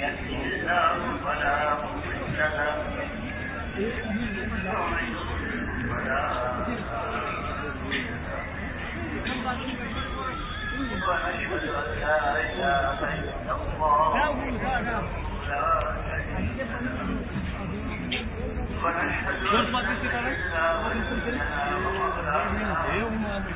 يهده الله فلا مضل له ومن يضلل فلا ونشهد أن لا إله إلا الله لا شريك له ونشهد أن سيدنا ونبينا ومولانا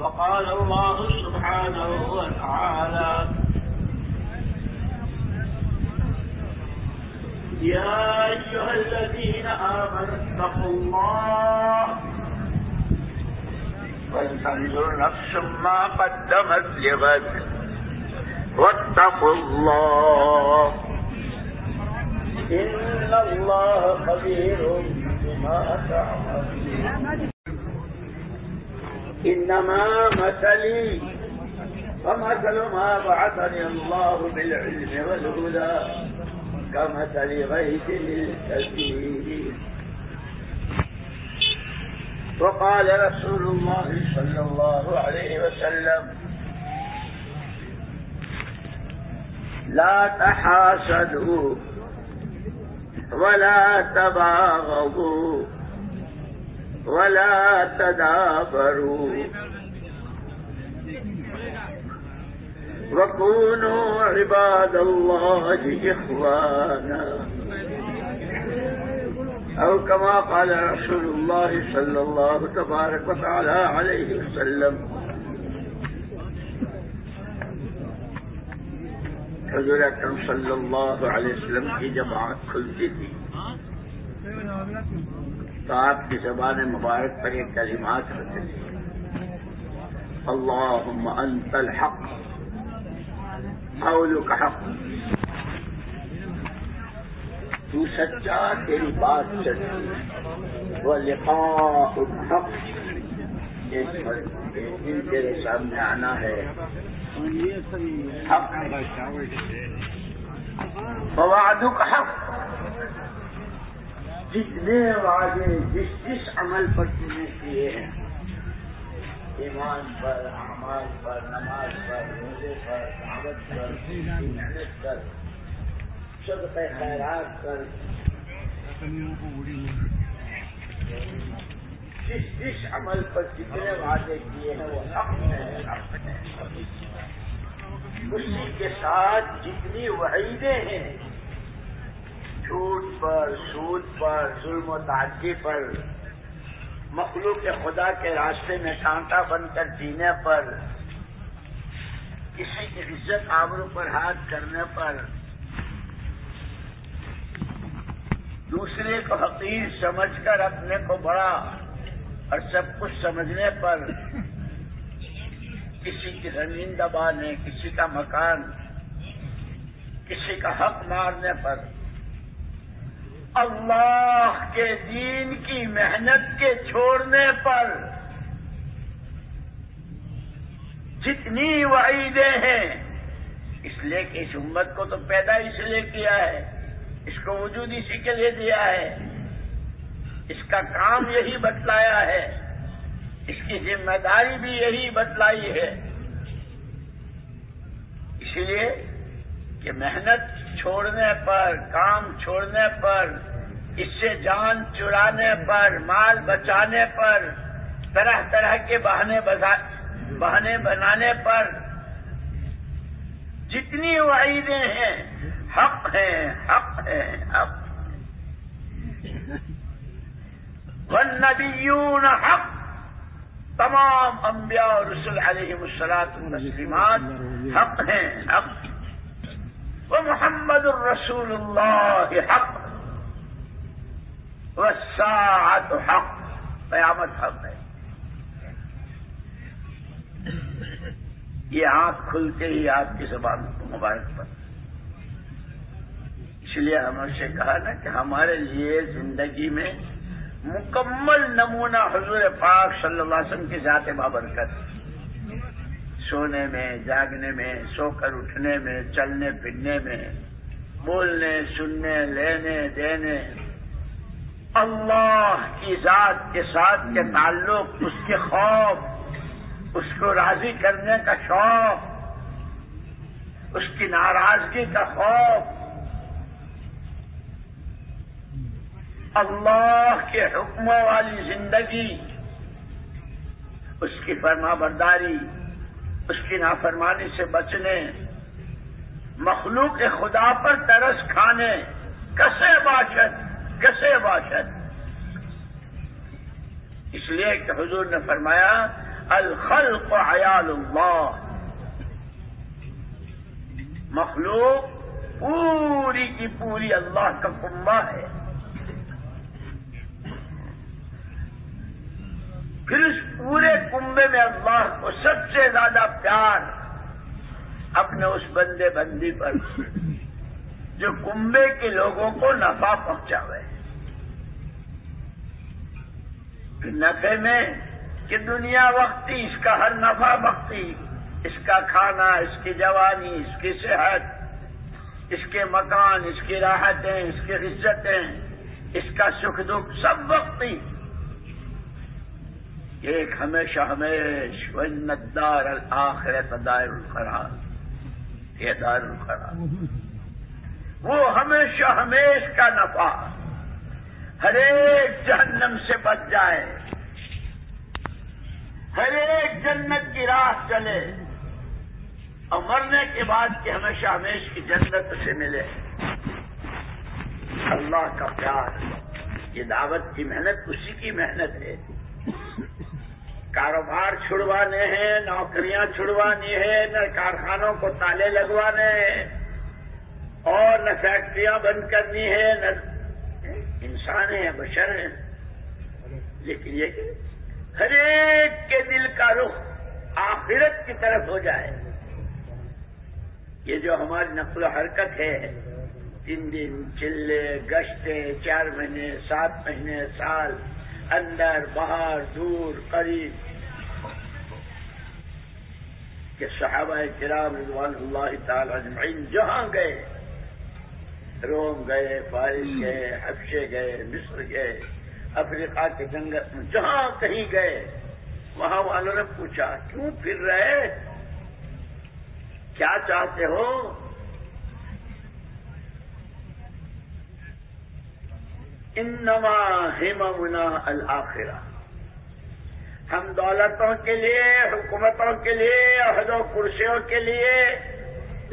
وقال الله سبحانه وتعالى يا أيها الذين آمنوا اتقوا الله. ولتنظر نفس ما قدمت لغد. واتقوا الله. إن الله خبير بما تعملون. إنما مثلي. ومثل ما بعثني الله بالعلم والهدى كمثل غيث للكثير وقال رسول الله صلى الله عليه وسلم لا تحاسدوا ولا تباغضوا. ولا تدابروا. وكونوا عباد الله إخوانا. أو كما قال رسول الله صلى الله تبارك وتعالى عليه وسلم. حضور اکرم صلی اللہ علیہ وسلم کی جب آنکھ کھلتی تھی. تو آپ کی زبان مبارک پر ایک کلمات رہتے تھے اللہم انت الحق، قولک حق۔ تو سچا تیری بات سچی وہ لقاء الحق دن تیرے سامنے آنا ہے۔ حق۔ فوعدک حق۔ جتنے وعدے جس جس عمل پر تم نے کیے ہیں، ایمان پر، اعمال پر، نماز پر، روزے پر، دعوت پر، محنت پر، صدق خیرات پر، جس جس عمل پر جتنے وعدے کیے ہیں، وہ حق حق ہے اسی کے ساتھ جتنی وعیدیں ہیں جھوٹ پر سود پر، ظلم و تعدی پر۔ مخلوق خدا کے راستے میں کانٹا بن کر جینے پر، کسی کی عزت آبروں پر ہاتھ کرنے پر۔ دوسرے کو حقیر سمجھ کر اپنے کو بڑا اور سب کچھ سمجھنے پر۔ کسی کی زمین دبانے، کسی کا مکان، کسی کا حق مارنے پر۔ اللہ کے دین کی محنت کے چھوڑنے پر جتنی وعیدیں ہیں، اس لیے کہ اس امت کو تو پیدا اس لیے کیا ہے، اس کو وجود اسی کے لیے دیا ہے۔ اس کا کام یہی بتلایا ہے، اس کی ذمہ داری بھی یہی بتلائی ہے۔ اس لیے کہ محنت چھوڑنے پر، کام چھوڑنے پر، اس سے جان چرانے پر، مال بچانے پر، طرح طرح کے بہانے بہانے بنانے پر جتنی وعیدیں ہیں، حق ہیں حق ہیں، حق والنبیون حق۔ تمام انبیاء اور رسول علیہ مسلاط المسلمات حق ہیں، حق وہ محمد الرسول اللہ حق و سات حق قیامت حق ہے۔ یہ آنکھ کھلتے ہی آپ کی زبان مبارک پر۔ اس لیے ہم نے کہا نا کہ ہمارے لیے زندگی میں مکمل نمونہ حضور پاک صلی اللہ علیہ وسلم کی ذات بابرکت۔ سونے میں، جاگنے میں، سو کر اٹھنے میں، چلنے، پھرنے میں، بولنے، سننے، لینے، دینے۔ اللہ کی ذات کے ساتھ کے تعلق، اس کے خوف، اس کو راضی کرنے کا شوق، اس کی ناراضگی کا خوف۔ اللہ کے حکموں والی زندگی، اس کی فرما برداری۔ اس کی نافرمانی سے بچنے، مخلوق خدا پر ترس کھانے، کسے باشد کسے باشد۔ اس لیے کہ حضور نے فرمایا، الخلق عیال اللہ۔ مخلوق پوری کی پوری اللہ کا کنبہ ہے۔ پھر اس پورے کنبے میں اللہ کو سب سے زیادہ پیار اپنے اس بندے بندی پر جو کنبے کے لوگوں کو نفع پہنچا ہوئے نفے میں کہ دنیا وقتی، اس کا ہر نفع وقتی، اس کا کھانا، اس کی جوانی، اس کی صحت، اس کے مکان، اس کی راحتیں، اس کی عزتیں، اس کا سکھ دکھ، سب وقتی۔ ایک ہمیشہ ہمیش ندار الآخرت دائر الخرا یہ دار الخرا وہ ہمیشہ ہمیش کا نفع ہر ایک جہنم سے بچ جائے، ہر ایک جنت کی راہ چلے۔ اور مرنے کے بعد کہ ہمیشہ ہمیش کی جنت سے ملے۔ اللہ کا پیار، یہ دعوت کی محنت، اسی کی محنت ہے۔ کاروبار چھڑوانے ہیں، نوکریاں چھڑوانی ہیں، نہ کارخانوں کو تالے لگوانے ہیں، اور نہ فیکٹریاں بند کرنی ہے نہ انسان ہیں، بشر ہیں۔ لیکن یہ کہ ہر ایک کے دل کا رخ آخرت کی طرف ہو جائے۔ یہ جو ہماری نقل و حرکت ہے، تین دن چلے، گشتے، چار مہینے، سات مہینے، سال، اندر باہر دور، قریب کہ صحابہ کرام رضوان اللہ تعالی اجمعین جہاں گئے، روم گئے، فارس گئے حفشے گئے، مصر گئے، افریقہ کے جنگل میں جہاں کہیں گئے، وہاں والوں نے پوچھا، کیوں پھر رہے؟ کیا چاہتے ہو؟ انما ہممنا الآخرہ ہم دولتوں کے لیے، حکومتوں کے لیے عہدوں کرسیوں کے لیے،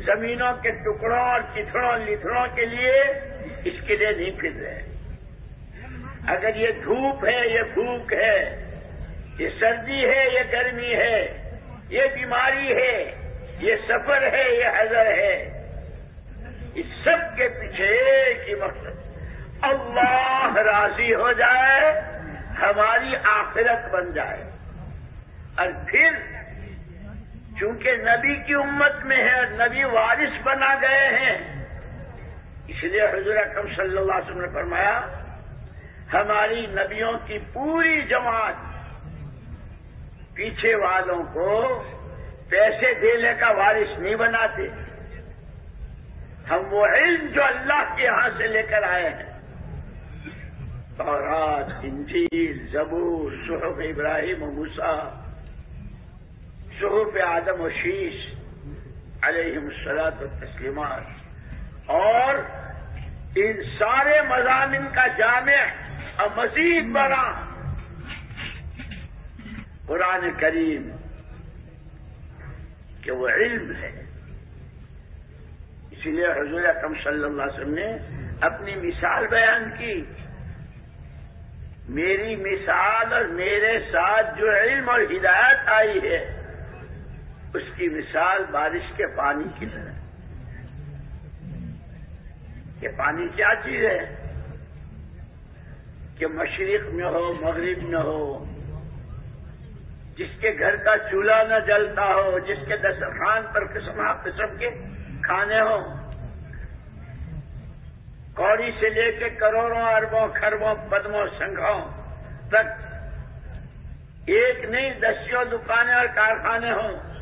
زمینوں کے ٹکڑوں اور چتھڑوں، لتھڑوں کے لیے اس کے لیے نہیں پھر رہے۔ اگر یہ دھوپ ہے، یہ بھوک ہے، یہ سردی ہے، یہ گرمی ہے، یہ بیماری ہے، یہ سفر ہے، یہ حضر ہے، اس سب کے پیچھے ایک ہی مقصد، اللہ راضی ہو جائے ہماری آخرت بن جائے۔ اور پھر چونکہ نبی کی امت میں ہے اور نبی وارث بنا گئے ہیں، اس لیے حضور اکرم صلی اللہ علیہ وسلم نے فرمایا، ہماری نبیوں کی پوری جماعت پیچھے والوں کو پیسے دینے کا وارث نہیں بناتے۔ ہم وہ علم جو اللہ کے یہاں سے لے کر آئے ہیں۔ تورات انجیل، زبور، صحف ابراہیم و موسا صحف آدم و شیش علیہ السلاط و تسلیمات اور ان سارے مضامین کا جامع اور مزید بڑا قرآن کریم کہ وہ علم ہے۔ اسی لیے حضور اکم صلی اللہ علیہ وسلم نے اپنی مثال بیان کی۔ میری مثال اور میرے ساتھ جو علم اور ہدایت آئی ہے، اس کی مثال بارش کے پانی کی طرح کہ پانی کیا چیز ہے؟ کہ مشرق میں ہو، مغرب میں ہو، جس کے گھر کا چولہا نہ جلتا ہو، جس کے دسترخوان پر قسم قسم کے کھانے ہوں۔ کوڑی سے لے کے کروڑوں اربوں خربوں پدموں سنگھوں تک ایک نہیں، دسیوں دکانیں اور کارخانے ہوں۔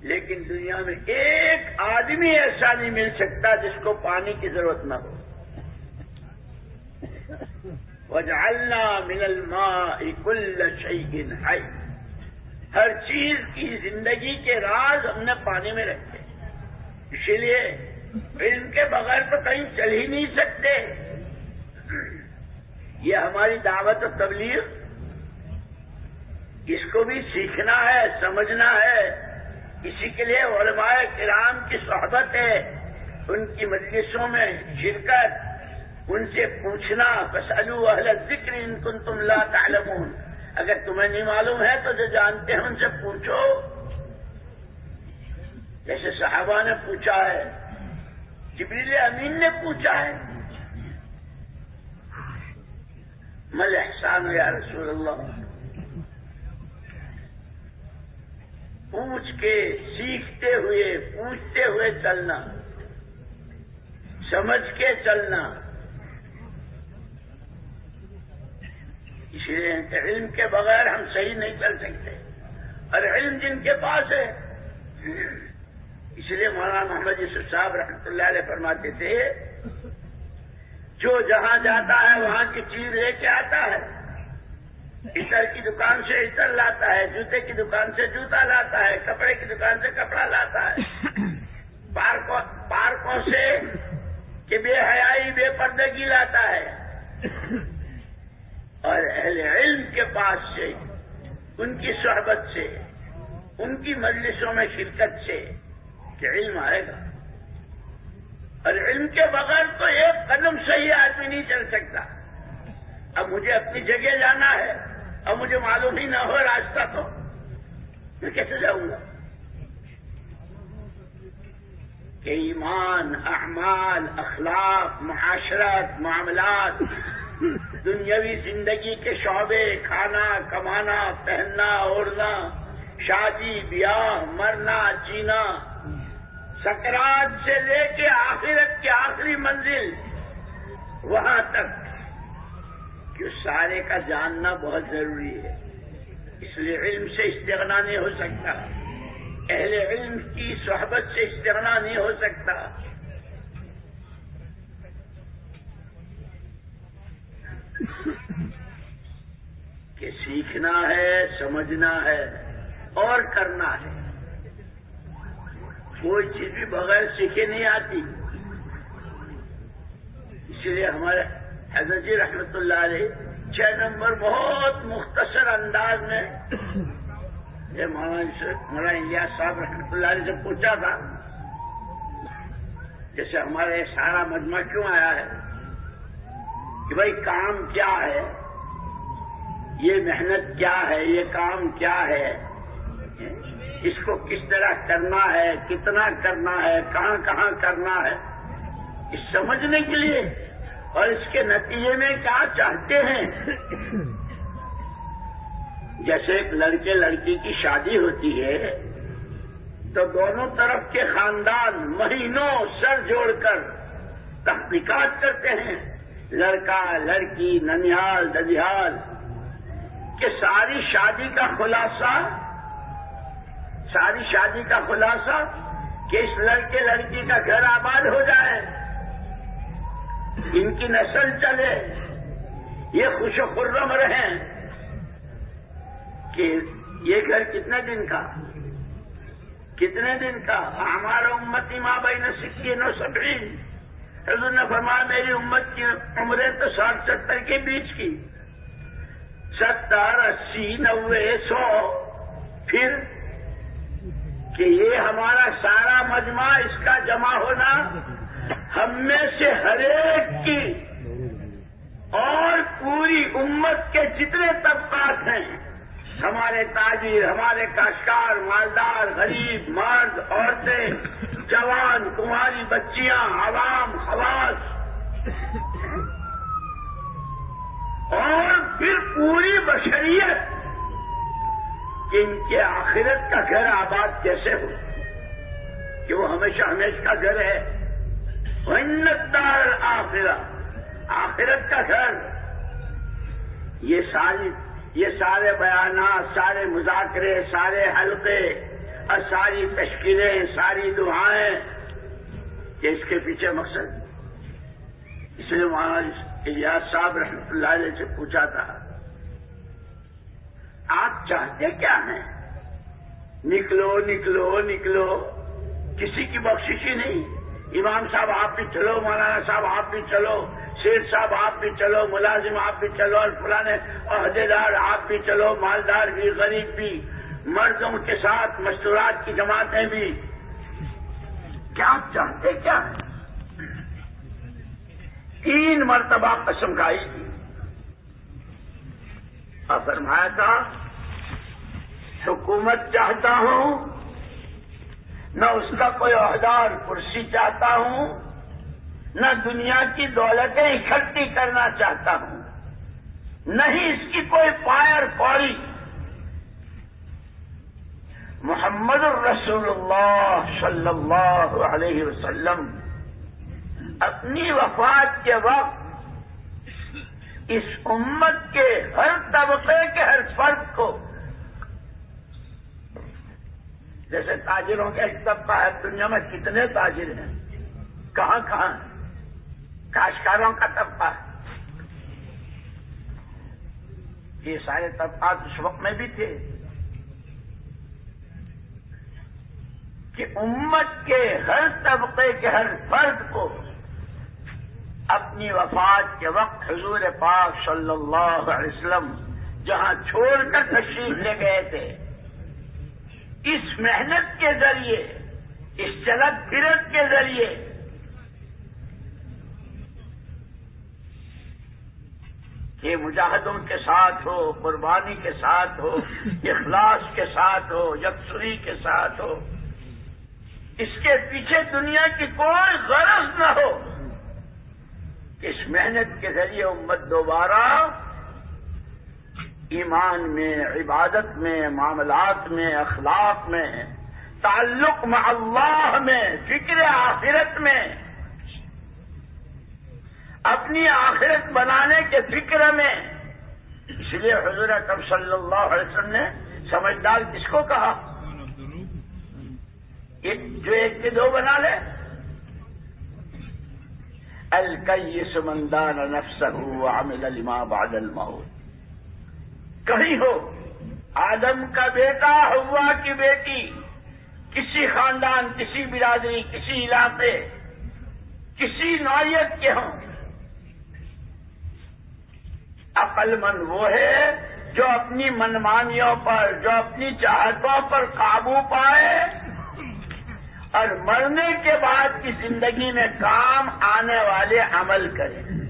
لیکن دنیا میں ایک آدمی ایسا نہیں مل سکتا جس کو پانی کی ضرورت نہ ہو۔ وجعلنا من الماء كل شيء حي۔ ہر چیز کی زندگی کے راز ہم نے پانی میں رکھے۔ اسی لیے علم کے بغیر تو کہیں چل ہی نہیں سکتے۔ یہ ہماری دعوت و تبلیغ۔ اس کو بھی سیکھنا ہے، سمجھنا ہے۔ اسی کے لیے علماء کرام کی صحبت ہے۔ ان کی مجلسوں میں شرکت ان سے پوچھنا بسلو اہل ذکر ان کن تم لا تعلمون۔ اگر تمہیں نہیں معلوم ہے تو جو جانتے ہیں ان سے پوچھو۔ جیسے صحابہ نے پوچھا ہے جبریل امین نے پوچھا ہے۔ مل احسان یا رسول اللہ۔ پوچھ کے سیکھتے ہوئے، پوچھتے ہوئے چلنا، سمجھ کے چلنا۔ اس لیے علم کے بغیر ہم صحیح نہیں چل سکتے۔ اور علم جن کے پاس ہے اس لیے مولانا محمد یوسف صاحب رحمۃ اللہ علیہ فرماتے تھے، جو جہاں جاتا ہے وہاں کی چیز لے کے آتا ہے۔ عطر کی دکان سے عطر لاتا ہے، جوتے کی دکان سے جوتا لاتا ہے، کپڑے کی دکان سے کپڑا لاتا ہے۔ پارکوں سے کہ بے حیائی، بے پردگی لاتا ہے۔ اور اہل علم کے پاس سے، ان کی صحبت سے، ان کی مجلسوں میں شرکت سے کہ علم آئے گا۔ اور علم کے بغیر تو ایک قدم صحیح آدمی نہیں چل سکتا۔ اب مجھے اپنی جگہ جانا ہے، اب مجھے معلوم ہی نہ ہو راستہ تو۔ میں کیسے جاؤں گا؟ کہ ایمان، اعمال، اخلاق، معاشرت، معاملات، دنیاوی زندگی کے شعبے، کھانا، کمانا، پہننا، اوڑھنا، شادی، بیاہ، مرنا، جینا سکرات سے لے کے آخرت کی آخری منزل وہاں تک کہ سارے کا جاننا بہت ضروری ہے۔ اس لیے علم سے استغنا نہیں ہو سکتا۔ اہل علم کی صحبت سے استغنا نہیں ہو سکتا۔ کہ سیکھنا ہے، سمجھنا ہے اور کرنا ہے۔ کوئی چیز بھی بغیر سیکھے نہیں آتی۔ اسی لیے ہمارے حضرت جی رحمت اللہ علیہ چھ نمبر بہت مختصر انداز میں یہ مولانا انڈیا صاحب رحمت اللہ علیہ سے پوچھا تھا، جیسے ہمارے سارا مجمع کیوں آیا ہے؟ کہ بھائی کام کیا ہے؟ یہ محنت کیا ہے؟ یہ کام کیا ہے؟ اس کو کس طرح کرنا ہے، کتنا کرنا ہے، کہاں کہاں کرنا ہے، اس سمجھنے کے لیے۔ اور اس کے نتیجے میں کیا چاہتے ہیں؟ جیسے ایک لڑکے، لڑکی کی شادی ہوتی ہے، تو دونوں طرف کے خاندان مہینوں سر جوڑ کر تحقیقات کرتے ہیں۔ لڑکا، لڑکی، ننیال ددیال کہ ساری شادی کا خلاصہ ساری شادی کا خلاصہ کہ اس لڑکے لڑکی کا گھر آباد ہو جائے، ان کی نسل چلے، یہ خوش و خرم رہیں کہ یہ گھر کتنے دن کا؟ کتنے دن کا؟ ہمارا امت ماں بھائی نے سکھی نو سبھی حضور نے فرمایا، میری امت کی عمریں تو ساٹھ ستر کے بیچ کی۔ ستر اسی، نوے، سو۔ پھر کہ یہ ہمارا سارا مجمع اس کا جمع ہونا ہم میں سے ہر ایک کی اور پوری امت کے جتنے طبقات ہیں، ہمارے تاجر، ہمارے کاشکار مالدار، غریب، مرد، عورتیں، جوان کماری بچیاں، عوام، خواص، اور پھر پوری بشریت ان کے آخرت کا گھر آباد کیسے ہو؟ کہ وہ ہمیشہ ہمیشہ کا گھر ہے۔ دار آخرہ آخرت کا گھر۔ یہ ساری یہ سارے بیانات، سارے مذاکرے، سارے حلقے اور ساری تشکیلیں، ساری دعائیں کہ اس کے پیچھے مقصد۔ اس لیے مولانا الیاس صاحب رحمۃ اللہ علیہ سے پوچھا تھا۔ آپ چاہتے کیا ہیں؟ نکلو نکلو نکلو، کسی کی بخشش ہی نہیں۔ امام صاحب، آپ بھی چلو، مولانا صاحب، آپ بھی چلو، شیر صاحب، آپ بھی چلو، ملازم، آپ بھی چلو، اور فلانے عہدے دار آپ بھی چلو، مالدار بھی غریب بھی، مردوں کے ساتھ مستورات کی جماعتیں بھی۔ کیا چاہتے کیا تین مرتبہ قسم کھائی تھی اور فرمایا تھا حکومت چاہتا ہوں، نہ اس کا کوئی عہدار کرسی چاہتا ہوں، نہ دنیا کی دولتیں اکٹھی کرنا چاہتا ہوں۔ نہیں اس کی کوئی پائر پوڑی محمد الرسول اللہ صلی اللہ علیہ وسلم اپنی وفات کے وقت اس امت کے ہر طبقے کے ہر فرد کو جیسے تاجروں کا ایک طبقہ ہے، دنیا میں کتنے تاجر ہیں؟ کہاں کہاں کاشکاروں کا طبقہ ہے۔ یہ سارے طبقات اس وقت میں بھی تھے کہ امت کے ہر طبقے کے ہر فرد کو اپنی وفات کے وقت حضور پاک صلی اللہ علیہ وسلم جہاں چھوڑ کر تشریف لے گئے تھے اس محنت کے ذریعے، اس چلت پھرت کے ذریعے کہ مجاہدوں کے ساتھ ہو، قربانی کے ساتھ ہو، اخلاص کے ساتھ ہو یکسری کے ساتھ ہو، اس کے پیچھے دنیا کی کوئی غرض نہ ہو، اس محنت کے ذریعے امت دوبارہ ایمان میں، عبادت میں، معاملات میں، اخلاق میں، تعلق مع اللہ میں، فکر آخرت میں۔ اپنی آخرت بنانے کے فکر میں۔ اس لیے حضور اکرم صلی اللہ علیہ وسلم نے سمجھدار کس کو کہا؟ جو ایک کے دو بنا لے۔ الکیس مندان نفسه وعمل لما بعد الموت۔ کہیں ہو۔ آدم کا بیٹا ہوا کی بیٹی، کسی خاندان، کسی برادری، کسی علاقے، کسی نوعیت کے ہوں۔ عقل مند وہ ہے جو اپنی منمانیوں پر، جو اپنی چاہتوں پر قابو پائے اور مرنے کے بعد کی زندگی میں کام آنے والے عمل کریں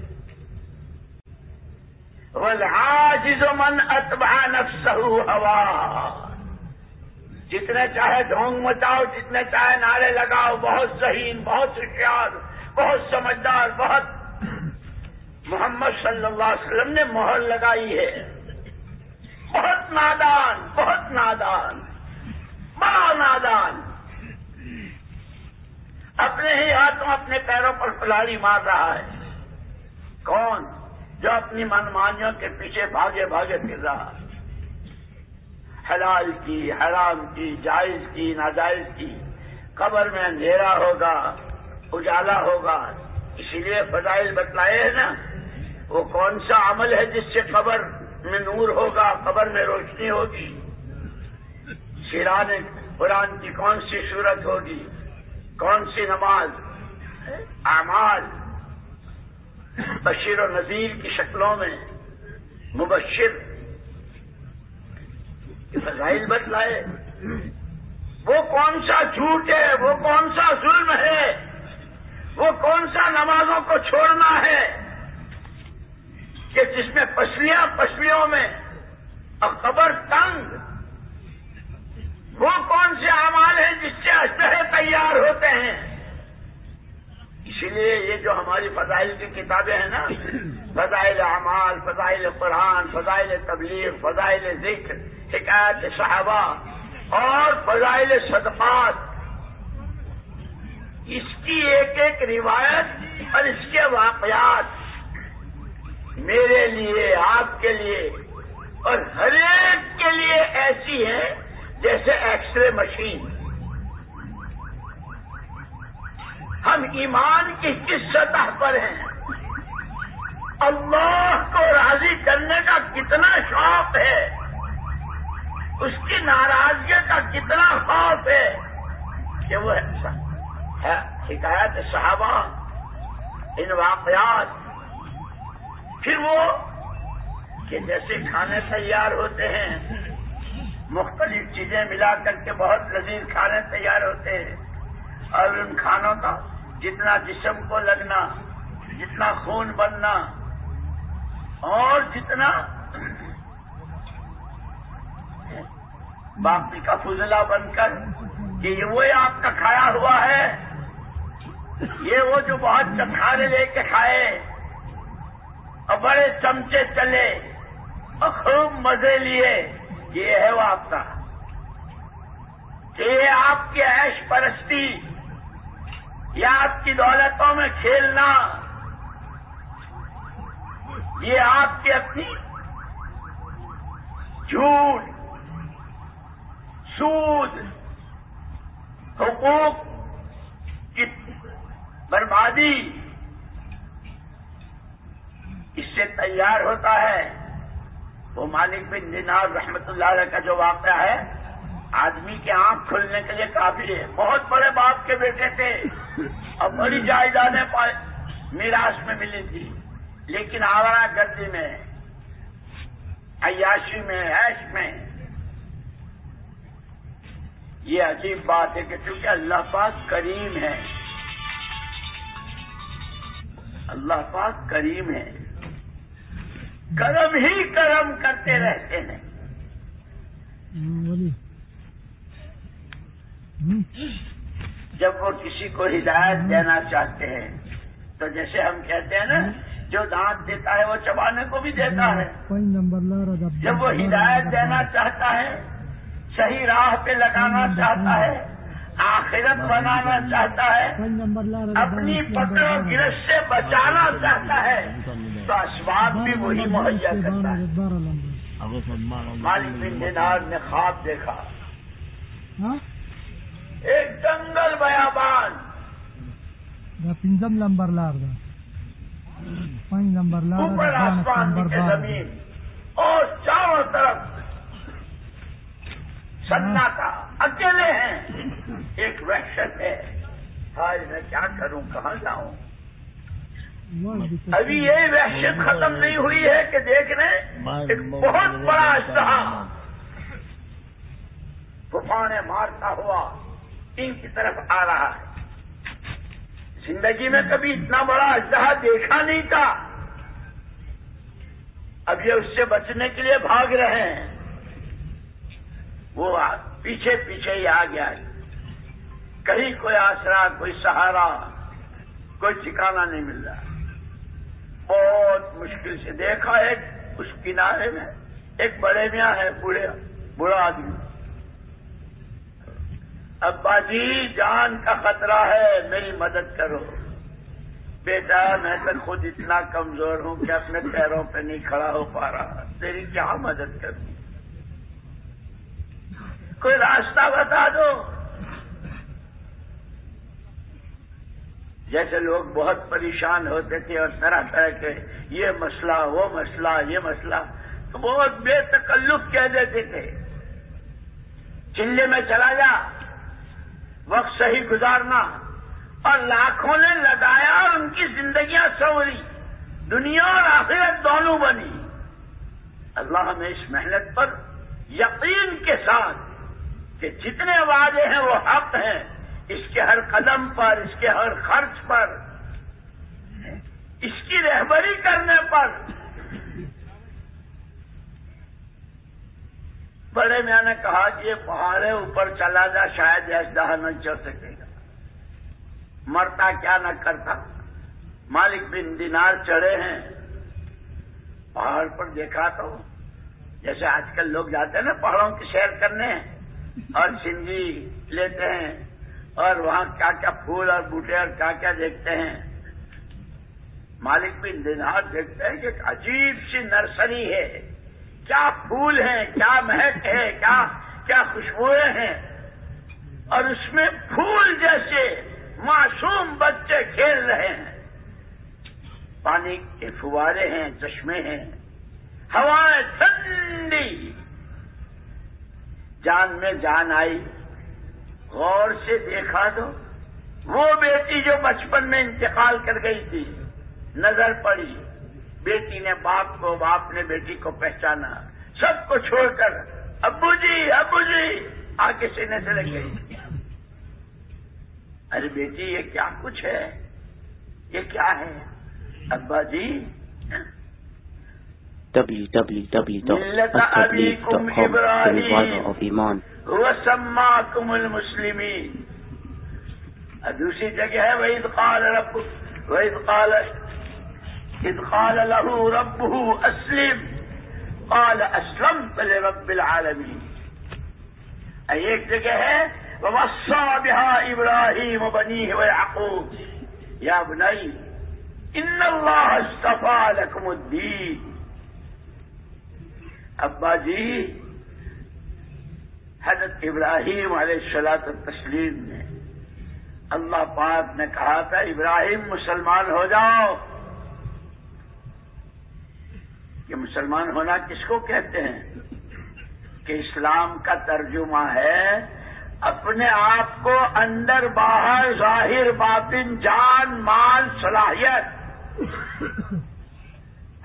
والعاجز من اتبع نفسه ہوا جتنے چاہے ڈھونگ مچاؤ، جتنے چاہے نعرے لگاؤ، بہت ذہین، بہت ہوشیار بہت سمجھدار، بہت محمد صلی اللہ علیہ وسلم نے مہر لگائی ہے۔ بہت نادان بہت نادان، بڑا نادان۔ اپنے ہی ہاتھوں اپنے پیروں پر کلاڑی مار رہا ہے۔ کون؟ جو اپنی منمانیوں کے پیچھے بھاگے بھاگے پھر رہا حلال کی، حرام کی، جائز کی، ناجائز کی۔ قبر میں اندھیرا ہوگا، اجالا ہوگا۔ اسی لیے فضائل بتلائے ہیں نا، وہ کون سا عمل ہے جس سے قبر میں نور ہوگا، قبر میں روشنی ہوگی؟ شیران قرآن کی کون سی صورت ہوگی؟ کون سی نماز؟ اعمال؟ بشیر و نذیر کی شکلوں میں مبشر فضائل بتلائے وہ کون سا جھوٹ ہے؟ وہ کون سا ظلم ہے؟ وہ کون سا نمازوں کو چھوڑنا ہے؟ کہ جس میں پسلیاں پسلیوں میں اور قبر تنگ۔ وہ کون سے اعمال ہیں جس سے اسلحے تیار ہوتے ہیں؟ اسی لیے یہ جو ہماری فضائل کی کتابیں ہیں نا فضائل اعمال فضائل قرآن فضائل تبلیغ فضائل ذکر حکایت صحابہ اور فضائل صدقات اس کی ایک ایک روایت اور اس کے واقعات میرے لیے آپ کے لیے اور ہر ایک کے لیے ایسی ہے جیسے ایکس رے مشین۔ ہم ایمان کی کس سطح پر ہیں؟ اللہ کو راضی کرنے کا کتنا شوق ہے، اس کی ناراضگی کا کتنا خوف ہے کہ وہ شکایت صحابہ، ان واقعات۔ پھر وہ کہ جیسے کھانے تیار ہوتے ہیں، مختلف چیزیں ملا کر کے بہت لذیذ کھانے تیار ہوتے ہیں اور ان کھانوں کا جتنا جسم کو لگنا، جتنا خون بننا، اور جتنا باقی کا فضلہ بن کر کہ یہ وہ آپ کا کھایا ہوا ہے، یہ وہ جو بہت چکھارے لے کے کھائے، اور بڑے چمچے چلے، اور خوب مزے لیے، یہ ہے وہ آپ کا۔ یہ آپ کی ایش پرستی یا آپ کی دولتوں میں کھیلنا۔ یہ آپ کی اپنی جھوٹ، سود، حقوق کی بربادی۔ اس سے تیار ہوتا ہے وہ مالک بن دینار رحمت اللہ علیہ کا جو واقعہ ہے۔ آدمی کی آنکھ کھلنے کے لیے کافی ہے۔ بہت بڑے باپ کے بیٹے تھے۔ اور بڑی جائیدادیں میراث میں ملی تھی۔ لیکن آورا گردی میں، عیاشی میں ایش میں، یہ عجیب بات ہے کہ چونکہ اللہ پاک کریم ہے۔ اللہ پاک کریم ہے۔ کرم ہی کرم کرتے رہتے ہیں۔ جب وہ کسی کو ہدایت دینا چاہتے ہیں، تو جیسے ہم کہتے ہیں نا، جو دانت دیتا ہے، وہ چبانے کو بھی دیتا ہے۔ جب وہ ہدایت دینا چاہتا ہے، صحیح راہ پہ لگانا چاہتا ہے، آخرت بنانا چاہتا ہے، اپنی پکڑ گرس سے بچانا چاہتا ہے، تو اسباب بھی وہی مہیا کرتا ہے۔ مالک بن دینار نے خواب دیکھا۔ ہاں؟ ایک جنگل بیابان۔ پنجم نمبر لار پانچ نمبر لار کی زمین۔ اور چاروں طرف سناٹا اکیلے ہیں۔ ایک وحشت ہے۔ آج میں کیا کروں؟ کہاں جاؤں؟ ابھی یہ وحشت ختم نہیں ہوئی ہے کہ دیکھ رہے ایک بہت بڑا اشتہا طوفان مارتا ہوا۔ ان کی طرف آ رہا ہے۔ زندگی میں کبھی اتنا بڑا اجدہ دیکھا نہیں تھا۔ اب یہ اس سے بچنے کے لیے بھاگ رہے ہیں۔ وہ پیچھے پیچھے ہی آ گیا ہے۔ کہیں کوئی آسرا، کوئی سہارا، کوئی ٹھکانا نہیں مل رہا۔ بہت مشکل سے دیکھا ایک اس کنارے میں ایک بڑے میاں ہے، بوڑھے، بوڑھا آدمی۔ ابا جی جان کا خطرہ ہے، میری مدد کرو۔ بیٹا، میں تو خود اتنا کمزور ہوں کہ اپنے پیروں پہ نہیں کھڑا ہو پا رہا۔ تیری کیا مدد کروں؟ کوئی راستہ بتا دو۔ جیسے لوگ بہت پریشان ہوتے تھے اور طرح طرح کے، یہ مسئلہ، وہ مسئلہ، یہ مسئلہ، تو بہت بے تکلف کہہ دیتے تھے۔ چلے میں چلا جا۔ وقت صحیح گزارنا اور لاکھوں نے لگایا اور ان کی زندگیاں سوری دنیا اور آخرت دونوں بنی۔ اللہ ہمیں اس محنت پر یقین کے ساتھ کہ جتنے وعدے ہیں وہ حق ہیں، اس کے ہر قدم پر، اس کے ہر خرچ پر، اس کی رہبری کرنے پر بڑے میں نے کہا کہ یہ پہاڑے اوپر چلا جا، شاید ایسا نہ چل سکے گا۔ مرتا کیا نہ کرتا۔ مالک بن دینار چڑھے ہیں۔ پہاڑ پر دیکھا تو جیسے آج کل لوگ جاتے ہیں نا، پہاڑوں کی سیر کرنے۔ اور سنگی لیتے ہیں۔ اور وہاں کیا کیا پھول اور بوٹے اور کیا کیا دیکھتے ہیں۔ مالک بھی دنات دیکھتے ہیں کہ ایک عجیب سی نرسری ہے۔ کیا پھول ہیں، کیا مہک ہے، کیا کیا خوشبوئیں ہیں۔ اور اس میں پھول جیسے معصوم بچے کھیل رہے ہیں۔ پانی کے فوارے ہیں، چشمے ہیں۔ ہوائیں ٹھنڈی۔ جان میں جان آئی۔ غور سے دیکھا تو وہ بیٹی جو بچپن میں انتقال کر گئی تھی، نظر پڑی۔ بیٹی نے باپ کو باپ نے بیٹی کو پہچانا۔ سب کو چھوڑ کر ابو جی ابو جی آگے سینے سے لگ گئی۔ ارے بیٹی یہ کیا کچھ ہے؟ یہ کیا ہے؟ ابا جی۔ www.attableek.com وسما کم المسلمی دوسری جگہ ہے وہی قال رب وہی قال اذ قال له ربه اسلم قال اسلمت لرب العالمين. ایک جگہ ہے ووصى بها ابراهيم بنيه ويعقوب. يا بني ان الله اصطفى لكم الدين. ابا جی حضرت ابراہیم علیہ السلاط تسلیم نے اللہ پاک نے کہا تھا، ابراہیم مسلمان ہو جاؤ. کہ مسلمان ہونا کس کو کہتے ہیں؟ کہ اسلام کا ترجمہ ہے، اپنے آپ کو اندر باہر ظاہر باطن، جان، مال، صلاحیت،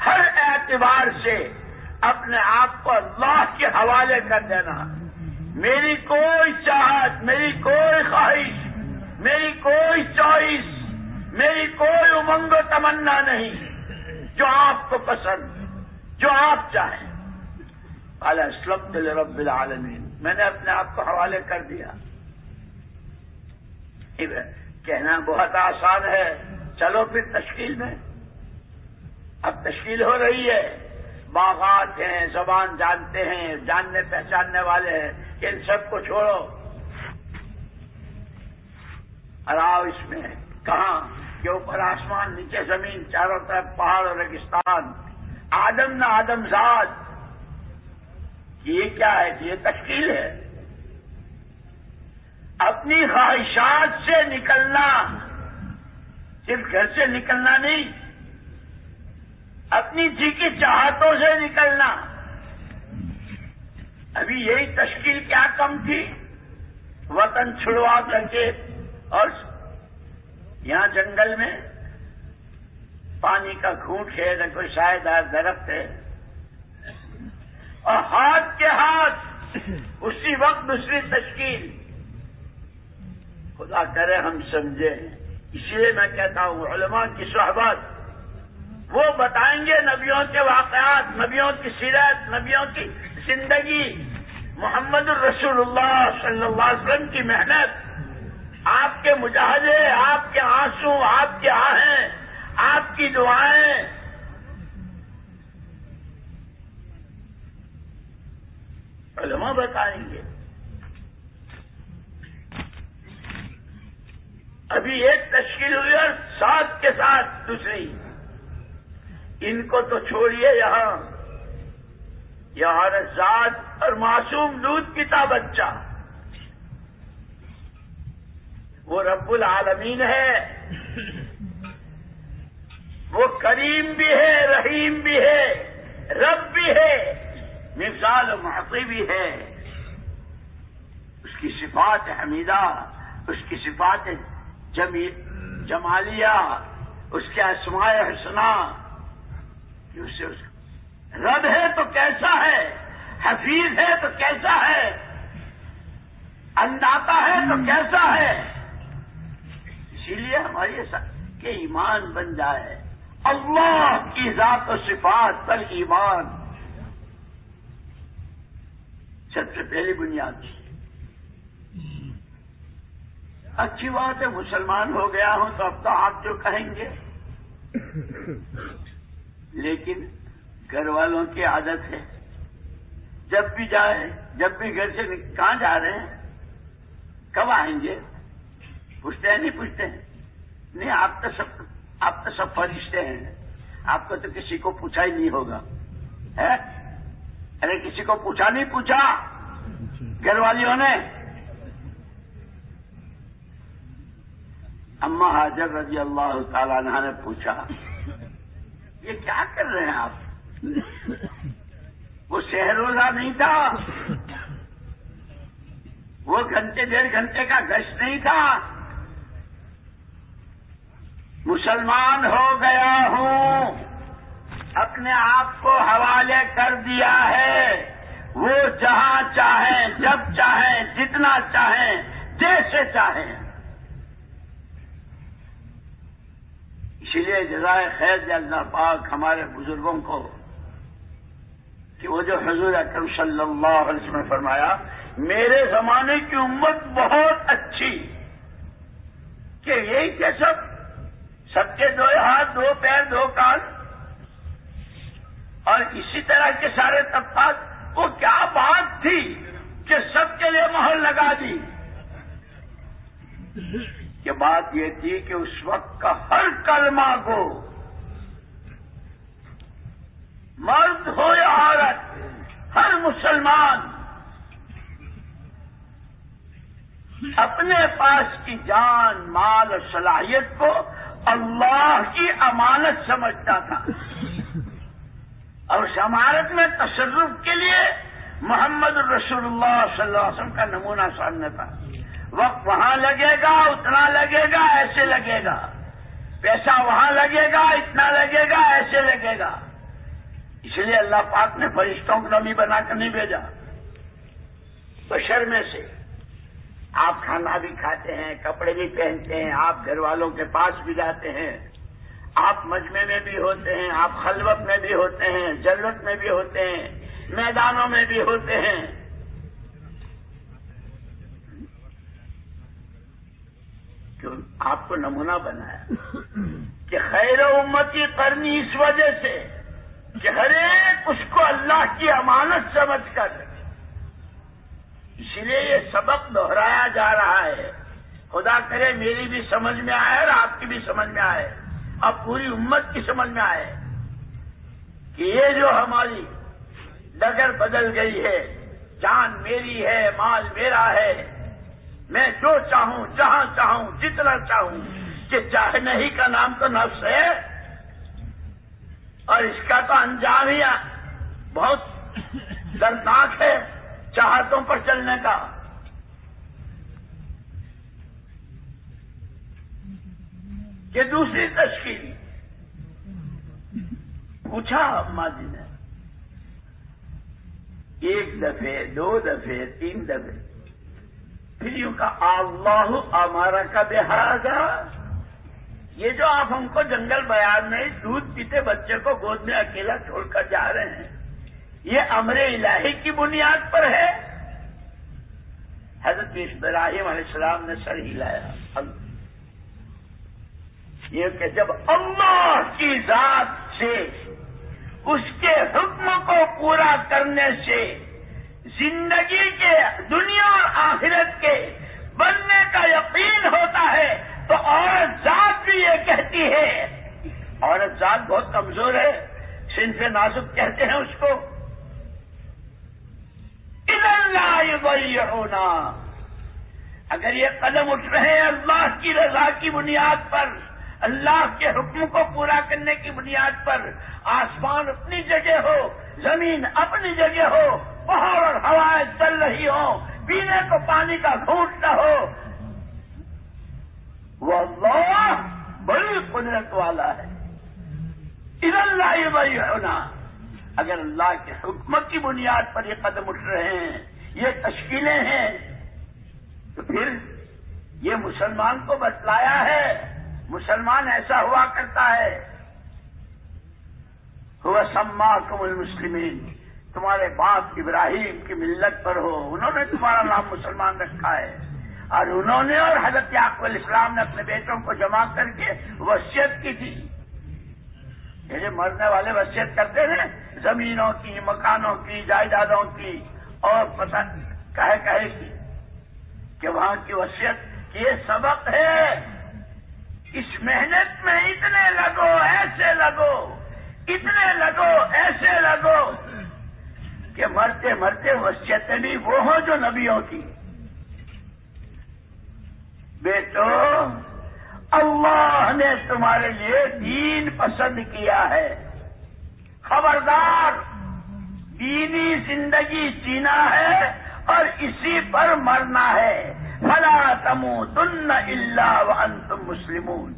ہر اعتبار سے اپنے آپ کو اللہ کے حوالے کر دینا۔ میری کوئی چاہت، میری کوئی خواہش، میری کوئی چوائس، میری کوئی امنگ و تمنا نہیں جو آپ کو پسند۔ جو آپ چاہیں۔ اعلی اسلم دل رب العالمین۔ میں نے اپنے آپ کو حوالے کر دیا۔ کہنا بہت آسان ہے۔ چلو پھر تشکیل میں۔ اب تشکیل ہو رہی ہے۔ باغات ہیں، زبان جانتے ہیں، جاننے پہچاننے والے ہیں۔ ان سب کو چھوڑو۔ اراؤ اس میں کہاں کہ اوپر آسمان، نیچے زمین، چاروں طرف پہاڑ اور ریگستان۔ آدم نہ آدم ذات۔ یہ کیا ہے؟ یہ تشکیل ہے۔ اپنی خواہشات سے نکلنا، صرف گھر سے نکلنا نہیں، اپنی جی کی چاہتوں سے نکلنا۔ ابھی یہی تشکیل کیا کم تھی؟ وطن چھڑوا کر کے اور یہاں جنگل میں پانی کا گھونٹ ہے، نہ کوئی شاید درخت ہے۔ اور ہاتھ کے ہاتھ، اسی وقت دوسری تشکیل۔ خدا کرے ہم سمجھیں اسی لیے میں کہتا ہوں، علماء کی صحبت، وہ بتائیں گے نبیوں کے واقعات، نبیوں کی سیرت، نبیوں کی زندگی۔ محمد الرسول اللہ صلی اللہ علیہ وسلم کی محنت۔ آپ کے مجاہدے، آپ کے آنسو، آپ کے آہیں۔ آپ کی دعائیں علماء بتائیں گے۔ ابھی ایک تشکیل ہوئی اور ساتھ کے ساتھ دوسری۔ ان کو تو چھوڑیے یہاں۔ یہاں ذات اور معصوم دودھ پیتا بچہ وہ رب العالمین ہے۔ وہ کریم بھی ہے، رحیم بھی ہے، رب بھی ہے، مثال محقی بھی ہے۔ اس کی صفات حمیدہ، اس کی صفات جمالیہ، اس کے اسماء حسنا اسے اس رب ہے تو کیسا ہے؟ حفیظ ہے تو کیسا ہے؟ انداتا ہے تو کیسا ہے؟ اسی لیے ہماری کہ ایمان بن جائے۔ اللہ کی ذات و صفات پر ایمان۔ سب سے پہلی بنیاد اچھی بات ہے، مسلمان ہو گیا ہوں تو اب تو آپ جو کہیں گے۔ لیکن گھر والوں کی عادت ہے، جب بھی جائے جب بھی گھر سے کہاں جا رہے ہیں؟ کب آئیں گے؟ پوچھتے ہیں، نہیں پوچھتے ہیں۔ نہیں، آپ تو سب آپ تو سب فرشتے ہیں۔ آپ کو تو کسی کو پوچھا ہی نہیں ہوگا۔ ارے کسی کو پوچھا نہیں پوچھا۔ گھر والیوں نے۔ اما حاضر رضی اللہ تعالیٰ عنہ نے پوچھا یہ کیا کر رہے ہیں آپ؟ وہ شہر روزہ نہیں تھا۔ وہ گھنٹے ڈیڑھ گھنٹے کا گشت نہیں تھا۔ مسلمان ہو گیا ہوں، اپنے آپ کو حوالے کر دیا ہے۔ وہ جہاں چاہیں، جب چاہیں، جتنا چاہیں، جیسے چاہیں۔ اسی لیے جزائے خیر اللہ پاک ہمارے بزرگوں کو کہ وہ جو حضور اکرم صلی اللہ علیہ وسلم نے فرمایا، میرے زمانے کی امت بہت اچھی، کہ یہی کہ سب سب کے دو ہاتھ، دو پیر، دو کان۔ اور اسی طرح کے سارے طبقات وہ کیا بات تھی کہ سب کے لیے مہر لگا دی؟ کہ بات یہ تھی کہ اس وقت کا ہر کلمہ کو مرد ہو یا عورت، ہر مسلمان اپنے پاس کی جان، مال اور صلاحیت کو اللہ کی امانت سمجھتا تھا۔ اور اس امانت میں تصرف کے لیے محمد الرسول اللہ صلی اللہ علیہ وسلم کا نمونہ سامنے تھا۔ وقت وہاں لگے گا، اتنا لگے گا، ایسے لگے گا۔ پیسہ وہاں لگے گا، اتنا لگے گا، ایسے لگے گا۔ اس لیے اللہ پاک نے فرشتوں کو نمی بنا کر نہیں بھیجا۔ بشر میں سے۔ آپ کھانا بھی کھاتے ہیں، کپڑے بھی پہنتے ہیں، آپ گھر والوں کے پاس بھی جاتے ہیں۔ آپ مجمے میں بھی ہوتے ہیں، آپ خلوت میں بھی ہوتے ہیں جلت میں بھی ہوتے ہیں، میدانوں میں بھی ہوتے ہیں۔ کیوں؟ آپ کو نمونہ بنایا کہ خیر امتی کرنی اس وجہ سے کہ ہر ایک اس کو اللہ کی امانت سمجھ کر اسی لیے یہ سبق دہرایا جا رہا ہے۔ خدا کرے میری بھی سمجھ میں آئے اور آپ کی بھی سمجھ میں آئے۔ اب پوری امت کی سمجھ میں آئے کہ یہ جو ہماری ڈگر بدل گئی ہے، جان میری ہے، مال میرا ہے، میں جو چاہوں، جہاں چاہوں، جتنا چاہوں، کہ چاہنے ہی کا نام تو نفس ہے۔ اور اس کا تو انجام ہی بہت دردناک ہے۔ چاہتوں پر چلنے کا۔ کہ دوسری تشکیل۔ پوچھا اما جی نے۔ ایک دفعے دو دفعے تین دفعے پھر یوں کا اللہ ہمارا کا بحاظہ یہ جو آپ ہم کو جنگل بیان میں دودھ پیتے بچے کو گود میں اکیلا چھوڑ کر جا رہے ہیں یہ امر الہی کی بنیاد پر ہے۔ حضرت ابراہیم علیہ السلام نے سر ہلایا۔ یہ کہ جب اللہ کی ذات سے اس کے حکم کو پورا کرنے سے زندگی کے، دنیا اور آخرت کے بننے کا یقین ہوتا ہے، تو عورت ذات بھی یہ کہتی ہے۔ عورت ذات بہت کمزور ہے صنف نازک کہتے ہیں اس کو۔ ہونا اگر یہ قدم اٹھ رہے ہیں اللہ کی رضا کی بنیاد پر، اللہ کے حکم کو پورا کرنے کی بنیاد پر، آسمان اپنی جگہ ہو، زمین اپنی جگہ ہو پہاڑ اور ہوائیں چل رہی ہوں، پینے کو پانی کا گھونٹ نہ ہو، وہ اللہ بڑی قدرت والا ہے۔ اللہ یہ بھائی ہونا اگر اللہ کے حکمت کی بنیاد پر یہ قدم اٹھ رہے ہیں، یہ تشکیلیں ہیں، تو پھر یہ مسلمان کو بتلایا ہے، مسلمان ایسا ہوا کرتا ہے۔ ہوا سما کم المسلمین، تمہارے باپ ابراہیم کی ملت پر ہو، انہوں نے تمہارا نام مسلمان رکھا ہے۔ اور انہوں نے اور حضرت یعقوب علیہ السلام نے اپنے بیٹوں کو جمع کر کے وصیت کی تھی۔ یہ مرنے والے وصیت کرتے ہیں زمینوں کی، مکانوں کی، جائیدادوں کی، اور پتہ کہے کہے کی کہ وہاں کی وصیت یہ سبق ہے۔ اس محنت میں اتنے لگو، ایسے لگو، اتنے لگو، ایسے لگو کہ مرتے مرتے وصیتیں بھی وہ ہوں جو نبیوں کی۔ بیٹو اللہ نے تمہارے لیے دین پسند کیا ہے۔ خبردار، دینی زندگی جینا ہے اور اسی پر مرنا ہے۔ فلا تمو تن اللہ انتم مسلمون۔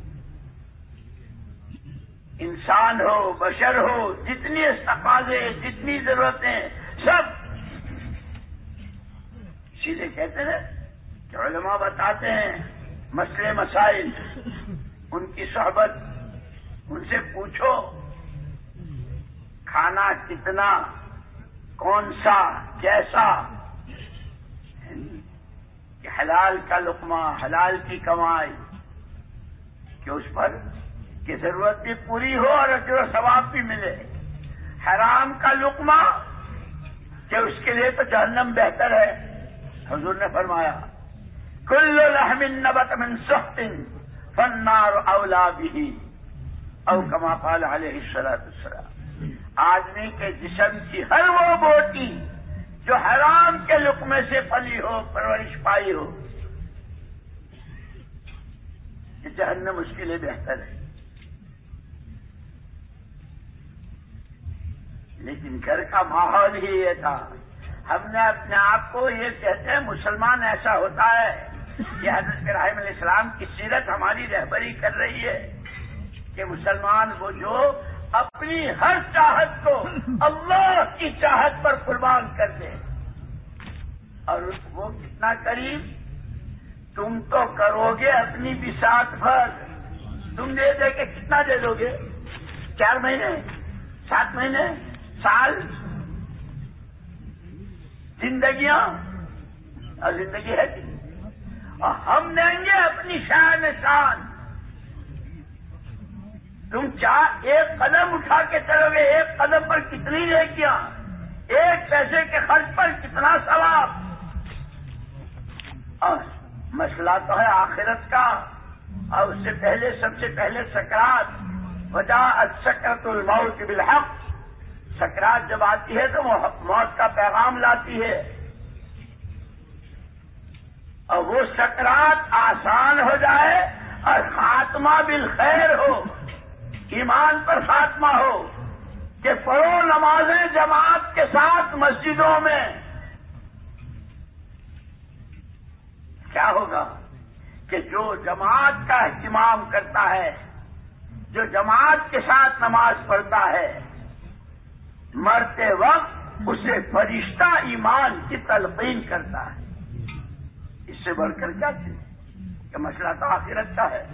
انسان ہو، بشر ہو، جتنی تقاضے جتنی ضرورتیں، سب۔ سیدھے کہتے ہیں کہ علماء بتاتے ہیں مسئلے مسائل، ان کی صحبت، ان سے پوچھو کھانا کتنا، کون سا، کیسا؟ کہ حلال کا لقمہ، حلال کی کمائی، کہ اس پر کی ضرورت بھی پوری ہو اور اجر و ثواب بھی ملے۔ حرام کا لقمہ، کہ اس کے لیے تو جہنم بہتر ہے۔ حضور نے فرمایا کل لحم نبت من سخت فنار اولا بھی او کما قال علیہ السلام السلام آدمی کے جسم کی ہر وہ بوٹی جو حرام کے لقمے سے پلی ہو، پرورش پائی ہو، یہ جہنم اس کے لیے بہتر ہے۔ لیکن گھر کا ماحول ہی یہ تھا۔ ہم نے اپنے آپ کو یہ کہتے ہیں، مسلمان ایسا ہوتا ہے۔ یہ حضرت رحم علیہ السلام کی سیرت ہماری رہبری کر رہی ہے کہ مسلمان وہ جو اپنی ہر چاہت کو اللہ کی چاہت پر قربان کر دے اور وہ کتنا قریب تم تو کرو گے اپنی بساط پر تم دے دے کے کتنا دے دو گے؟ چار مہینے، سات مہینے، سال؟ زندگیاں؟ اور زندگی ہے کہ اور ہم دیں گے اپنی شان شان۔ تم چار ایک قدم اٹھا کے چلو گے، ایک قدم پر کتنی لے کیا؟ ایک پیسے کے خرچ پر کتنا ثواب؟ اور مسئلہ تو ہے آخرت کا، اور اس سے پہلے سب سے پہلے سکرات۔ وجہ سکرت الموت بالحق۔ سکرات جب آتی ہے تو موت کا پیغام لاتی ہے۔ اور وہ سکرات آسان ہو جائے اور خاتمہ بالخیر ہو، ایمان پر خاتمہ ہو کہ پڑھو نمازیں جماعت کے ساتھ مسجدوں میں۔ کیا ہوگا کہ جو جماعت کا اہتمام کرتا ہے، جو جماعت کے ساتھ نماز پڑھتا ہے، مرتے وقت اسے فرشتہ ایمان کی تلقین کرتا ہے۔ اس سے بڑھ کر کیا چیز کہ مسئلہ تو آخرت کا ہے،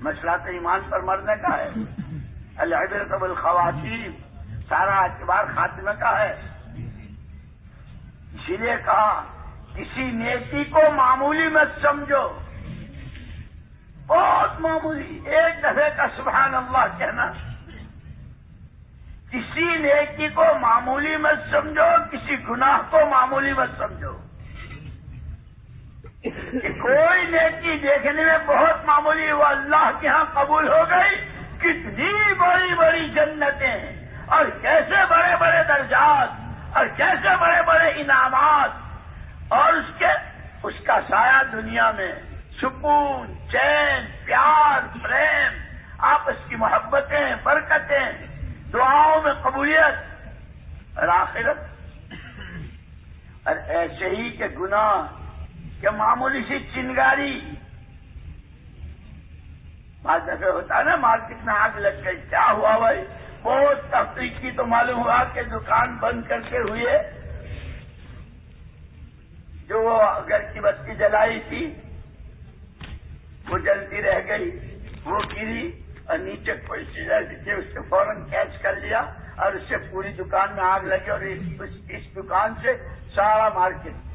مسئلہ تو ایمان پر مرنے کا ہے۔ الحبرت الخواتین سارا اعتبار خاتمہ کا ہے۔ اسی لیے کہا، کسی نیتی کو معمولی مت سمجھو۔ بہت معمولی، ایک دفعہ کا سبحان اللہ کہنا۔ کسی نیکی کو معمولی مت سمجھو، کسی گناہ کو معمولی مت سمجھو۔ کوئی نیکی دیکھنے میں بہت معمولی وہ اللہ کے ہاں قبول ہو گئی۔ کتنی بڑی بڑی جنتیں اور کیسے بڑے بڑے درجات اور کیسے بڑے بڑے انعامات۔ اور اس کے، اس کا سایہ دنیا میں۔ سکون، چین، پیار، پریم، آپس کی محبتیں، برکتیں، دعاؤں میں قبولیت اور آخرت۔ اور ایسے ہی کہ گناہ کہ معمولی سی چنگاری۔ بعض دفعہ ہوتا ہے نا مارکیٹ میں آگ لگ گئی، کیا ہوا بھائی؟ بہت تفریح کی تو معلوم ہوا کہ دکان بند کر کے ہوئے۔ جو گھر کی بتی جلائی تھی، وہ جلتی رہ گئی، وہ گری۔ اور نیچے کوئی سیزر دیکھے اس کو فوراً کیچ کر لیا اور اس سے پوری دکان میں آگ لگی اور اس دکان سے سارا مارکیٹ۔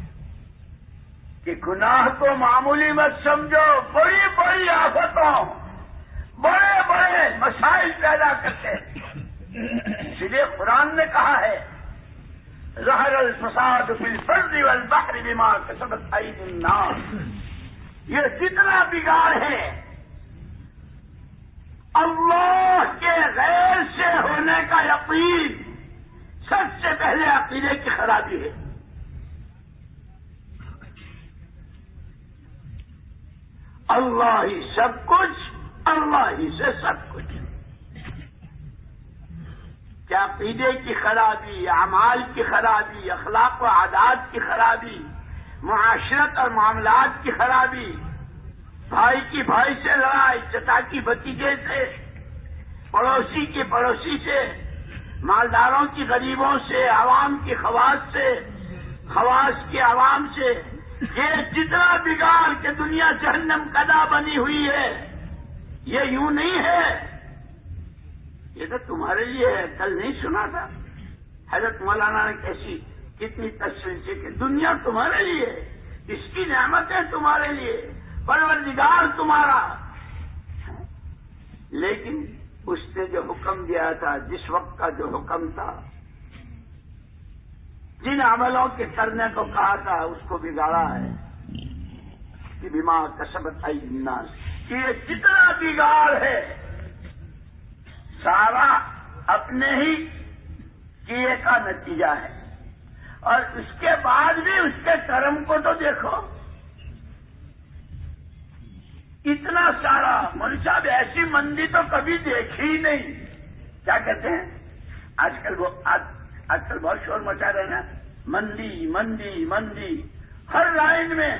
کہ گناہ کو معمولی مت سمجھو، بڑی بڑی آفتوں، بڑے بڑے مسائل پیدا کرتے اس لیے قرآن نے کہا ہے، ظہر الفساد فی الفرد والبحر بما کسبت عید الناس۔ یہ جتنا بگاڑ ہے، اللہ کے غیر سے ہونے کا یقین سب سے پہلے عقیدے کی خرابی ہے۔ اللہ ہی سب کچھ، اللہ ہی سے سب کچھ۔ کیا عقیدے کی خرابی، اعمال کی خرابی، اخلاق و عادات کی خرابی، معاشرت اور معاملات کی خرابی۔ بھائی کی بھائی سے لڑائی چتا کی بتیجے سے، پڑوسی کی پڑوسی سے، مالداروں کی غریبوں سے، عوام کی خواص سے، خواص کی عوام سے۔ یہ جتنا بگاڑ کے دنیا جہنم کدا بنی ہوئی ہے، یہ یوں نہیں ہے۔ یہ تو تمہارے لیے ہے، کل نہیں سنا تھا۔ حضرت مولانا نے کیسی، کتنی تصویر سے کہ دنیا تمہارے لیے اس کی نعمتیں تمہارے لیے پروردگار تمہارا۔ لیکن اس نے جو حکم دیا تھا، جس وقت کا جو حکم تھا جن عملوں کے کرنے کو کہا تھا، اس کو بگاڑا ہے۔ کہ بیمار کسبت آئی کہ یہ جتنا بگاڑ ہے۔ سارا اپنے ہی کیے کا نتیجہ ہے۔ اور اس کے بعد بھی اس کے کرم کو تو دیکھو۔ اتنا سارا مول صاحب، ایسی مندی تو کبھی دیکھی ہی نہیں۔ کیا کہتے ہیں؟ آج کل وہ آج آج کل بہت شور مچا رہے نا۔ مندی مندی مندی۔ ہر لائن میں۔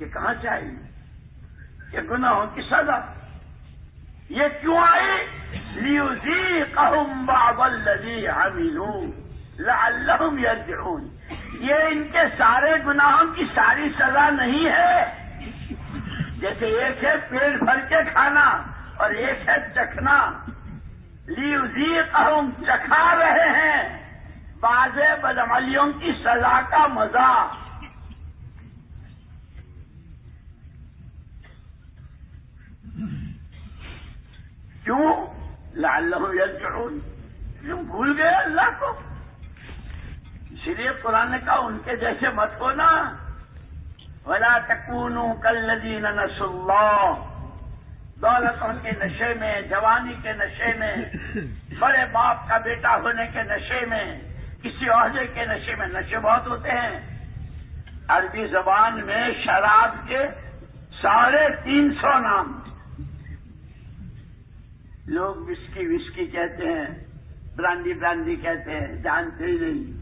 یہ کہاں سے آئی؟ یہ گناہوں کی سزا۔ یہ کیوں آئی؟ لیوزی کہم بابل لذی حاملوں لعلہم یرجعون یہ ان کے سارے گناہوں کی ساری سزا نہیں ہے۔ جیسے ایک ہے پیٹ بھر کے کھانا اور ایک ہے چکھنا۔ لیوزی قہم چکھا رہے ہیں۔ بعض بدعملیوں کی سزا کا مزہ۔ کیوں؟ لعلہم یرجعون۔ کیوں بھول گئے اللہ کو؟ اسی لیے قرآن نے کہا، ان کے جیسے مت ہونا۔ ولا تکون کل نسل اللہ دولتوں کے نشے میں، جوانی کے نشے میں، بڑے باپ کا بیٹا ہونے کے نشے میں، کسی عہدے کے نشے میں نشے بہت ہوتے ہیں۔ عربی زبان میں شراب کے ساڑھے تین سو نام۔ لوگ وسکی وسکی کہتے ہیں، برانڈی برانڈی کہتے ہیں، جانتے ہی نہیں۔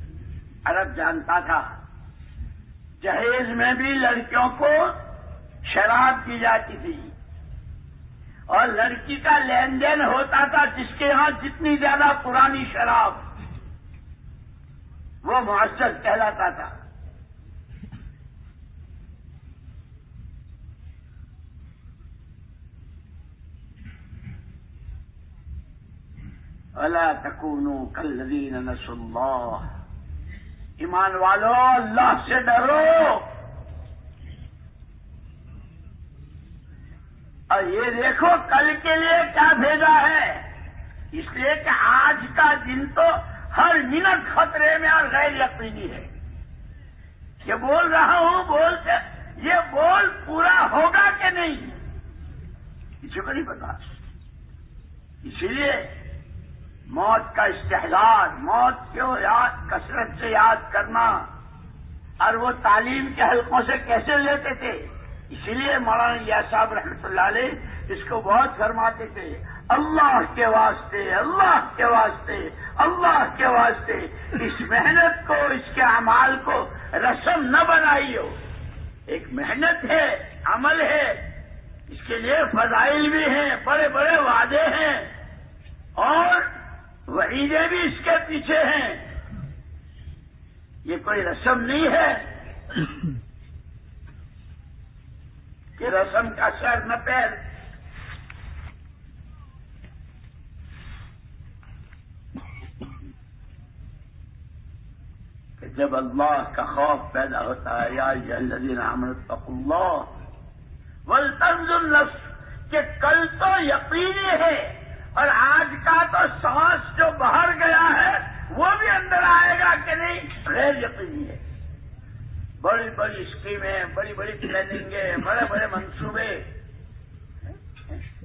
عرب جانتا تھا۔ جہیز میں بھی لڑکیوں کو شراب دی جاتی تھی۔ اور لڑکی کا لین دین ہوتا تھا جس کے ہاں جتنی زیادہ پرانی شراب، وہ معذر کہلاتا تھا۔ اللہ تکونو کل نس اللہ ایمان والو، اللہ سے ڈرو۔ اور یہ دیکھو کل کے لیے کیا بھیجا ہے۔ اس لیے کہ آج کا دن تو ہر منٹ خطرے میں اور غیر یقینی ہے۔ یہ بول رہا ہوں بولتے یہ بول پورا ہوگا کہ نہیں؟ کسی کو نہیں پتا۔ اسی لیے موت کا استحدار موت کو یاد، کثرت سے یاد کرنا اور وہ تعلیم کے حلقوں سے کیسے لیتے تھے؟ اسی لیے مولانا یا صاحب رحمۃ اللہ علیہ اس کو بہت فرماتے تھے، اللہ کے واسطے، اللہ کے واسطے، اللہ کے واسطے، اس محنت کو، اس کے اعمال کو رسم نہ بنائی ہو ایک محنت ہے، عمل ہے، اس کے لیے فضائل بھی ہیں، بڑے بڑے وعدے ہیں، اور وعیدیں بھی اس کے پیچھے ہیں۔ یہ کوئی رسم نہیں ہے۔ کہ رسم کا سر نہ پیر۔ کہ جب اللہ کا خوف پیدا ہوتا ہے، یا الذین آمنوا اللہ۔ ولتنظر النفس، کہ کل تو یقینی ہے۔ اور آج کا تو سانس جو باہر گیا ہے، وہ بھی اندر آئے گا کہ نہیں، غیر یقینی ہے۔ بڑی بڑی اسکیمیں، بڑی بڑی پلاننگیں بڑے بڑے منصوبے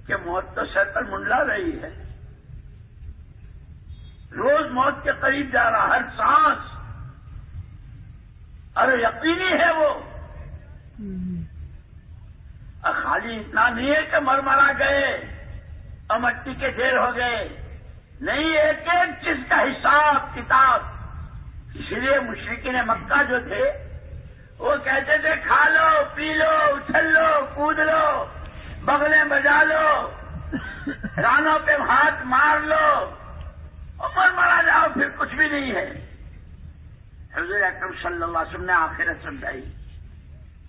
کہ موت تو سر پر منڈلا رہی ہے۔ روز موت کے قریب جا رہا، ہر سانس۔ ارے یقینی ہے وہ۔ اور خالی اتنا نہیں ہے کہ مر مرا گئے، اور مٹی کے ڈھیر ہو گئے۔ نہیں، ایک ایک چیز کا حساب، کتاب۔ اس لیے مشرقین مکہ جو تھے وہ کہتے تھے، کھا لو، پی لو، اچھل لو، کود لو، بغلیں بجا لو، رانوں پہ ہاتھ مار لو. عمر مرا جاؤ پھر کچھ بھی نہیں ہے. حضور اکرم صلی اللہ علیہ وسلم نے آخرت سمجھائی۔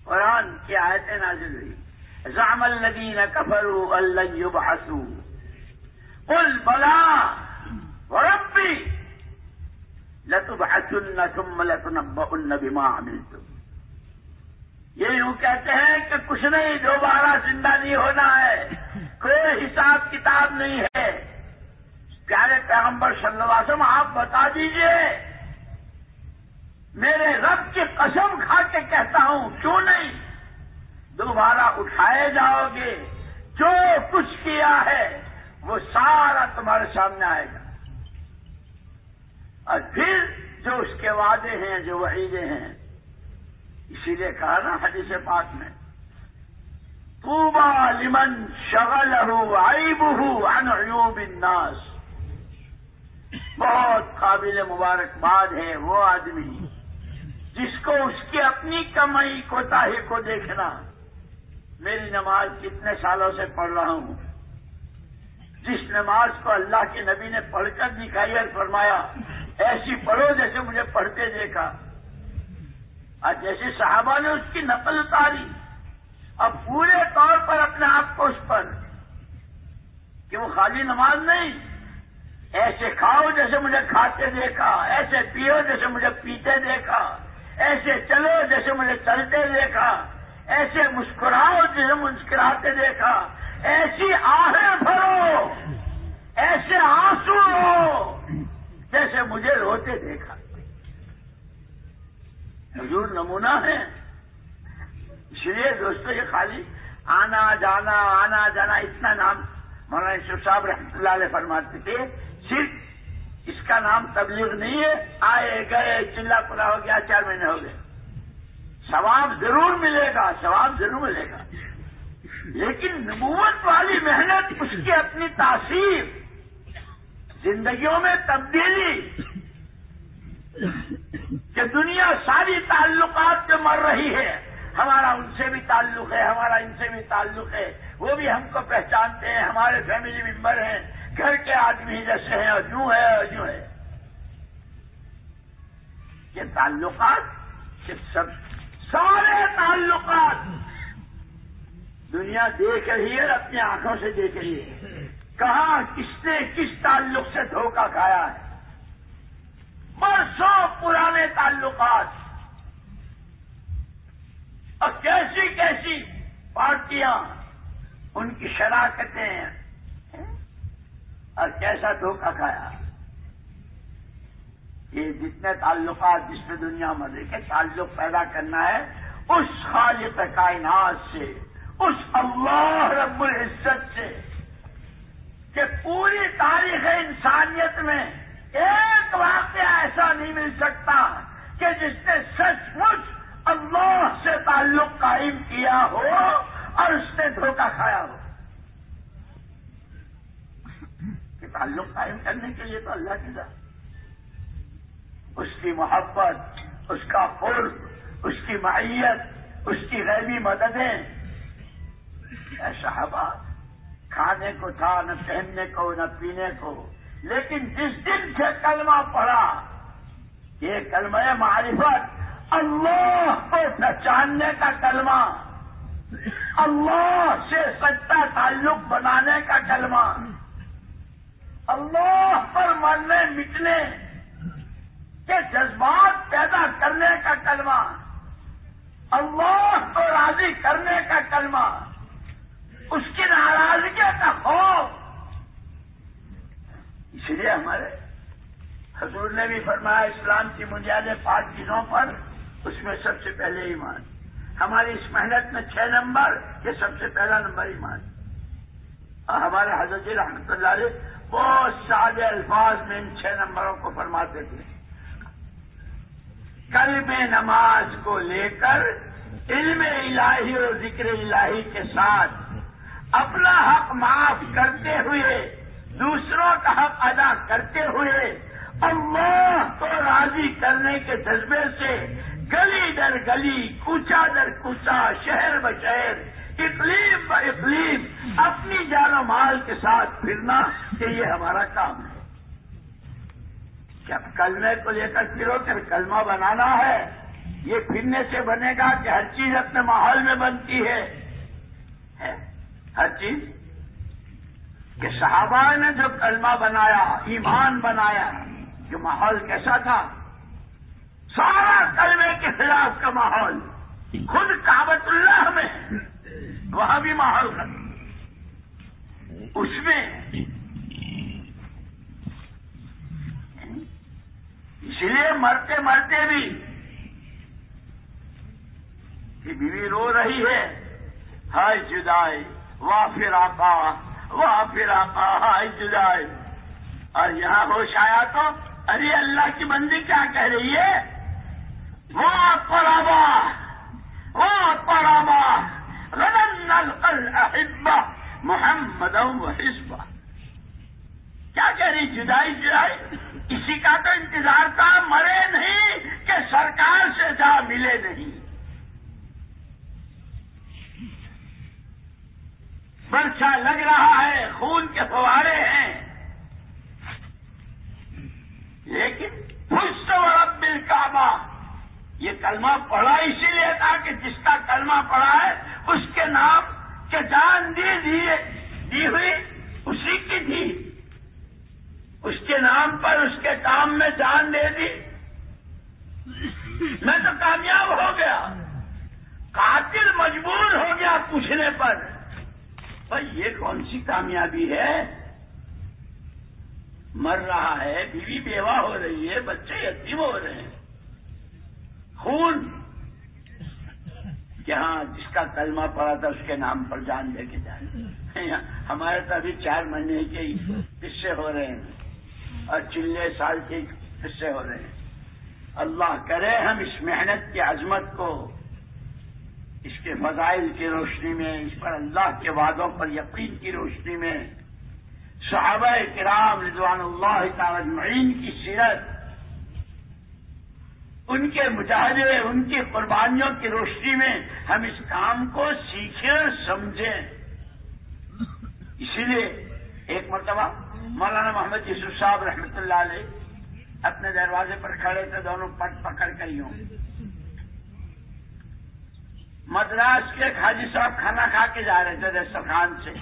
قرآن کی آیتیں نازل ہوئی۔ زعم الذین کفروا اللہ یبعثوا۔ قل بلا وربی لتبعثن ثم لتنبؤن بما عملتم۔ یہ یوں کہتے ہیں کہ کچھ نہیں، دوبارہ زندہ نہیں ہونا ہے۔ کوئی حساب کتاب نہیں ہے۔ پیارے پیغمبر صلی اللہ علیہ وسلم، آپ بتا دیجیے۔ میرے رب کی قسم کھا کے کہتا ہوں، کیوں نہیں؟ دوبارہ اٹھائے جاؤ گے۔ جو کچھ کیا ہے، وہ سارا تمہارے سامنے آئے گا۔ اور پھر جو اس کے وعدے ہیں، جو وعیدے ہیں اسی لیے کہا نا حدیث پاک میں توبا لمن شغل ہو آئی بہو الناس۔ بہت قابل مبارکباد ہے وہ آدمی، جس کو اس کی اپنی کمائی کوتا کو دیکھنا۔ میری نماز کتنے سالوں سے پڑھ رہا ہوں۔ جس نماز کو اللہ کے نبی نے پڑھ کر دکھائی اور فرمایا، ایسی پڑھو جیسے مجھے پڑھتے دیکھا۔ اور جیسے صحابہ نے اس کی نقل اتاری، اب پورے طور پر اپنے آپ کو اس پر کہ وہ خالی نماز نہیں، ایسے کھاؤ جیسے مجھے کھاتے دیکھا، ایسے پیو جیسے مجھے پیتے دیکھا، ایسے چلو جیسے مجھے چلتے دیکھا، ایسے مسکراؤ جیسے مسکراتے دیکھا، ایسی آہیں بھرو ایسے آنسو ہو جیسے مجھے روتے دیکھا۔ حضور نمونہ ہے اس لیے دوستوں یہ خالی آنا جانا آنا جانا اتنا نام مولانا یوسف صاحب رحمۃ اللہ علیہ فرماتے تھے۔ صرف اس کا نام تبلیغ نہیں ہے۔ آئے، گئے، چلا پلا ہو گیا، چار مہینے ہو گئے۔ ثواب ضرور ملے گا، ثواب ضرور ملے گا۔ لیکن نبوت والی محنت، اس کی اپنی تاثیر۔ زندگیوں میں تبدیلی۔ کہ دنیا ساری تعلقات جو مر رہی ہے۔ ہمارا ان سے بھی تعلق ہے، ہمارا ان سے بھی تعلق ہے۔ وہ بھی ہم کو پہچانتے ہیں، ہمارے فیملی ممبر ہیں۔ گھر کے آدمی جیسے ہیں، اور یوں ہے اور یوں ہے۔ یہ تعلقات یہ سب سارے تعلقات دنیا دیکھ رہی ہے اپنی آنکھوں سے دیکھ رہی ہے۔ کہاں کس نے کس تعلق سے دھوکہ کھایا ہے؟ برسوں پرانے تعلقات۔ اور کیسی کیسی پارٹیاں ان کی شراکتیں اور کیسا دھوکہ کھایا۔ یہ جتنے تعلقات جس میں دنیا مزے کے تعلق پیدا کرنا ہے اس خالق کائنات سے، اس اللہ رب العزت سے کہ پوری تاریخ انسانیت میں ایک واقعہ ایسا نہیں مل سکتا کہ جس نے سچ مچ اللہ سے تعلق قائم کیا ہو اور اس نے دھوکہ کھایا ہو۔ کہ تعلق قائم کرنے کے لیے تو اللہ کی ذات۔ اس کی محبت، اس کا قرب، اس کی معیت، اس کی غیبی مددیں۔ صحابہ، کھانے کو تھا، نہ پہننے کو، نہ پینے کو۔ لیکن جس دن سے کلمہ پڑا یہ کلمہ معرفت اللہ کو پہچاننے کا کلمہ، اللہ سے سچا تعلق بنانے کا کلمہ، اللہ پر مرنے، مٹنے کے جذبات پیدا کرنے کا کلمہ، اللہ کو راضی کرنے کا کلمہ، اس کی ناراضگی کا خوف اس لیے ہمارے حضور نے بھی فرمایا اسلام کی بنیادیں پانچ چیزوں پر، اس میں سب سے پہلے ایمان۔ ہماری اس محنت میں چھ نمبر، یہ سب سے پہلا نمبر ایمان۔ اور ہمارے حضرت رحمت اللہ علیہ بہت سادے الفاظ میں ان چھ نمبروں کو فرماتے تھے۔ کل میں نماز کو لے کر علم الہی اور ذکر الہی کے ساتھ اپنا حق معاف کرتے ہوئے دوسروں کا حق ادا کرتے ہوئے اللہ کو راضی کرنے کے جذبے سے گلی در گلی کوچا در کوچا شہر ب شہر، اقلیم ب اقلیم اپنی جان و مال کے ساتھ پھرنا کہ یہ ہمارا کام ہے۔ جب کلمے کو لے کر پھرو کہ کلمہ بنانا ہے۔ یہ پھرنے سے بنے گا کہ ہر چیز اپنے ماحول میں بنتی ہے۔ ہر چیز؟ کہ صحابہ نے جو کلمہ بنایا، ایمان بنایا، جو ماحول کیسا تھا؟ سارا کلمے کے خلاف کا ماحول، خود کابت اللہ میں، وہاں بھی ماحول تھا۔ اس میں اس لیے مرتے مرتے بھی کہ بیوی رو رہی ہے۔ ہائے جدائی واہ پھر آقا واہ پھر آقا ہائے جدائی اور یہاں ہوش آیا تو، ارے اللہ کی بندی کیا کہہ رہی ہے؟ وہ پرابا وہ پرابا رن احبا محمد حسبا کیا کہہ رہی جدائی جدائی۔ کسی کا تو انتظار تھا، مرے نہیں کہ سرکار سے جا ملے نہیں۔ برچا لگ رہا خون کے فوارے ہیں۔ لیکن خوش تو رب کعبہ یہ کلمہ پڑھا اسی لیے تھا کہ جس کا کلمہ پڑھا ہے، اس کے نام کے جان دی دی ہوئی، اسی کی تھی۔ اس کے نام پر اس کے کام میں جان دے دی۔ میں تو کامیاب ہو گیا۔ قاتل مجبور ہو گیا پوچھنے پر۔ بھائی یہ کون سی کامیابی ہے؟ مر رہا ہے، بیوی بیوہ ہو رہی ہے، بچے یتیم ہو رہے ہیں۔ خون! جہاں جس کا کلمہ پڑا تھا، اس کے نام پر جان لے کے جائیں ہمارے تو ابھی چار مہینے کے حصے ہو رہے ہیں اور چلے سال کے حصے ہو رہے ہیں۔ اللہ کرے ہم اس محنت کی عظمت کو اس کے فضائل کی روشنی میں، اس پر اللہ کے وعدوں پر یقین کی روشنی میں، صحابہ کرام رضوان اللہ تعالی معین کی سیرت، ان کے مجاہدے، ان کی قربانیوں کی روشنی میں ہم اس کام کو سیکھیں، سمجھیں۔ اسی لیے ایک مرتبہ مولانا محمد یوسف صاحب رحمۃ اللہ علیہ اپنے دروازے پر کھڑے تھے، دونوں پٹ پکڑ کر یوں مدراس کے حاجی صاحب کھانا کھا کے جا رہے تھے دسترخوان سے۔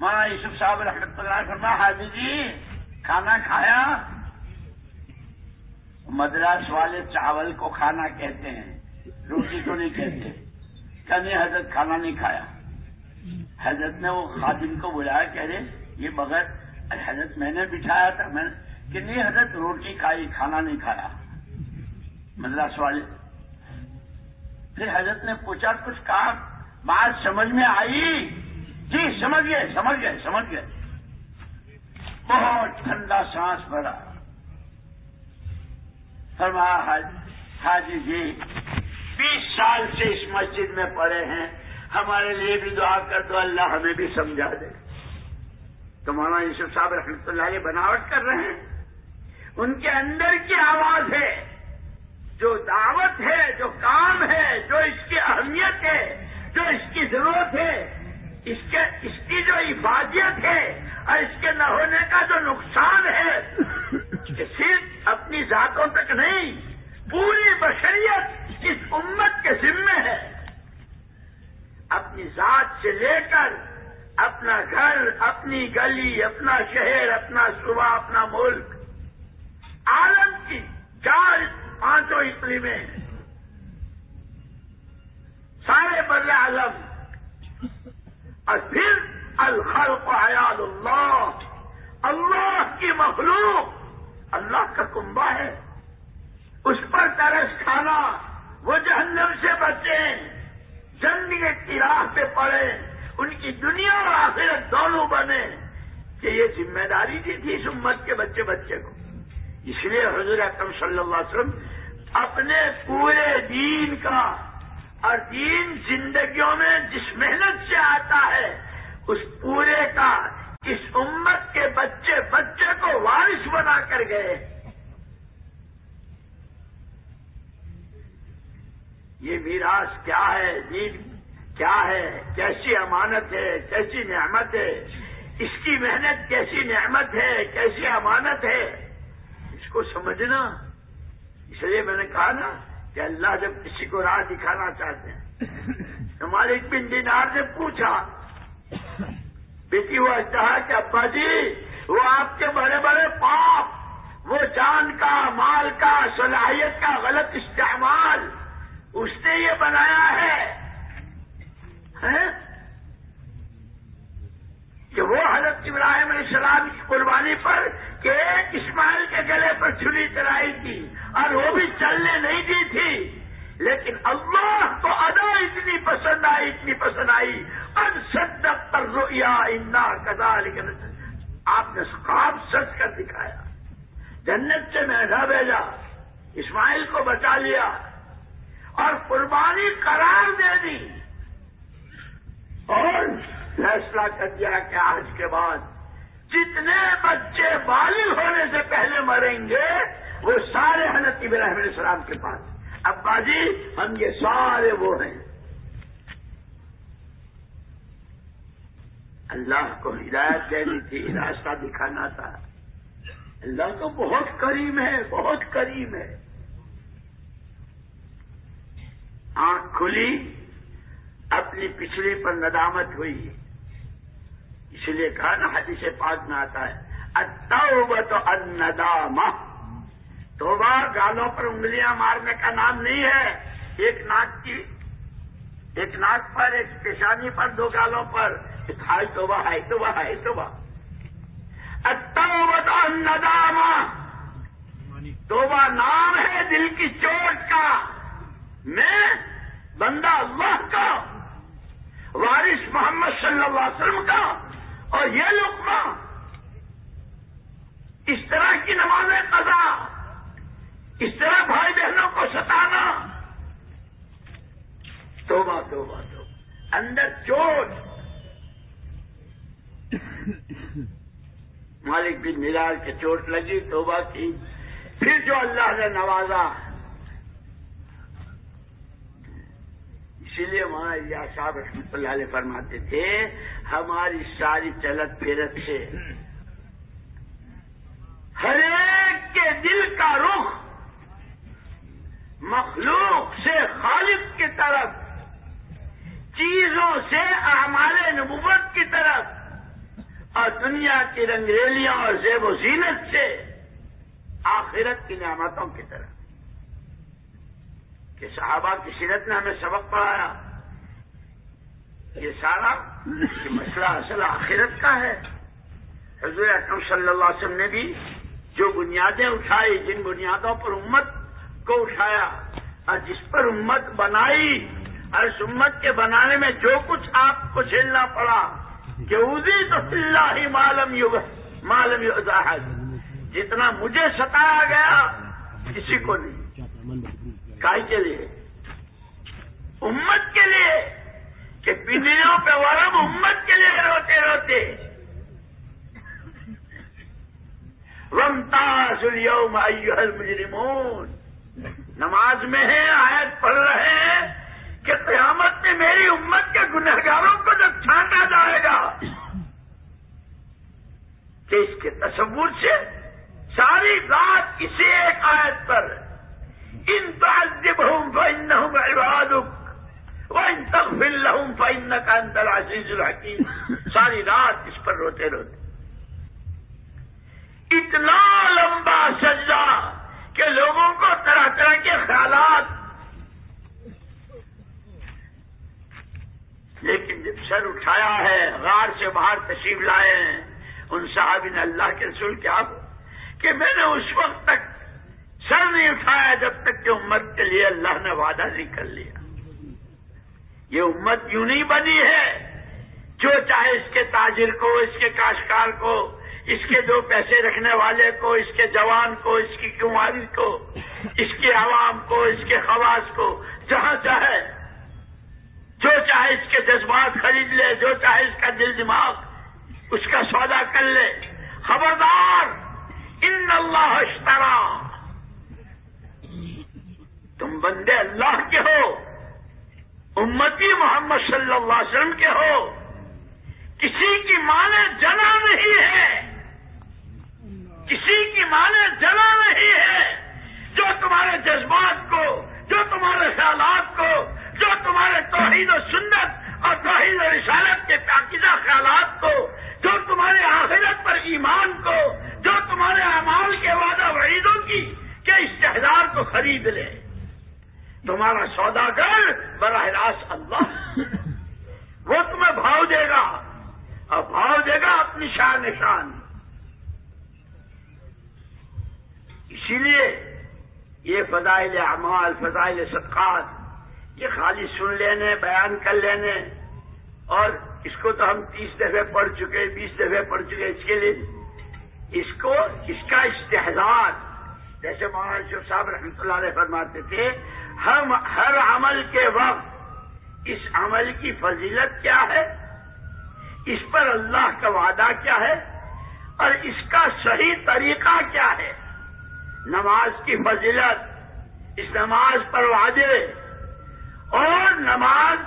مولانا یوسف صاحب رحمۃ اللہ فرما، حاجی جی کھانا کھایا؟ مدراس والے چاول کو کھانا کہتے ہیں، روٹی کو نہیں کہتے۔ کبھی حضرت، کھانا نہیں کھایا۔ حضرت نے وہ خادم کو بلایا، کہہ رہے، یہ بغیر حضرت میں نے بٹھایا تھا، میں کہ نہیں حضرت، روٹی کھائی، کھانا نہیں کھایا۔ مدراس والے پھر حضرت نے پوچھا، کچھ کہا؟ بات سمجھ میں آئی؟ جی سمجھ گئے سمجھ گئے سمجھ گئے۔ بہت ٹھنڈا سانس بھرا۔ فرمایا حاجی جی بیس سال سے اس مسجد میں پڑے ہیں۔ ہمارے لیے بھی دعا کر دو، اللہ ہمیں بھی سمجھا دے۔ تو مولانا یوسف صاحب رحمۃ اللہ علیہ بناوٹ کر رہے ہیں۔ ان کے اندر کی آواز ہے۔ جو دعوت ہے، جو کام ہے، جو اس کی اہمیت ہے، جو اس کی ضرورت ہے، اس کے، اس کی جو عبادیت ہے اور اس کے نہ ہونے کا جو نقصان ہے کہ صرف اپنی ذاتوں تک نہیں، پوری بشریت اس امت کے ذمے ہے۔ اپنی ذات سے لے کر اپنا گھر، اپنی گلی، اپنا شہر، اپنا صبح اپنا ملک، عالم کی چار پانچوں اسلی میں سارے بر عالم اور پھر الخلق حیال اللہ اللہ کی مخلوق، اللہ کا کنبا ہے۔ اس پر ترس کھانا، وہ جہنم سے بچیں جنگ کی راہ پہ پڑے، ان کی دنیا اور آخرت دونوں بنے۔ کہ یہ ذمہ داری دی تھی اس امت کے بچے بچے کو۔ اس لیے حضور اکرم صلی اللہ علیہ وسلم اپنے پورے دین کا اور دین زندگیوں میں جس محنت سے آتا ہے، اس پورے کا اس امت کے بچے بچے کو وارث بنا کر گئے۔ یہ میراث کیا ہے؟ دین کیا ہے؟ کیسی امانت ہے؟ کیسی نعمت ہے؟ اس کی محنت کیسی نعمت ہے؟ کیسی امانت ہے؟ کو سمجھنا۔ اس لیے میں نے کہا نا کہ اللہ جب کسی کو راہ دکھانا چاہتے ہیں، تو مالک بن دینار نے پوچھا، بیٹی وہ کہا کہ ابا جی وہ آپ کے بڑے بڑے پاپ وہ جان کا، مال کا، صلاحیت کا غلط استعمال، اس نے یہ بنایا ہے۔ کہ وہ حضرت ابراہیم علیہ السلام کی قربانی پر کہ ایک اسماعیل کے گلے پر چھری چلائی تھی اور وہ بھی چلنے نہیں دی تھی۔ لیکن اللہ کو ادا اتنی پسند آئی، اتنی پسند آئی۔ ان صدق پر رویا انا کدا لیکن آپ نے خواب سچ کر دکھایا۔ جنت سے میڈا بھیجا، اسماعیل کو بچا لیا اور قربانی قرار دے دی۔ اور فیصلہ کر دیا کہ آج کے بعد جتنے بچے بالغ ہونے سے پہلے مریں گے، وہ سارے حضرت ابراہیم علیہ السلام کے پاس۔ اب باجی ہم یہ سارے وہ ہیں۔ اللہ کو ہدایت دینی تھی، راستہ دکھانا تھا۔ اللہ تو بہت کریم ہے، بہت کریم ہے۔ آنکھ کھلی، اپنی پچھلی پر ندامت ہوئی۔ اس لیے کہا نا حدیث پاک میں آتا ہے تو الندامہ۔ توبہ گالوں پر انگلیاں مارنے کا نام نہیں ہے۔ ایک ناک کی، ایک ناک پر، ایک پیشانی پر، دو گالوں پر۔ ہائی توبہ ہائی توبہ ہائی توبہ۔ اتوبت الندامہ۔ توبہ نام ہے دل کی چوٹ کا۔ میں، بندہ اللہ کا، وارث محمد صلی اللہ علیہ وسلم کا۔ اور یہ لقمہ، اس طرح کی نماز قضا، اس طرح بھائی بہنوں کو ستانا۔ توبہ توبہ تو اندر چوٹ۔ مالک بن ملال کے چوٹ لگی، توبہ کی۔ پھر جو اللہ نے نوازا۔ اسی لیے وہاں صاحب رحمۃ اللہ علیہ فرماتے تھے ہماری ساری چلت پھرت سے۔ ہر ایک کے دل کا رخ مخلوق سے خالق کی طرف، چیزوں سے ہمارے نبوت کی طرف، اور دنیا کی رنگریلیاں اور زیب و زینت سے آخرت کی نعمتوں کی طرف۔ کہ صحابہ کی سیرت نے ہمیں سبق پڑھایا۔ یہ سارا مسئلہ اصل آخرت کا ہے۔ حضور اکرم صلی اللہ علیہ وسلم نے بھی جو بنیادیں اٹھائی، جن بنیادوں پر امت کو اٹھایا اور جس پر امت بنائی، اور اس امت کے بنانے میں جو کچھ آپ کو جھیلنا پڑا، کہ اسی تو اللہ ہی معلوم یوگ معلوم جتنا مجھے ستایا گیا، کسی کو نہیں۔ کائی کے لیے؟ امت کے لیے۔ کہ بجلیوں پہ ورم امت کے لیے روتے روتے۔ رمتاز اليوم ایوہ المجرمون۔ نماز میں ہے آیت پڑھ رہے ہیں کہ قیامت میں میری امت کے گنہگاروں کو جب چھانٹا جائے گا، کہ اس کے تصور سے ساری بات کسی ایک آیت پر۔ ان تعذبهم فإنهم عبادك وإن تغفر لهم فإنك أنت العزيز ساری رات اس پر روتے روتے۔ اتنا لمبا سجدہ کہ لوگوں کو طرح طرح کے خیالات۔ لیکن جب سر اٹھایا ہے، غار سے باہر تشریف لائے ہیں، ان صاحب نے اللہ کے رسول کیا کہ میں نے اس وقت تک سر نہیں اٹھایا جب تک کہ امت کے لیے اللہ نے وعدہ نہیں کر لیا۔ یہ امت یوں نہیں بنی ہے جو چاہے اس کے تاجر کو، اس کے کاشکار کو، اس کے دو پیسے رکھنے والے کو، اس کے جوان کو، اس کی کماری کو، اس کے عوام کو، اس کے خواص کو، جہاں چاہے۔ جو چاہے اس کے جذبات خرید لے، جو چاہے اس کا دل دماغ، اس کا سودا کر لے۔ خبردار! ان اللہ اشترا۔ تم بندے اللہ کے ہو۔ امتی محمد صلی اللہ علیہ وسلم کے ہو، کسی کی مانے جنا نہیں ہے۔ کسی کی مانے جنا نہیں ہے۔ جو تمہارے جذبات کو، جو تمہارے خیالات کو، جو تمہارے توحید و سنت اور توحید و رسالت کے پاکیزہ خیالات کو، جو تمہارے آخرت پر ایمان کو، جو تمہارے اعمال کے وعدہ وعیدوں کی کہ استحدار کو خرید لے۔ تمہارا سوداگر براہ راست اللہ۔ وہ تمہیں بھاؤ دے گا۔ اور بھاؤ دے گا اپنی شان نشان۔ اسی لیے یہ فضائل اعمال فضائل صدقات یہ خالی سن لینے بیان کر لینے۔ اور اس کو تو ہم تیس دفعے پڑھ چکے بیس دفعے پڑھ چکے۔ اس کے لیے اس کو اس کا استحصال جیسے مولانا شیخ صاحب رحمۃ اللہ علیہ فرماتے تھے ہم ہر عمل کے وقت اس عمل کی فضیلت کیا ہے؟ اس پر اللہ کا وعدہ کیا ہے؟ اور اس کا صحیح طریقہ کیا ہے؟ نماز کی فضیلت اس نماز پر وعدے اور نماز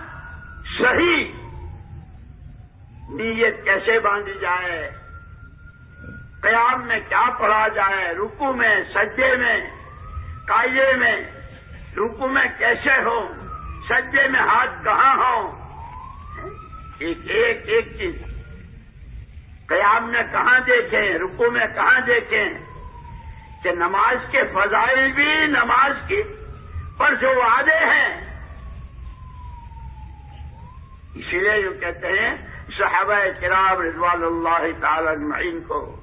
صحیح نیت کیسے باندھی جائے؟ قیام میں کیا پڑھا جائے؟ رکو میں سجے میں قائدے میں رکو میں کیسے ہو سجے میں ہاتھ کہاں ہو ایک ایک ایک چیز۔ قیام میں کہاں دیکھیں؟ رکو میں کہاں دیکھیں؟ کہ نماز کے فضائل بھی نماز کی، پر جو وعدے ہیں۔ اسی لیے جو کہتے ہیں، صحابہ کرام رضوان اللہ تعالی اجمعین کو،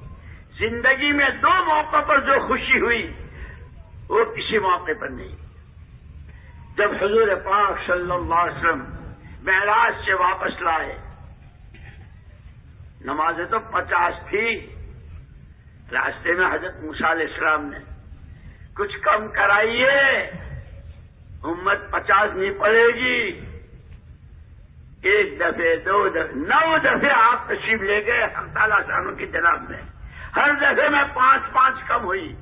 زندگی میں دو موقع پر جو خوشی ہوئی، وہ کسی موقع پر نہیں۔ جب حضور پاک صلی اللہ علیہ وسلم معراج سے واپس لائے، نمازیں تو پچاس تھی، راستے میں حضرت علیہ السلام نے کچھ کم کرائیے، امت پچاس نہیں پڑے گی۔ ایک دفعے دو دفعے نو دفعے آپ تشریف لے گئے ہم تعالیٰ شانوں کی جناب میں۔ ہر دفعے میں پانچ پانچ کم ہوئی۔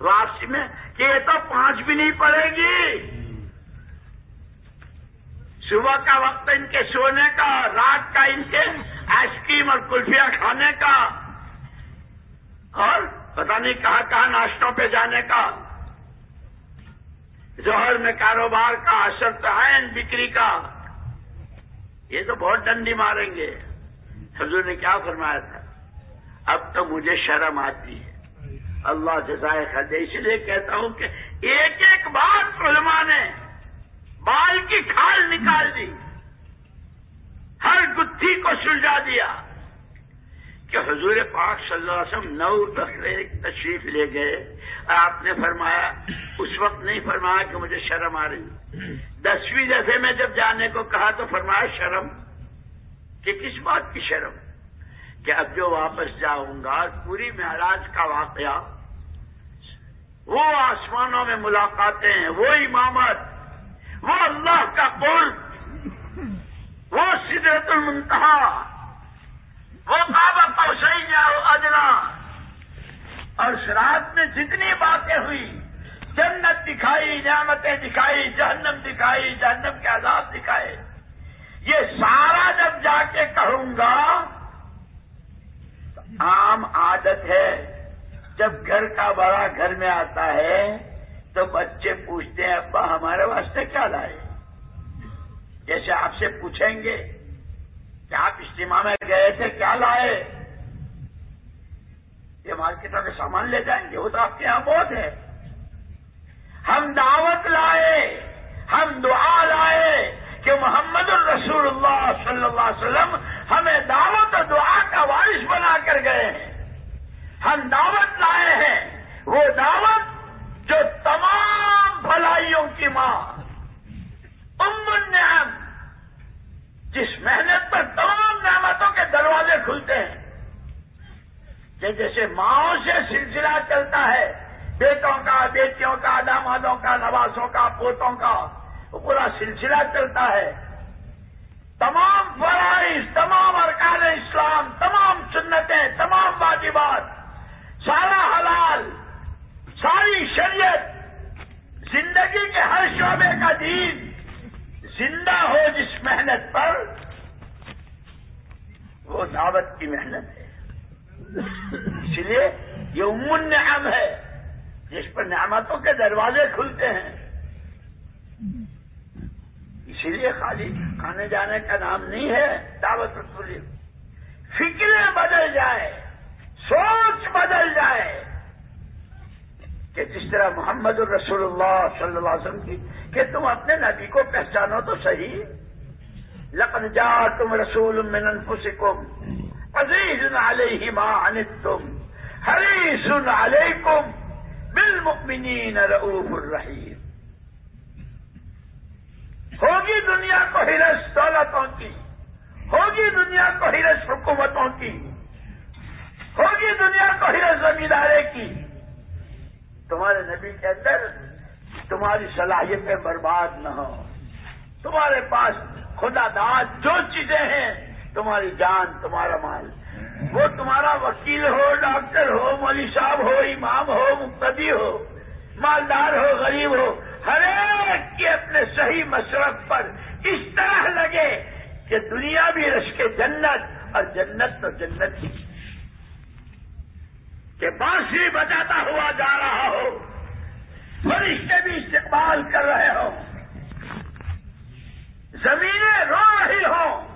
واپسی میں کہ یہ تو پانچ بھی نہیں پڑے گی۔ صبح کا وقت ان کے سونے کا، رات کا ان کے آئس کریم اور کلفیاں کھانے کا۔ اور پتہ نہیں کہاں کہاں ناشتوں پہ جانے کا۔ جوہر میں کاروبار کا اثر تو ہے بکری کا۔ یہ تو بہت ڈنڈی ماریں گے۔ حضور نے کیا فرمایا تھا؟ اب تو مجھے شرم آتی ہے۔ اللہ جزائے خدے اس لیے کہتا ہوں کہ ایک ایک بات علماء نے بال کی کھال نکال دی، ہر گتھی کو سلجھا دیا کہ حضور پاک صلی اللہ علیہ وسلم نو دفعے تشریف لے گئے۔ آپ نے فرمایا، اس وقت نہیں فرمایا کہ مجھے شرم آ رہی۔ دسویں دفعے میں جب جانے کو کہا تو فرمایا، شرم، کہ کس بات کی شرم؟ کہ اب جو واپس جاؤں گا پوری معراج کا واقعہ، وہ آسمانوں میں ملاقاتیں ہیں، وہ امامت، وہ اللہ کا قرب، وہ سدرت المنتہا، وہ بابا پوسائی جاؤ ادنا۔ اور شراب میں جتنی باتیں ہوئی، جنت دکھائی، نعمتیں دکھائی، جہنم دکھائی، جہنم کے عذاب دکھائے، یہ سارا جب جا کے کہوں گا عام عادت ہے۔ جب گھر کا بڑا گھر میں آتا ہے، تو بچے پوچھتے ہیں، ابا، ہمارے واسطے کیا لائے؟ جیسے آپ سے پوچھیں گے، کہ آپ اجتماع میں گئے تھے، کیا لائے؟ یہ مارکیٹوں کے سامان لے جائیں گے، وہ تو آپ کے یہاں بہت ہے۔ ہم دعوت لائے، ہم دعا لائے کہ محمد الرسول اللہ صلی اللہ علیہ وسلم ہمیں دعوت اور دعا کا وارث بنا کر گئے ہیں۔ ہم دعوت لائے ہیں۔ وہ دعوت جو تمام بھلائیوں کی ماں، ام النعم، جس محنت پر تمام نعمتوں کے دروازے کھلتے ہیں۔ کہ جیسے ماؤں سے سلسلہ چلتا ہے، بیٹوں کا، بیٹیوں کا، دامادوں کا، نوازوں کا، پوتوں کا۔ وہ پورا سلسلہ چلتا ہے۔ تمام فرائض، تمام ارکان اسلام، تمام سنتیں، تمام واجبات، سارا حلال، ساری شریعت، زندگی کے ہر شعبے کا دین زندہ ہو جس محنت پر، وہ دعوت کی محنت ہے۔ اس لیے یہ امن نعم ہے، جس پر نعمتوں کے دروازے کھلتے ہیں۔ اسی لیے خالی کھانے جانے کا نام نہیں ہے، دعوت رسولی۔ فکریں بدل جائے، سوچ بدل جائے کہ جس طرح محمد الرسول اللہ صلی اللہ علیہ وسلم کی، کہ تم اپنے نبی کو پہچانو تو صحیح۔ لقد جا تم رسول من انفسکم، عزیز علیہ ما عنتم، حریص علیکم بالمؤمنین رؤوف الرحیم ہوگی دنیا کو ہرس دولتوں کی، ہوگی دنیا کو ہرس حکومتوں کی، ہوگی دنیا کو ہرس زمیندارے کی۔ تمہارے نبی کے اندر تمہاری صلاحیتیں برباد نہ ہو تمہارے پاس خدا داد جو چیزیں ہیں، تمہاری جان، تمہارا مال۔ وہ تمہارا وکیل ہو، ڈاکٹر ہو مولی صاحب ہو، امام ہو، مقتدی ہو، مالدار ہو، غریب ہو ہر ایک کے اپنے صحیح مشرف پر اس طرح لگے کہ دنیا بھی رش کے جنت اور جنت تو جنت ہی کہ بانسی بجاتا ہوا جا رہا ہو، فرشتے بھی استقبال کر رہے ہو، زمینیں رو رہی ہوں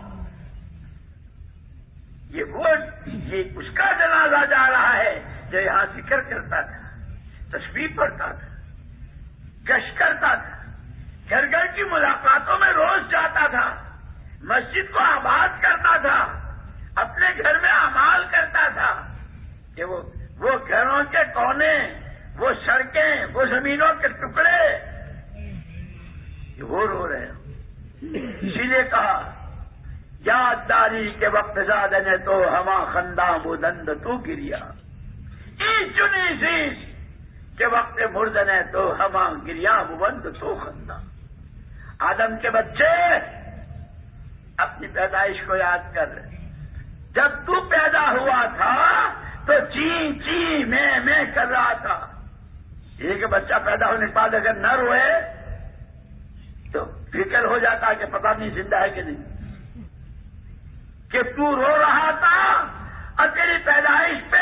یہ وہ یہ اس کا جنازہ جا رہا ہے جو یہاں ذکر کرتا تھا تصویر پڑھتا تھا۔ گش کرتا تھا۔ گھر گھر کی ملاقاتوں میں روز جاتا تھا۔ مسجد کو آباد کرتا تھا۔ اپنے گھر میں امال کرتا تھا۔ کہ وہ وہ گھروں کے کونے، وہ سڑکیں، وہ زمینوں کے ٹکڑے۔ وہ رو رہے ہیں اسی لیے کہا یاد داری کے وقت زیادہ نے تو ہما خندہ مدند تو گریا۔ چنی سیس کے وقت مرد نے تو ہما گریا مبند تو خندہ۔ آدم کے بچے، اپنی پیدائش کو یاد کر۔ جب تو پیدا ہوا تھا تو چی چی میں میں کر رہا تھا۔ یہ کہ بچہ پیدا ہونے کے بعد اگر نہ روئے تو فکر ہو جاتا کہ پتا نہیں زندہ ہے کہ نہیں۔ کہ تو رو رہا تھا اور تیری پیدائش پہ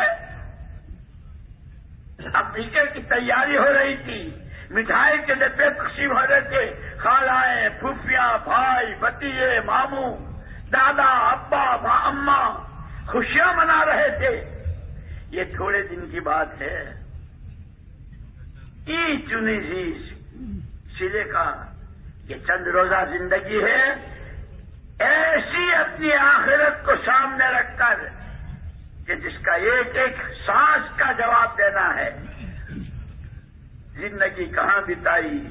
عقیقے کی تیاری ہو رہی تھی۔ مٹھائی کے ڈبے تقسیم ہو رہے تھے۔ خالائیں پھوپیاں بھائی بتیے ماموں، دادا، ابا اماں خوشیاں منا رہے تھے۔ یہ تھوڑے دن کی بات ہے۔ ای چنی سیلے کا یہ چند روزہ زندگی ہے۔ ایسی اپنی آخرت کو سامنے رکھ کر کہ جس کا ایک ایک سانس کا جواب دینا ہے۔ زندگی کہاں بتائی،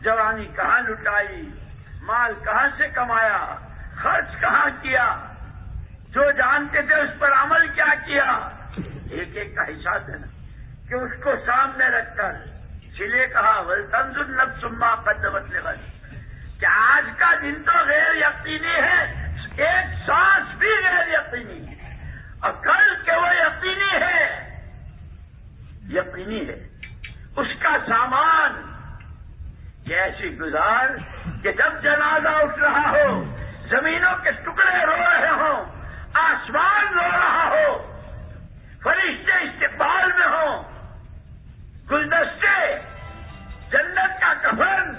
جوانی کہاں لٹائی، مال کہاں سے کمایا، خرچ کہاں کیا، جو جانتے تھے اس پر عمل کیا کیا۔ ایک ایک کا حساب دینا، کہ اس کو سامنے رکھ کر۔ چلے کہا ول تنظر نب سما قدمت لگا کہ آج کا دن تو غیر یقینی ہے، ایک سانس بھی غیر یقینی ہے اور کل کے وہ یقینی ہے یقینی ہے اس کا سامان ایسی گزار کہ جب جنازہ اٹھ رہا ہو، زمینوں کے ٹکڑے رو رہے ہوں، آسمان رو رہا ہو، فرشتے استقبال میں ہوں، گلدستے جنت کا کفن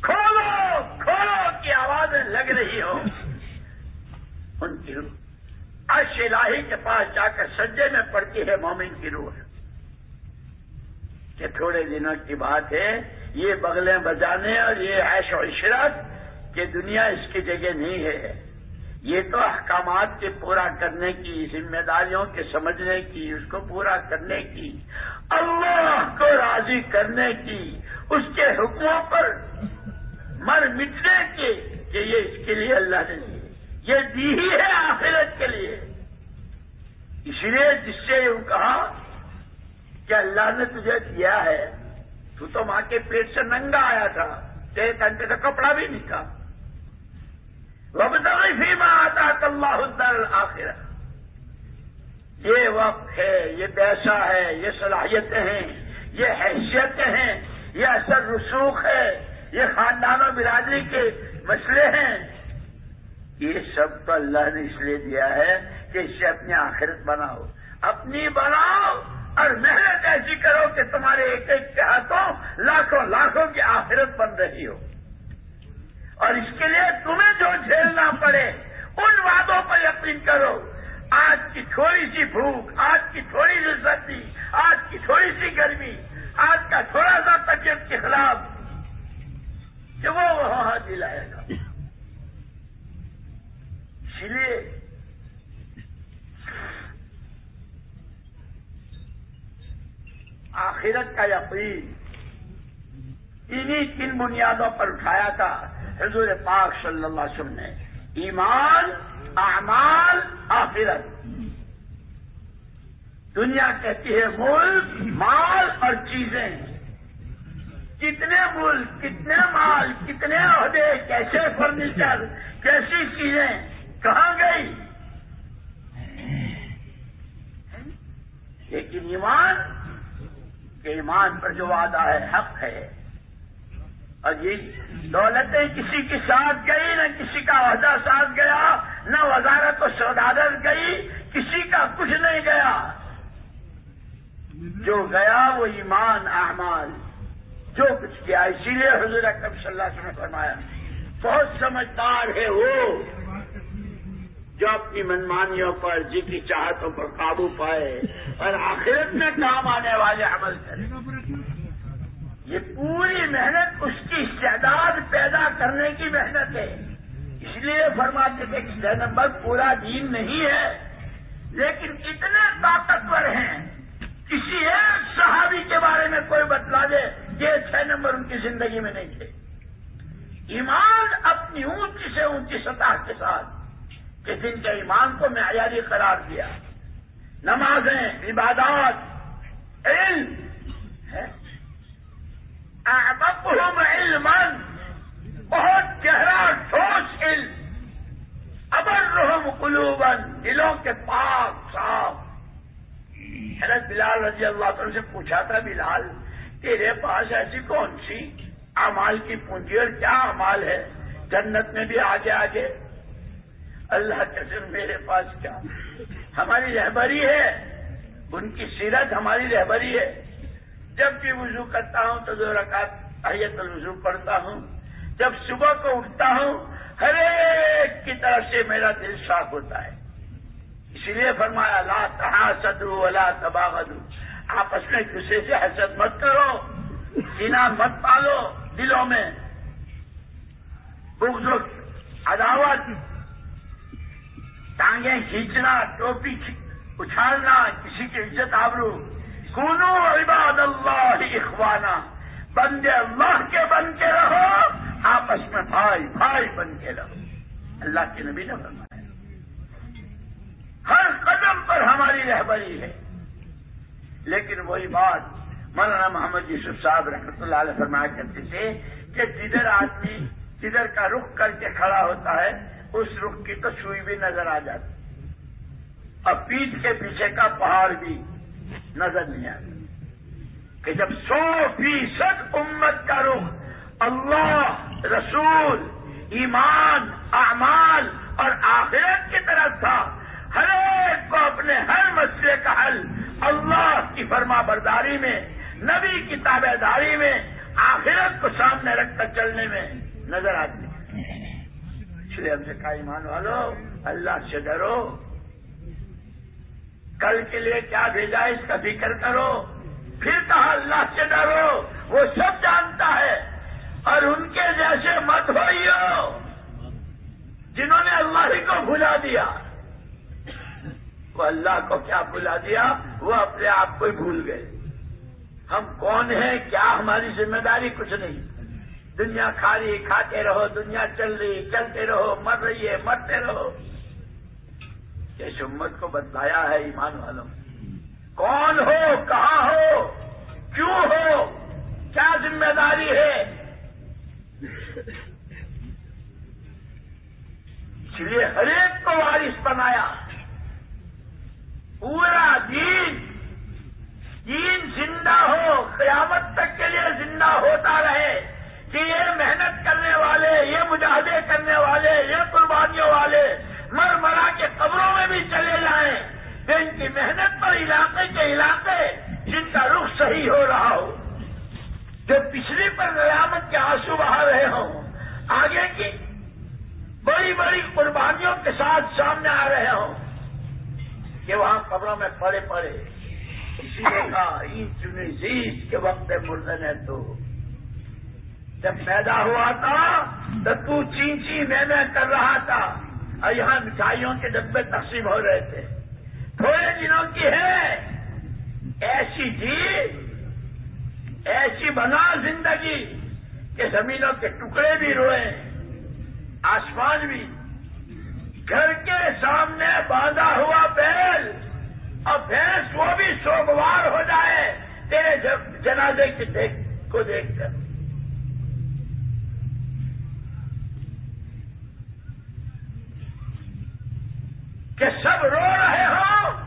کھولو کھولو کی آوازیں لگ رہی ہو ان کی روح الہی کے پاس جا کر سجے میں پڑتی ہے مومن کی روح۔ کہ تھوڑے دنوں کی بات ہے، یہ بغلیں بجانے اور یہ عیش و عشرت کہ دنیا اس کی جگہ نہیں ہے۔ یہ تو احکامات کے پورا کرنے کی، ذمہ داریوں کے سمجھنے کی، اس کو پورا کرنے کی، اللہ کو راضی کرنے کی، اس کے حکموں پر مر مٹنے کی کہ یہ اس کے لیے اللہ نے دی یہ دی ہی ہے آخرت کے لیے۔ اس لیے جس سے یوں کہا کہ اللہ نے تجھے دیا ہے؟ تو تو ماں کے پیٹ سے ننگا آیا تھا، تیرے کنٹے کا کپڑا بھی نہیں تھا۔ وب فیما آتا اللہ الدر آخر یہ وقت ہے، یہ پیسہ ہے، یہ صلاحیتیں ہیں، یہ حیثیتیں ہیں، یہ اثر رسوخ ہے، یہ خاندان و برادری کے مسئلے ہیں۔ یہ سب تو اللہ نے اس لیے دیا ہے کہ اس سے اپنی آخرت بناؤ، اپنی بناؤ۔ اور محنت ایسی کرو کہ تمہارے ایک ایک کے ہاتھوں لاکھوں لاکھوں کی آخرت بن رہی ہو۔ اور اس کے لیے تمہیں جو جھیلنا پڑے، ان وعدوں پر یقین کرو۔ آج کی تھوڑی سی بھوک، آج کی تھوڑی سی سردی، آج کی تھوڑی سی گرمی، آج کا تھوڑا سا طبیعت کے خلاف کہ وہ وہاں دلائے گا۔ اس لیے آخرت کا یقین۔ انہی کن بنیادوں پر اٹھایا تھا۔ حضور پاک صلی اللہ علیہ وسلم نے۔ ایمان، اعمال، آخرت۔ دنیا کہتی ہے ملک، مال اور چیزیں۔ کتنے ملک، کتنے مال، کتنے عہدے، کیسے فرنیچر، کیسی چیزیں، کہاں گئی؟ لیکن ایمان کہ ایمان پر جو وعدہ ہے، حق ہے۔ اور یہ دولتیں کسی کے ساتھ گئی، نہ کسی کا عہدہ ساتھ گیا، نہ وزارت و سودادت گئی، کسی کا کچھ نہیں گیا۔ جو گیا وہ ایمان احمال جو کچھ کیا۔ اسی لیے حضور اکرم صلی اللہ علیہ وسلم نے فرمایا، بہت سمجھدار ہے وہ۔ جو اپنی منمانیوں پر جی کی چاہتوں پر قابو پائے۔ اور آخرت میں کام آنے والے عمل کرے یہ پوری محنت اس کی استعداد پیدا کرنے کی محنت ہے۔ اس لیے فرماتے تھے کہ چھ نمبر پورا دین نہیں ہے، لیکن اتنے طاقتور ہیں۔ کسی ایک صحابی کے بارے میں کوئی بتلا دے یہ چھ نمبر ان کی زندگی میں نہیں تھے۔ ایمان اپنی اونچی سے اونچی سطح کے ساتھ۔ کہ جن کے ایمان کو معیاری قرار دیا۔ نمازیں، عبادات، علم احببهم علما، بہت گہرا ٹھوس علم۔ ابر رحم قلوبا، دلوں کے پاک صاف۔ حضرت بلال رضی اللہ عنہ سے پوچھا تھا بلال، تیرے پاس ایسی کون سی امال کی پونجی اور کیا امال ہے؟ جنت میں بھی آگے آگے۔ اللہ کے میرے پاس کیا؟ ہماری رہبری ہے۔ ان کی سیرت ہماری رہبری ہے۔ جب بھی وضو کرتا ہوں تو دو رکعت احیت الوضو پڑھتا ہوں۔ جب صبح کو اٹھتا ہوں، ہر ایک کی طرف سے میرا دل صاف ہوتا ہے۔ اسی لیے فرمایا، لا تحاسد ولا تباغد آپس میں دوسرے سے حسد مت کرو سینا مت پالو دلوں میں۔ بغض عداوت ٹانگیں کھینچنا، ٹوپی اچھالنا، کسی کی عزت آبرو۔ کونو عباد اللہ اخوانا، بندے اللہ کے بن کے رہو، آپس میں بھائی بھائی بن کے رہو۔ اللہ کے نبی نے فرمایا۔ ہر قدم پر ہماری رہبری ہے۔ لیکن وہی بات مولانا محمد یوسف صاحب رحمۃ اللہ علیہ فرمایا کرتے تھے کہ جدھر آدمی جدھر کا رخ کر کے کھڑا ہوتا ہے اس رخ کی تو سوئی بھی نظر آ جاتی۔ اور پیٹ کے پیچھے کا پہاڑ بھی نظر نہیں آتا۔ کہ جب سو فیصد امت کا رخ اللہ، رسول، ایمان، اعمال اور آخرت کی طرف تھا، ہر ایک کو اپنے ہر مسئلے کا حل اللہ کی فرما برداری میں، نبی کی تابے داری میں، آخرت کو سامنے رکھ کر چلنے میں نظر آتی۔ پچھلے سے کا ایمان والو، اللہ سے ڈرو۔ کل کے لیے کیا بھیجا اس کا ذکر کرو۔ پھر کہا، اللہ سے ڈرو۔ وہ سب جانتا ہے۔ اور ان کے جیسے مت ہوئیو۔ جنہوں نے اللہ ہی کو بھلا دیا۔ وہ اللہ کو کیا بھلا دیا؟ وہ اپنے آپ کو ہی بھول گئے۔ ہم کون ہیں؟ کیا ہماری ذمہ داری؟ کچھ نہیں۔ دنیا کھا رہی کھاتے رہو، دنیا چل رہی چلتے رہو، مر رہی ہے، مرتے رہو۔ اس امت کو بتلایا ہے ایمان والوں، کون ہو، کہاں ہو، کیوں ہو، کیا ذمہ داری ہے؟ اس لیے ہر ایک کو وارث بنایا۔ پورا دین دین زندہ ہو، قیامت تک کے لیے زندہ ہوتا رہے۔ کہ یہ محنت کرنے والے، یہ مجاہدے کرنے والے، یہ قربانیوں والے مر مرا کے قبروں میں بھی چلے جائیں۔ کہ ان کی محنت پر علاقے کے علاقے جن کا رخ صحیح ہو رہا ہو۔ جو پچھلی پر قیامت کے آنسو بہا رہے ہوں۔ آگے کی بڑی بڑی قربانیوں کے ساتھ سامنے آ رہے ہوں کہ وہاں قبروں میں پڑے پڑے۔ اسی نے کہا عید چنی زیز کے وقت مردن ہے تو جب پیدا ہوا تھا تو تو چین چی میں میں کر رہا تھا۔ اور یہاں مٹھائیوں کے ڈبے تقسیم ہو رہے تھے۔ تھوڑے دنوں کی ہے۔ ایسی تھی ایسی بنا زندگی کہ زمینوں کے ٹکڑے بھی روئے، آسمان بھی۔ گھر کے سامنے باندھا ہوا بیل اور بھینس وہ بھی سوگوار ہو جائے تیرے جنازے کی دیکھ کو دیکھ کر۔ کہ سب رو رہے ہو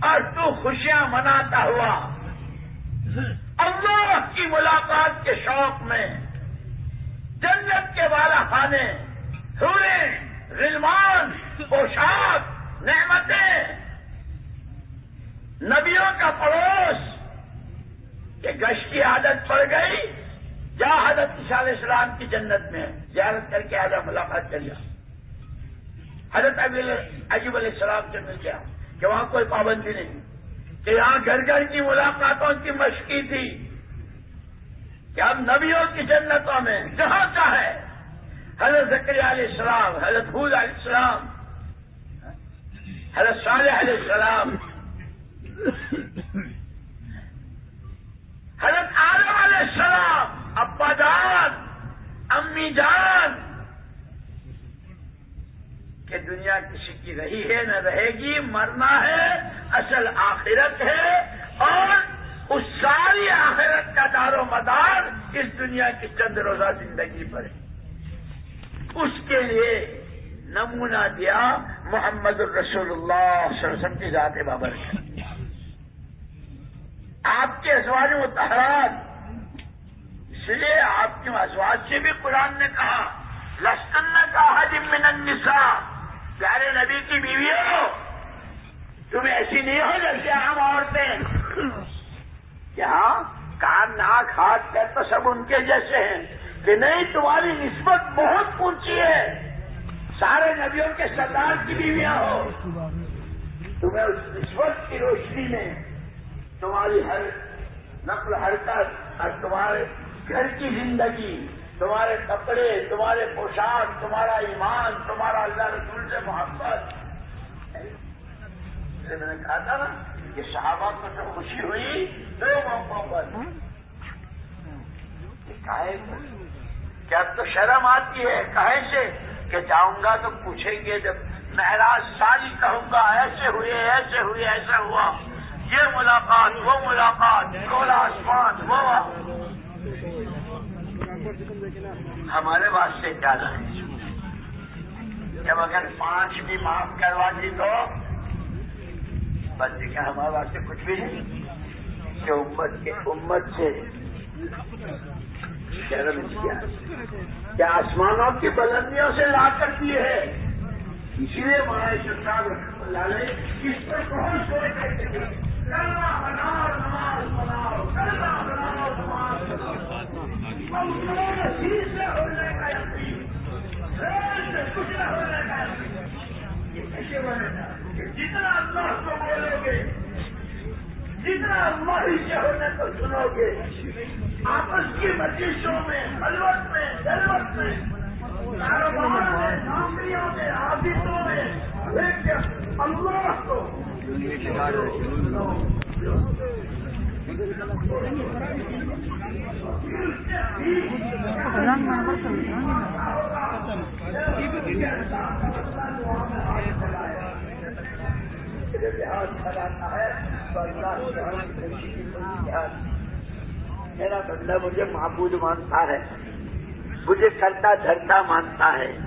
اور تو خوشیاں مناتا ہوا۔ اللہ کی ملاقات کے شوق میں، جنت کے والا خانے سورے رلمان پوشاک، نعمتیں۔ نبیوں کا پڑوس، کہ گش کی عادت پڑ گئی، جا حضرت علیہ السلام کی جنت میں زیارت کر کے آدھا ملاقات کر لیا حضرت عجیب علیہ السلام سے مل گیا کہ وہاں کوئی پابندی نہیں کہ یہاں گھر گھر کی ملاقاتوں کی مشقی تھی کہ ہم نبیوں کی جنتوں میں جہاں چاہے حضرت ذکری علیہ السلام، حضرت حود علیہ السلام، حضرت صالح علیہ السلام، حضرت عالم علیہ السلام، ابا جان، امی جان کہ دنیا کسی کی رہی ہے، نہ رہے گی، مرنا ہے، اصل آخرت ہے اور اس ساری آخرت کا دار و مدار اس دنیا کی چند روزہ زندگی پر ہے۔ اس کے لیے نمونہ دیا محمد الرسول اللہ صلی اللہ علیہ وسلم کی ذات بابر آپ کے ازواج متحرات، اس لیے آپ کے ازواج سے بھی قرآن نے کہا لسکن نے کہا جمن النساء۔ پیارے نبی کی بیوی ہو تم ایسی نہیں ہو جیسے عام عورتیں۔ کیا کان ناک ہاتھ پیر تو سب ان کے جیسے ہیں؟ کہ نہیں، تمہاری نسبت بہت اونچی ہے۔ سارے نبیوں کے سردار کی بیویاں ہو۔ تمہیں اس نسبت کی روشنی میں تمہاری ہر نقل حرکت اور تمہارے گھر کی زندگی تمہارے کپڑے، تمہارے پوشاک، تمہارا ایمان، تمہارا اللہ رسول سے محبت. میں نے کہا تھا نا کہ صحابہ کو جو خوشی ہوئی دو موقعوں پر کیا تو شرم آتی ہے کہے سے کہ جاؤں گا تو پوچھیں گے جب مہراج ساری کہوں گا ایسے ہوئے ایسے ہوئے، ایسا ہوا. یہ ملاقات، وہ ملاقات کھولا آسمان، وہ ہمارے واسطے کیا ہے جب اگر پانچ بھی معاف کروا دی تو بس دیکھیں ہمارے واسطے کچھ بھی نہیں۔ کہ امت کے امت سے شرم کیا؟ کیا آسمانوں کی بلندیوں سے لا کر دیے ہے؟ اسی لیے ہمارے سرکار لالے اس پر بہت سوچ بناؤ، نماز بناؤ بناؤ، نماز ہونے کا کچھ نہ ہونے کا گا جتنا اللہ کو بولو گے جتنا اللہ سے ہونے کو سنو گے آپس کی مجلسوں میں خلوت میں ضرورت میں کاروبار میں نوکریوں میں آفسوں میں اللہ کو۔ میرا بندہ مجھے معبود مانتا ہے، مجھے کرتا دھرتا مانتا ہے،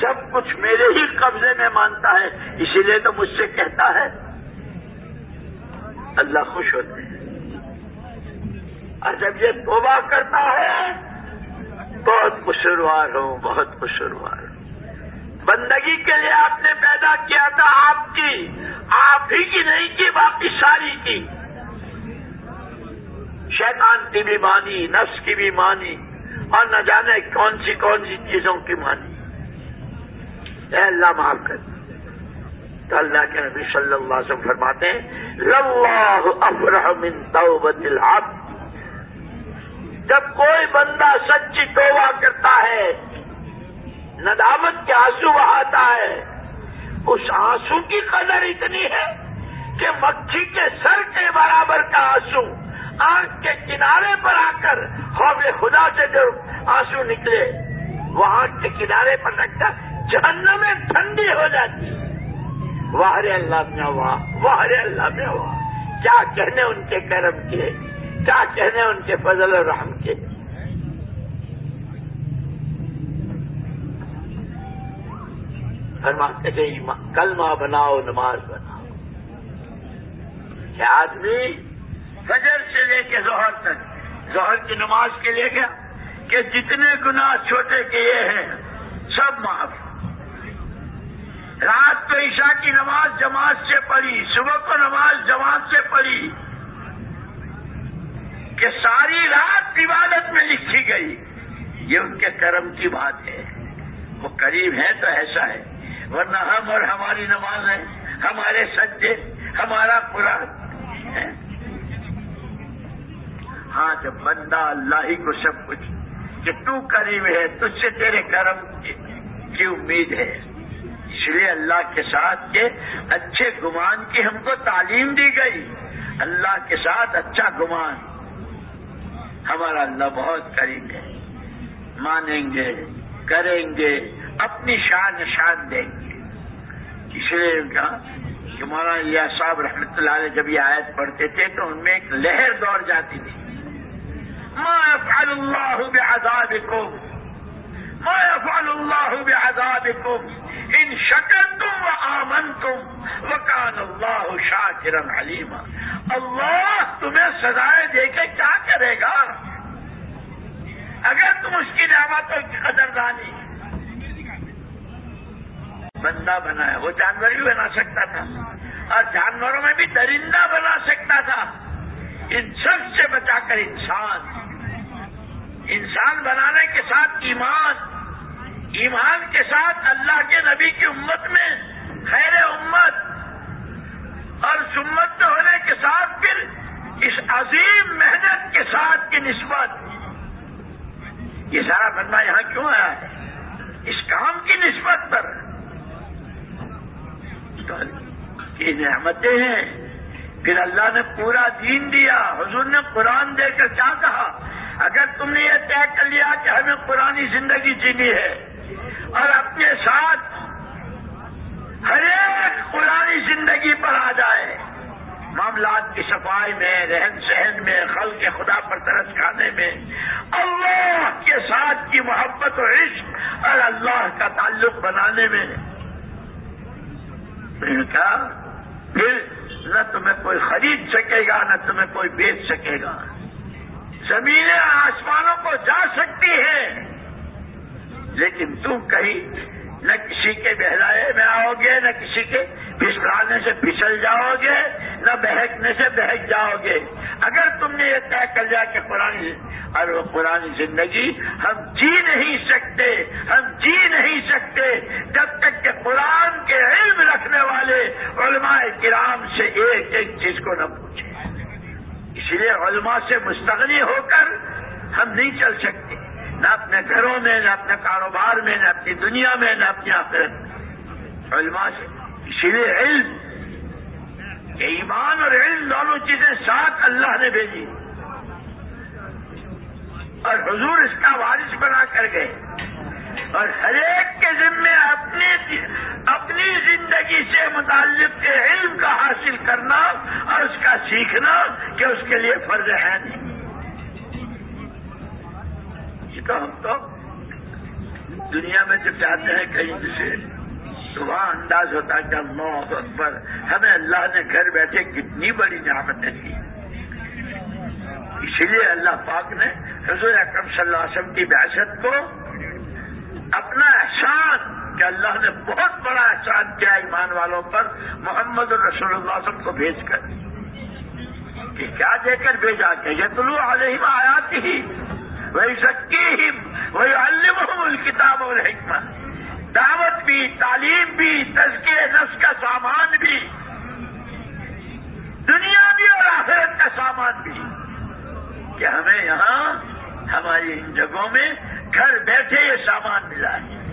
سب کچھ میرے ہی قبضے میں مانتا ہے، اسی لیے تو مجھ سے کہتا ہے، اللہ خوش ہوتے ہیں۔ اور جب یہ توبہ کرتا ہے، بہت خوشروار ہوں، بہت خوشروار۔ بندگی کے لیے آپ نے پیدا کیا تھا آپ کی، آپ ہی کی نہیں کی، باقی ساری کی۔ شیطان کی بھی مانی، نفس کی بھی مانی، اور نہ جانے کون سی کون سی چیزوں کی مانی۔ اے اللہ معاف کر۔ تو اللہ کے نبی صلی اللہ علیہ وسلم فرماتے ہیں اللہ افرح من توبت العبد جب کوئی بندہ سچی توبہ کرتا ہے ندامت کے آنسو بہاتا ہے۔ اس آنسو کی قدر اتنی ہے کہ مکھی کے سر کے برابر کا آنسو، آنکھ کے کنارے پر آ کر خوف خدا سے جو آنسو نکلے، وہ آنکھ کے کنارے پر رکھ کر جہنم میں ٹھنڈی ہو جاتی۔ واہر اللہ میں ہوا واہر اللہ میں ہوا کیا کہنے ان کے کرم کے، کیا کہنے ان کے فضل و رحم کے۔ فرماتے تھے کلمہ بناؤ، نماز بناؤ۔ کیا آدمی فجر سے لے کے ظہر تک، ظہر کی نماز کے لے گیا؟ کہ جتنے گناہ چھوٹے کیے ہیں، سب معاف۔ رات کو عشاء کی نماز جماعت سے پڑھی، صبح کو نماز جماعت سے پڑھی۔ کہ ساری رات عبادت میں لکھی گئی۔ یہ ان کے کرم کی بات ہے۔ وہ قریب ہے تو ایسا ہے۔ ورنہ ہم اور ہماری نماز ہے، ہمارے سجے ہمارا قرآن۔ ہاں جب بندہ اللہ ہی کو سب کچھ کہ تو قریب ہے، تجھ سے تیرے کرم کی امید ہے۔ اس لیے اللہ کے ساتھ کے اچھے گمان کی ہم کو تعلیم دی گئی۔ اللہ کے ساتھ اچھا گمان۔ ہمارا اللہ بہت قریب ہے۔ مانیں گے، کریں گے۔ اپنی شان نشان دیں گے۔ اس لیے کہا کہ مولانا یا صاحب رحمت اللہ علیہ جب یہ آیت پڑھتے تھے تو ان میں ایک لہر دوڑ جاتی تھی۔ ما يفعل الله بعذابكم، ما يفعل الله بعذابكم ان شكرتم وآمنتم وكان الله شاكرا عليما۔ اللہ تمہیں سزائے دے کے کیا کرے گا؟ اگر تم اس کی نعمتوں کی قدردانی بندہ بنا ہے۔ وہ جانور بھی بنا سکتا تھا۔ اور جانوروں میں بھی درندہ بنا سکتا تھا۔ ان سب سے بچا کر انسان۔ انسان بنانے کے ساتھ ایمان۔ ایمان کے ساتھ اللہ کے نبی کی امت میں خیر امت۔ اور سمت میں ہونے کے ساتھ پھر اس عظیم محنت کے ساتھ کی نسبت۔ یہ سارا بندہ یہاں کیوں آیا؟ ہے اس کام کی نسبت پر۔ یہ نعمتیں ہیں۔ پھر اللہ نے پورا دین دیا۔ حضور نے قرآن دے کر کیا کہا؟ اگر تم نے یہ طے کر لیا کہ ہمیں پرانی زندگی جینی ہے اور اپنے ساتھ ہر ایک پرانی زندگی پر آ جائے، معاملات کی صفائی میں، رہن سہن میں خل کے خدا پر ترس کھانے میں، اللہ کے ساتھ کی محبت و عشق اور اللہ کا تعلق بنانے میں کہا پھر نہ تمہیں کوئی خرید سکے گا، نہ تمہیں کوئی بیچ سکے گا۔ زمینیں آسمانوں کو جا سکتی ہیں، لیکن تم کہیں نہ کسی کے بہلائے میں آؤ گے، نہ کسی کے پھسلانے سے پھسل جاؤ گے، نہ بہکنے سے بہک جاؤ گے۔ اگر تم نے یہ طے کر لیا کہ پرانی اور وہ پرانی زندگی ہم جی نہیں سکتے، ہم جی نہیں سکتے، جب تک کہ قرآن کے علم رکھنے والے علماء کرام سے ایک ایک چیز کو نہ پوچھیں۔ اس لیے علماء سے مستغنی ہو کر ہم نہیں چل سکتے۔ نہ اپنے گھروں میں، نہ اپنے کاروبار میں، نہ اپنی دنیا میں، نہ اپنی آخرت علماء اسی لیے علم، کہ ایمان اور علم دونوں چیزیں ساتھ اللہ نے بھیجی۔ اور حضور اس کا وارث بنا کر گئے۔ اور ہر ایک کے ذمے اپنی اپنی زندگی سے متعلق علم کا حاصل کرنا اور اس کا سیکھنا کہ اس کے لیے فرض ہے۔ نہیں یہ تو ہم تو دنیا میں جب جاتے ہیں کہیں سے، تو وہاں انداز ہوتا ہے کہ اللہ اکبر، ہمیں اللہ نے گھر بیٹھے کتنی بڑی نعمتیں دی۔ اسی لیے اللہ پاک نے حضور اکرم صلی اللہ علیہ وسلم کی بحثت کو اپنا احسان کہ اللہ نے بہت بڑا احسان کیا ایمان والوں پر، محمد الرسول اللہ علیہ وسلم کو بھیج کر۔ کہ کیا دے کر بھیجا؟ کہ یہ طلوع علیہم آیات ہی وہی سکی ہی وہی الکتاب اور حکمت دعوت بھی، تعلیم بھی تزکیے نفس کا سامان بھی۔ دنیا بھی اور آخرت کا سامان بھی۔ کہ ہمیں یہاں، ہماری ان جگہوں میں گھر بیٹھے یہ سامان ملا ہے۔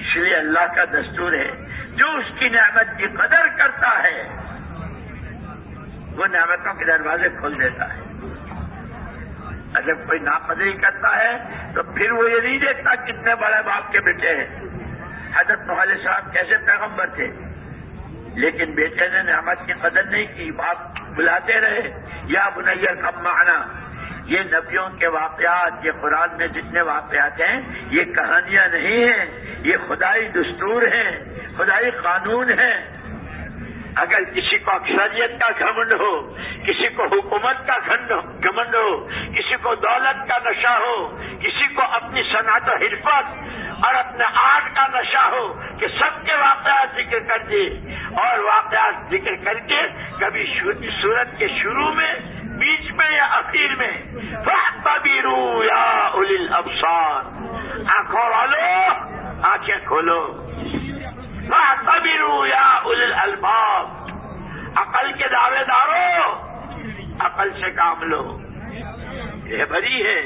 اس لیے اللہ کا دستور ہے، جو اس کی نعمت کی قدر کرتا ہے، وہ نعمتوں کے دروازے کھول دیتا ہے۔ اگر کوئی ناقدری کرتا ہے تو پھر وہ یہ نہیں دیکھتا کتنے بڑے باپ کے بیٹے ہیں۔ حضرت محل صاحب کیسے پیغمبر تھے؟ لیکن بیٹے نے نعمت کی قدر نہیں کی، باپ بلاتے رہے۔ یا بنیر کم مانا یہ نبیوں کے واقعات، یہ قرآن میں جتنے واقعات ہیں، یہ کہانیاں نہیں ہیں۔ یہ خدائی دستور ہیں، خدائی قانون ہیں۔ اگر کسی کو اکثریت کا گھمنڈ ہو، کسی کو حکومت کا گھمنڈ ہو کسی کو دولت کا نشہ ہو، کسی کو اپنی صنعت و حرفت اور اپنے آرٹ کا نشہ ہو کہ سب کے واقعات ذکر کر دیے اور واقعات ذکر کر کے کبھی سورت کے شروع میں، بیچ میں یا اخیر میں تبیرو یا اول ابسان آنکھوں والو، آنکھیں کھولو۔ یا اول الباب عقل کے دعوے دارو، عقل سے کام لو. یہ بری ہے.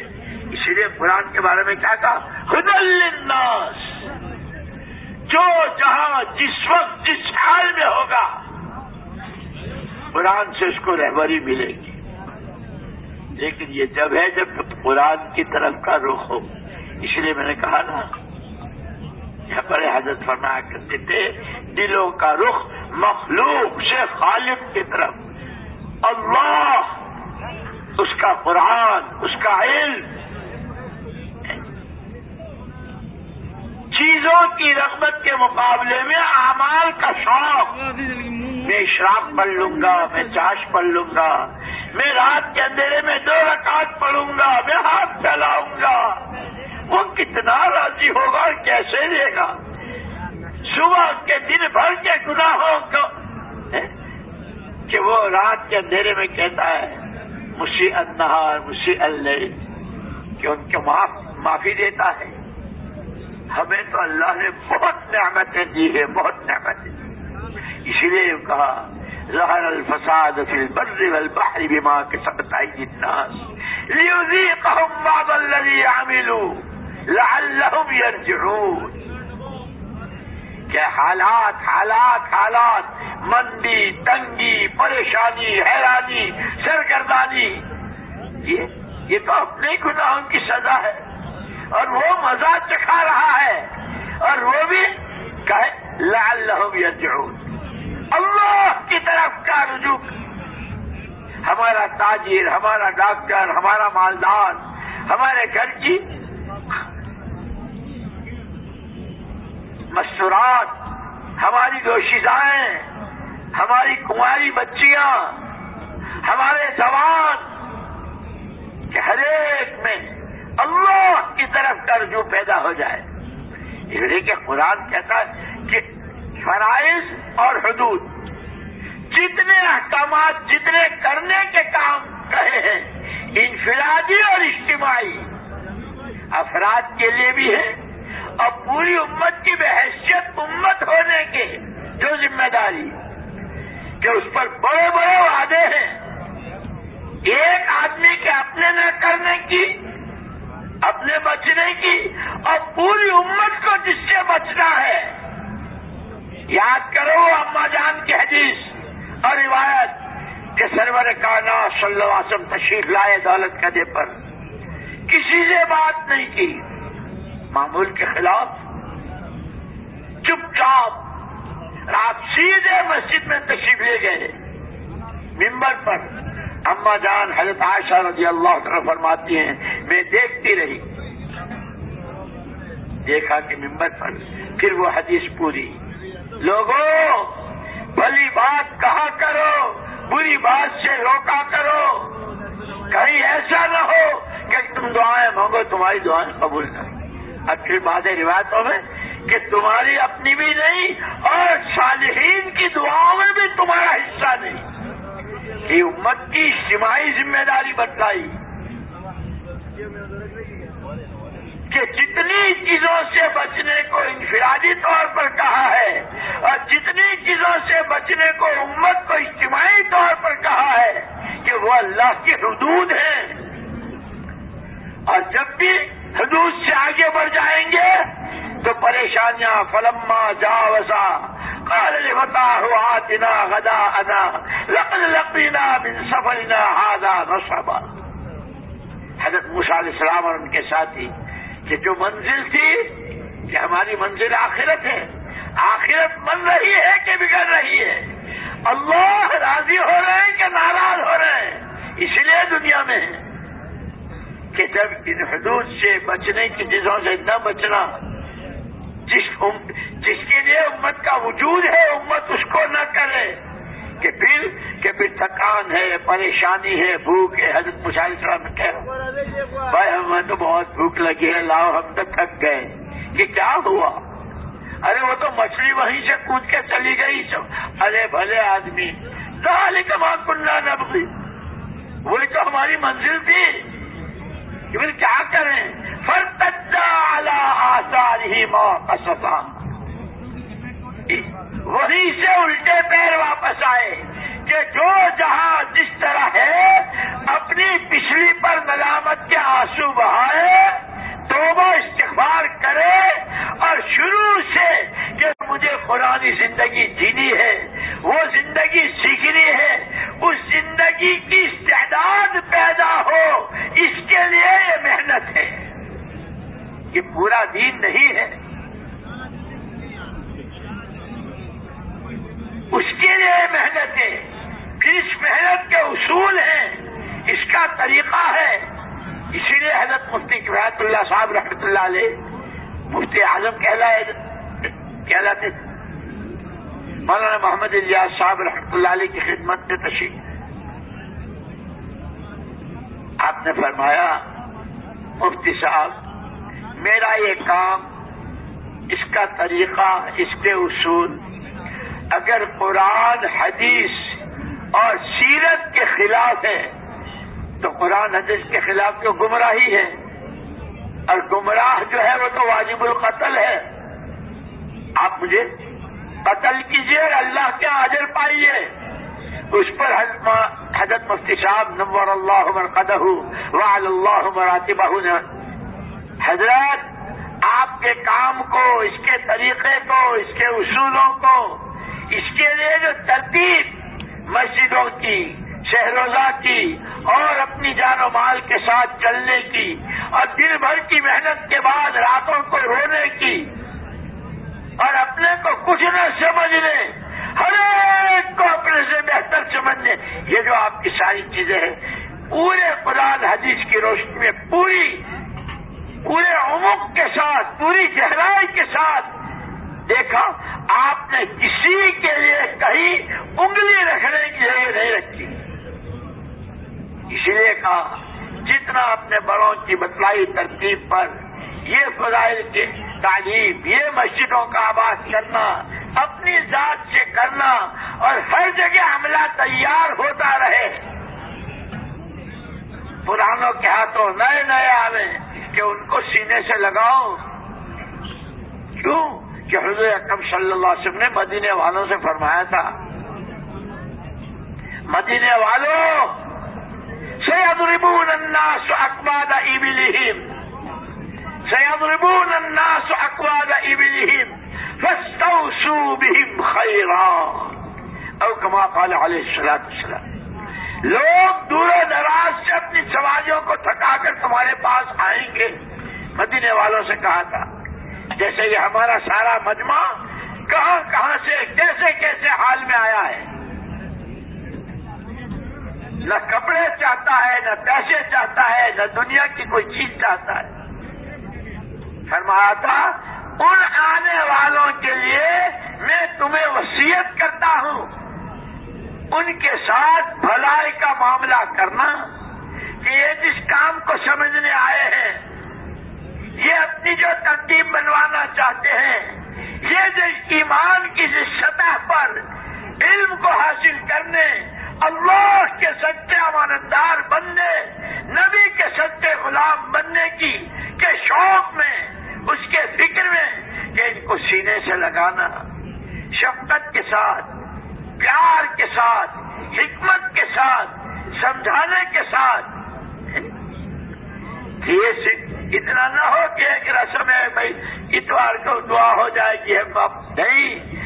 اسی لیے قرآن کے بارے میں کیا کہا؟ خد الناس جو جہاں جس وقت جس حال میں ہوگا، قرآن سے اس کو رہبری ملے گی. لیکن یہ جب ہے جب قرآن کی طرف کا رخ ہو. اس لیے میں نے کہا نا بڑے حضرت فرمایا کرتے تھے، دلوں کا رخ مخلوق سے خالق کی طرف۔ اللہ، اس کا قرآن، اس کا علم۔ چیزوں کی رغبت کے مقابلے میں اعمال کا شوق۔ میں اشراق پڑھ لوں گا، میں چاش پڑھ لوں گا، میں رات کے اندھیرے میں دو رکعت پڑھوں گا، میں ہاتھ پھیلاؤں گا۔ وہ کتنا راضی ہوگا کیسے دے گا؟ صبح کے دن بھر کے گناہوں کو کہ وہ رات کے اندھیرے میں کہتا ہے مسی النہار مسی اللہ کہ ان کے معافی دیتا ہے۔ ہمیں تو اللہ نے بہت نعمتیں دی ہے بہت نعمتیں اسی لیے کہا ظهر الفساد في البر والبحر بما كسبت ايدي الناس ليذيقهم بعض الذي عملوا لعلهم يرجعون کہ حالات حالات حالات، مندی، تنگی، پریشانی، حیرانی، سرگردانی، یہ یہ تو اپنے گناہوں کی سزا ہے۔ اور وہ مزہ چکھا رہا ہے۔ اور وہ بھی کہ لعلهم يرجعون اللہ کی طرف کا رجوع۔ ہمارا تاجر، ہمارا ڈاکٹر، ہمارا مالدار، ہمارے گھر کی مستورات، ہماری دوشیزائیں، ہماری کماری بچیاں، ہمارے زبان کہ ہر ایک میں اللہ کی طرف کا رجوع پیدا ہو جائے۔ اس لیے کہ قرآن کہتا ہے کہ فرائض اور حدود، جتنے احکامات، جتنے کرنے کے کام کہے ہیں، انفرادی اور اجتماعی، افراد کے لیے بھی ہے اور پوری امت کی بحیثیت امت ہونے کے جو ذمہ داری کہ اس پر بڑے بڑے وعدے ہیں۔ ایک آدمی کے اپنے نہ کرنے کی، اپنے بچنے کی اور پوری امت کو جس سے بچنا ہے۔ یاد کرو اما جان کی حدیث اور روایت کہ سرور کانا صلی اللہ علیہ وسلم تشریف لائے دولت قدے پر۔ کسی سے بات نہیں کی۔ معمول کے خلاف چپ چاپ آپ سیدھے مسجد میں تشریف لے گئے۔ ممبر پر اما جان حضرت عائشہ رضی اللہ تعالیٰ فرماتی ہیں، میں دیکھتی رہی۔ دیکھا کہ ممبر پر پھر وہ حدیث پوری، لوگوں، بھلی بات کہا کرو، بری بات سے روکا کرو۔ کہیں ایسا نہ ہو کہ تم دعائیں مانگو، تمہاری دعائیں قبول نہ اب پھر بعد روایتوں میں کہ تمہاری اپنی بھی نہیں اور صالحین کی دعاؤں میں بھی تمہارا حصہ نہیں۔ کہ امت کی اجتماعی ذمہ داری بتلائی کہ جتنی چیزوں سے بچنے کو انفرادی طور پر کہا ہے اور جتنی چیزوں سے بچنے کو امت کو اجتماعی طور پر کہا ہے کہ وہ اللہ کی حدود ہیں۔ اور جب بھی حدود سے آگے بڑھ جائیں گے تو پریشانیاں فلما جا وسا کال بتا ہوا دنا غدا انا لقن لقینا بن سفرنا ہادا نصبا۔ حضرت موسیٰ علیہ السلام اور ان کے ساتھی، کہ جو منزل تھی، کہ ہماری منزل آخرت ہے۔ آخرت بن رہی ہے کہ بگڑ رہی ہے؟ اللہ راضی ہو رہے ہیں کہ ناراض ہو رہے ہیں؟ اس لیے دنیا میں کہ جب ان حدود سے بچنے کی چیزوں سے نہ بچنا، جس جس کے لیے امت کا وجود ہے، امت اس کو نہ کرے، کہ پھر کہ پھر تھکان ہے، پریشانی ہے، بھوک ہے، حضرت مشاہد السلام کہ بھائی، ہمیں تو بہت بھوک لگی ہے، لاؤ، ہم تو تھک گئے۔ کہ کیا ہوا؟ ارے، وہ تو مچھلی وہیں سے کود کے چلی گئی۔ سب ارے، بھلے آدمی۔ کہا کما کنڈا نبی وہی تو ہماری منزل تھی۔ کہ پھر کیا کریں فر آسار ہی موقع وہیں سے الٹے پیر واپس آئے کہ جو جہاں جس طرح ہے، اپنی پچھلی پر ملامت کے آنسو بہائے تو وہ استغبار کرے اور شروع سے کہ مجھے قرآنی زندگی جینی ہے، وہ زندگی سیکھنی ہے، اس زندگی کی استعداد پیدا ہو، اس کے لیے یہ محنت ہے۔ یہ پورا دین نہیں ہے۔ اس کے لیے محنت ہے۔ پھر اس محنت کے اصول ہیں، اس کا طریقہ ہے۔ اسی لیے حضرت مفتی قبیت اللہ صاحب رحمۃ اللہ علیہ، مفتی اعظم کہلاتے مولانا محمد الیاس صاحب رحمۃ اللہ علیہ کی خدمت میں تشریح آپ نے فرمایا، مفتی صاحب، میرا یہ کام، اس کا طریقہ، اس کے اصول، اگر قرآن، حدیث اور سیرت کے خلاف ہے تو قرآن حدیث کے خلاف تو گمراہی ہے، اور گمراہ جو ہے وہ تو واجب القتل ہے۔ آپ مجھے قتل کیجیے اور اللہ کے حاضر پائیے۔ اس پر حضرت مفتی صاحب نمبر اللہ مرقدہ وعل اللہ مراتبہ نے حضرت، آپ کے کام کو، اس کے طریقے کو، اس کے اصولوں کو، اس کے لیے جو ترتیب مسجدوں کی شہروزہ کی اور اپنی جان و مال کے ساتھ چلنے کی اور دن بھر کی محنت کے بعد راتوں کو رونے کی اور اپنے کو کچھ نہ سمجھنے، ہر ایک کو اپنے سے بہتر سمجھنے۔ یہ جو آپ کی ساری چیزیں ہیں، پورے قرآن حدیث کی روشنی میں پوری، پورے عمق کے ساتھ، پوری گہرائی کے ساتھ دیکھا، آپ نے کسی کے لیے کہیں انگلی رکھنے کی جگہ نہیں رکھی۔ اس لیے کہا، جتنا اپنے بڑوں کی بتلائی ترتیب پر، یہ فضائل کی تعلیم، یہ مسجدوں کا آباد کرنا، اپنی ذات سے کرنا، اور ہر جگہ عملہ تیار ہوتا رہے۔ پرانوں کے ہاتھوں نئے نئے آوے کہ ان کو سینے سے لگاؤ۔ کیوں؟ کہ حضور اکم صلی اللہ علیہ وسلم نے مدینے والوں سے فرمایا تھا، مدینے والوں سيضربون الناس أكباد إبلهم. سيضربون الناس أكباد إبلهم. فاستوسوا بهم خيرا. اور کما قال علیہ السلام السلام لوگ دور و دراز سے اپنی سواریوں کو تھکا کر تمہارے پاس آئیں گے۔ مدینے والوں سے کہا تھا، جیسے یہ ہمارا سارا مجمع کہاں کہاں سے، کیسے کیسے حال میں آیا ہے۔ نہ کپڑے چاہتا ہے، نہ پیسے چاہتا ہے، نہ دنیا کی کوئی چیز چاہتا ہے۔ فرمایا تھا، ان آنے والوں کے لیے میں تمہیں وسیعت کرتا ہوں۔ ان کے ساتھ بھلائی کا معاملہ کرنا کہ یہ جس کام کو سمجھنے آئے ہیں، یہ اپنی جو ترتیب بنوانا چاہتے ہیں، یہ جو ایمان کی جس سطح پر علم کو حاصل کرنے اللہ کے سچے امانتدار بننے، نبی کے سچے غلام بننے کی، کے شوق میں، اس کے فکر میں کہ ان کو سینے سے لگانا، شفقت کے ساتھ، پیار کے ساتھ، حکمت کے ساتھ، سمجھانے کے ساتھ۔ یہ اتنا نہ ہو کہ ایک رسم ہے، بھائی، اتوار کو دعا ہو جائے گی، ہم نہیں۔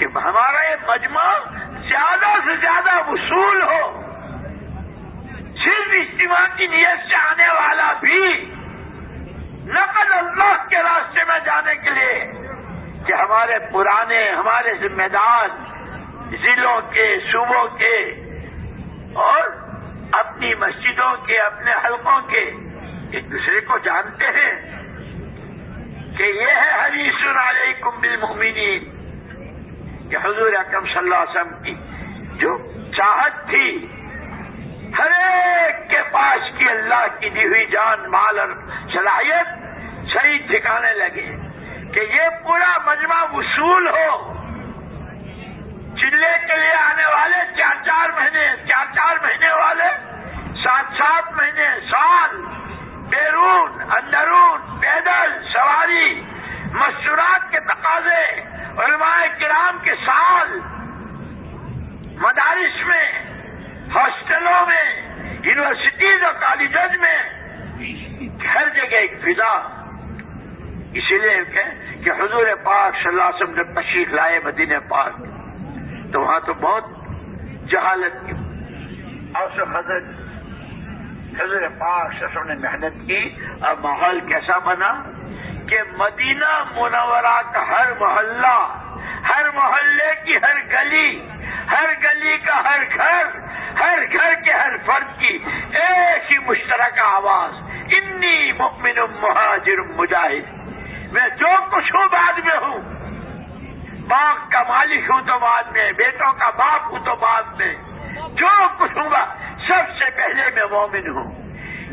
کہ ہمارا یہ مجمع زیادہ سے زیادہ وصول ہو۔ صرف اجتماع کی نیت سے آنے والا بھی نقل اللہ کے راستے میں جانے کے لیے کہ ہمارے پرانے، ہمارے ذمہ دار ضلعوں کے، صوبوں کے اور اپنی مسجدوں کے، اپنے حلقوں کے ایک دوسرے کو جانتے ہیں کہ یہ ہے حریص علیکم بالمؤمنین۔ کہ حضور اکرم صلی اللہ علیہ وسلم کی جو چاہت تھی، ہر ایک کے پاس کی اللہ کی دی ہوئی جان، مال اور صلاحیت صحیح ٹھکانے لگے کہ یہ پورا مجمع وصول ہو چلے کے لیے آنے والے چار چار مہینے چار چار مہینے والے سات سات مہینے سال بیرون اندرون پیدل سواری مستورات کے تقاضے علماء کرام کے سال مدارس میں ہاسٹلوں میں یونیورسٹیز اور کالجز میں ہر جگہ ایک فضا اسی لیے کہ حضور پاک صلی اللہ علیہ وسلم جب تشریف لائے مدینہ پاک۔ تو وہاں تو بہت جہالت کی۔ اور حضرت حضور پاک صلی اللہ علیہ وسلم نے محنت کی اور ماحول کیسا بنا کہ مدینہ منورہ کا ہر محلہ، ہر محلے کی ہر گلی ہر گلی کا ہر گھر ہر گھر کے ہر فرد کی ایک ہی مشترکہ آواز۔ انی مؤمن مہاجر مجاہد۔ میں جو کچھ ہوں بعد میں ہوں۔ باغ کا مالک ہوں تو بعد میں، بیٹوں کا باپ ہوں تو بعد میں۔ جو کچھ ہوں گا، سب سے پہلے میں مومن ہوں۔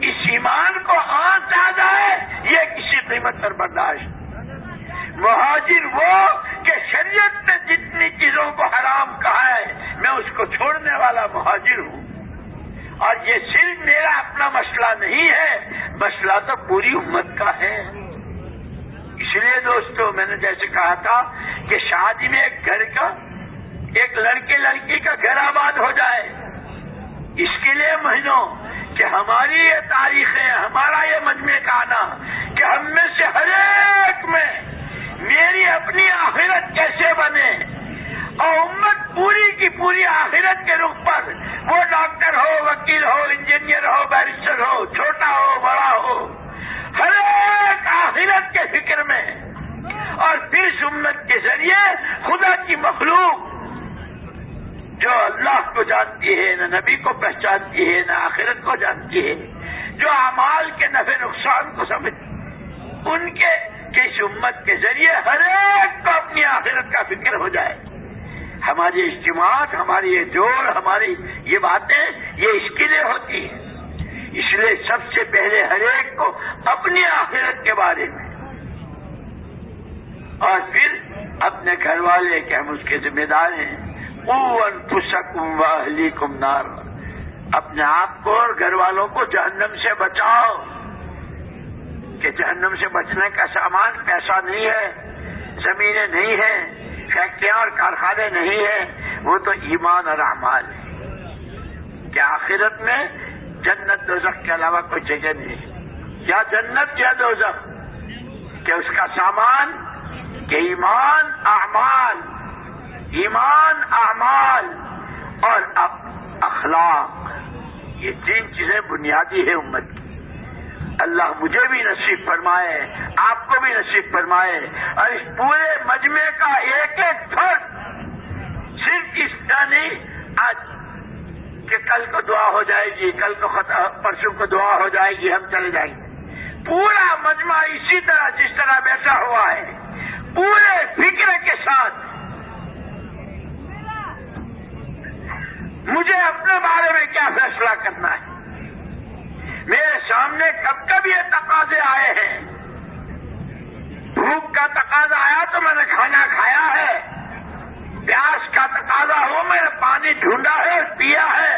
اس ایمان کو آنچ آ جائے یہ کسی قیمت پر برداشت۔ مہاجر وہ کہ شریعت نے جتنی چیزوں کو حرام کہا ہے، میں اس کو چھوڑنے والا مہاجر ہوں۔ اور یہ صرف میرا اپنا مسئلہ نہیں ہے، مسئلہ تو پوری امت کا ہے۔ اس لیے دوستو، میں نے جیسے کہا تھا کہ شادی میں ایک گھر کا، ایک لڑکے لڑکی کا گھر آباد ہو جائے۔ اس کے لیے مہینوں کہ ہماری یہ تاریخیں، ہمارا یہ مجمع کا آنا کہ ہم میں سے ہر ایک میں میری اپنی آخرت کیسے بنے۔ اور امت پوری کی پوری آخرت کے رخ پر۔ وہ ڈاکٹر ہو، وکیل ہو، انجینئر ہو، بیرسٹر ہو، چھوٹا ہو، بڑا ہو۔ ہر ایک آخرت کے فکر میں۔ اور پھر امت کے ذریعے خدا کی مخلوق جو اللہ کو جانتی ہے، نہ نبی کو پہچانتی ہے، نہ آخرت کو جانتی ہے، جو اعمال کے نفع نقصان کو سمجھ ان کے اس امت کے ذریعے ہر ایک کو اپنی آخرت کا فکر ہو جائے۔ ہماری اجتماعات، ہماری یہ جوڑ ہماری یہ باتیں، یہ اس کے لیے ہوتی ہیں۔ اس لیے سب سے پہلے ہر ایک کو اپنی آخرت کے بارے میں۔ اور پھر اپنے گھر والے کے ہم اس کے ذمہ دار ہیں۔ پسکم و کم نار اپنے آپ کو اور گھر والوں کو جہنم سے بچاؤ۔ کہ جہنم سے بچنے کا سامان پیسہ نہیں ہے، زمینیں نہیں ہیں۔ فیکٹریاں اور کارخانے نہیں ہیں، وہ تو ایمان اور اعمال ہے کہ آخرت میں جنت دوزخ کے علاوہ کوئی جگہ نہیں یا جنت یا دوزخ؟ کہ اس کا سامان، کہ ایمان، اعمال ایمان، اعمال اور اخلاق، یہ تین چیزیں بنیادی ہے امت کی۔ اللہ مجھے بھی نصیب فرمائے، آپ کو بھی نصیب فرمائے۔ اور اس پورے مجمع کا ایک ایک فرق صرف اس کا نہیں، آج کہ کل کو دعا ہو جائے گی، کل کو پرسوں کو دعا ہو جائے گی، ہم چلے جائیں گے۔ پورا مجمع اسی طرح جس طرح بیٹھا ہوا ہے پورے فکر کے ساتھ مجھے اپنے بارے میں کیا فیصلہ کرنا ہے میرے سامنے کب کب یہ تقاضے آئے ہیں بھوک کا تقاضا آیا تو میں نے کھانا کھایا ہے پیاس کا تقاضا ہو میں نے پانی ڈھونڈا ہے پیا ہے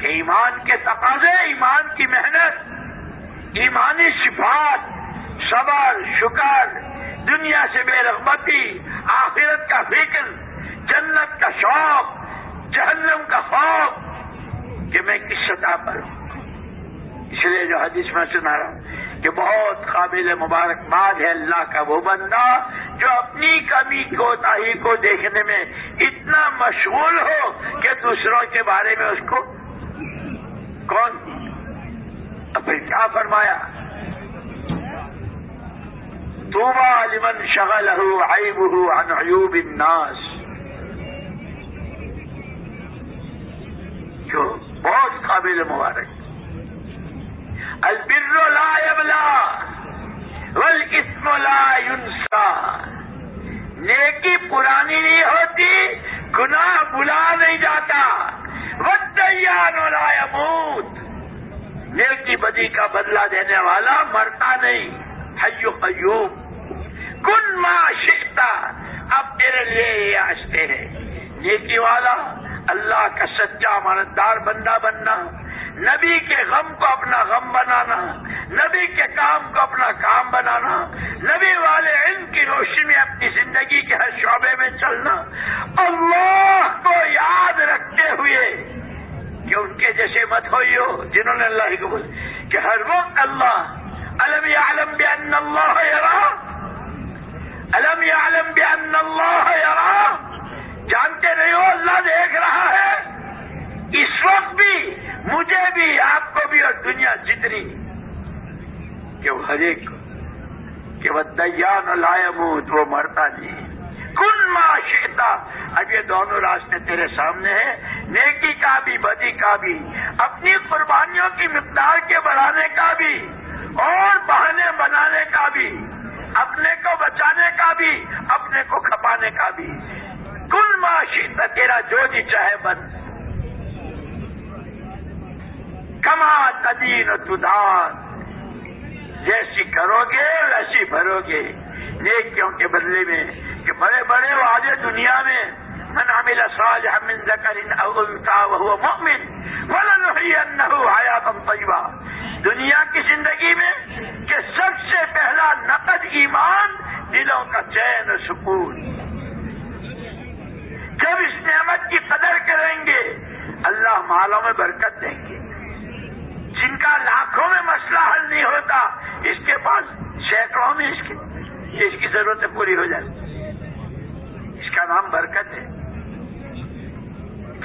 کہ ایمان کے تقاضے ایمان کی محنت، ایمانی صفات، صبر، شکر، دنیا سے بے رغبتی، آخرت کا فکر، جنت کا شوق، جہنم کا خوف، کہ میں کس سطح پر ہوں؟ اس لیے جو حدیث میں سنا رہا ہوں کہ بہت قابل مبارکباد ہے اللہ کا وہ بندہ جو اپنی کمی کو، تاہی کو دیکھنے میں اتنا مشغول ہو کہ دوسروں کے بارے میں اس کو کون پھر کیا فرمایا؟ توبا لمن شغل ہو عن عیوب الناس. جو بہت قابل مبارک. البر لا یبلا والاسم لا ینسا. نیکی پرانی نہیں ہوتی، گناہ بلا نہیں جاتا. ودیان لا یموت نیکی بدی کا بدلہ دینے والا مرتا نہیں۔ حیو قیوم۔ کن ما شکتا اب تیرے لیے یہ آستے ہیں۔ نیکی والا، اللہ کا سچا امانتدار بندہ بننا۔ نبی کے غم کو اپنا غم بنانا۔ نبی کے کام کو اپنا کام بنانا۔ نبی والے علم کی روشنی میں اپنی زندگی کے ہر شعبے میں چلنا۔ اللہ کو یاد رکھتے ہوئے کہ ان کے جیسے مت ہوئی ہو جنہوں نے اللہ کو بول کہ ہر وقت اللہ علم عالم بن اللہ علم عالم بن اللہ جانتے نہیں ہو اللہ دیکھ رہا ہے؟ اس وقت بھی مجھے بھی، آپ کو بھی اور دنیا جتنی کہ وہ ہر ایک کہ وہ دیا نہ لائے وہ مرتا نہیں۔ کن معاشیتا اب یہ دونوں راستے تیرے سامنے ہیں۔ نیکی کا بھی، بدی کا بھی۔ اپنی قربانیوں کی مقدار کے بڑھانے کا بھی اور بہانے بنانے کا بھی۔ اپنے کو بچانے کا بھی، اپنے کو کھپانے کا بھی۔ کل معاشی تیرا جو جی چاہے بن۔ کما تدین تدان۔ جیسی کرو گے، ویسی بھرو گے۔ نیکیوں کے بدلے میں کہ بڑے بڑے واضح دنیا میں من عمل صالحا من ذکر او انتا وهو مؤمن ولنحيينه حیاتا طیبہ دنیا کی زندگی میں کہ سب سے پہلا نقد ایمان دلوں کا چین و سکون۔ جب اس نعمت کی قدر کریں گے، اللہ مالوں میں برکت دیں گے۔ جن کا لاکھوں میں مسئلہ حل نہیں ہوتا، اس کے پاس سینکڑوں میں اس کی اس کی ضرورتیں پوری ہو جائے اس کا نام برکت ہے۔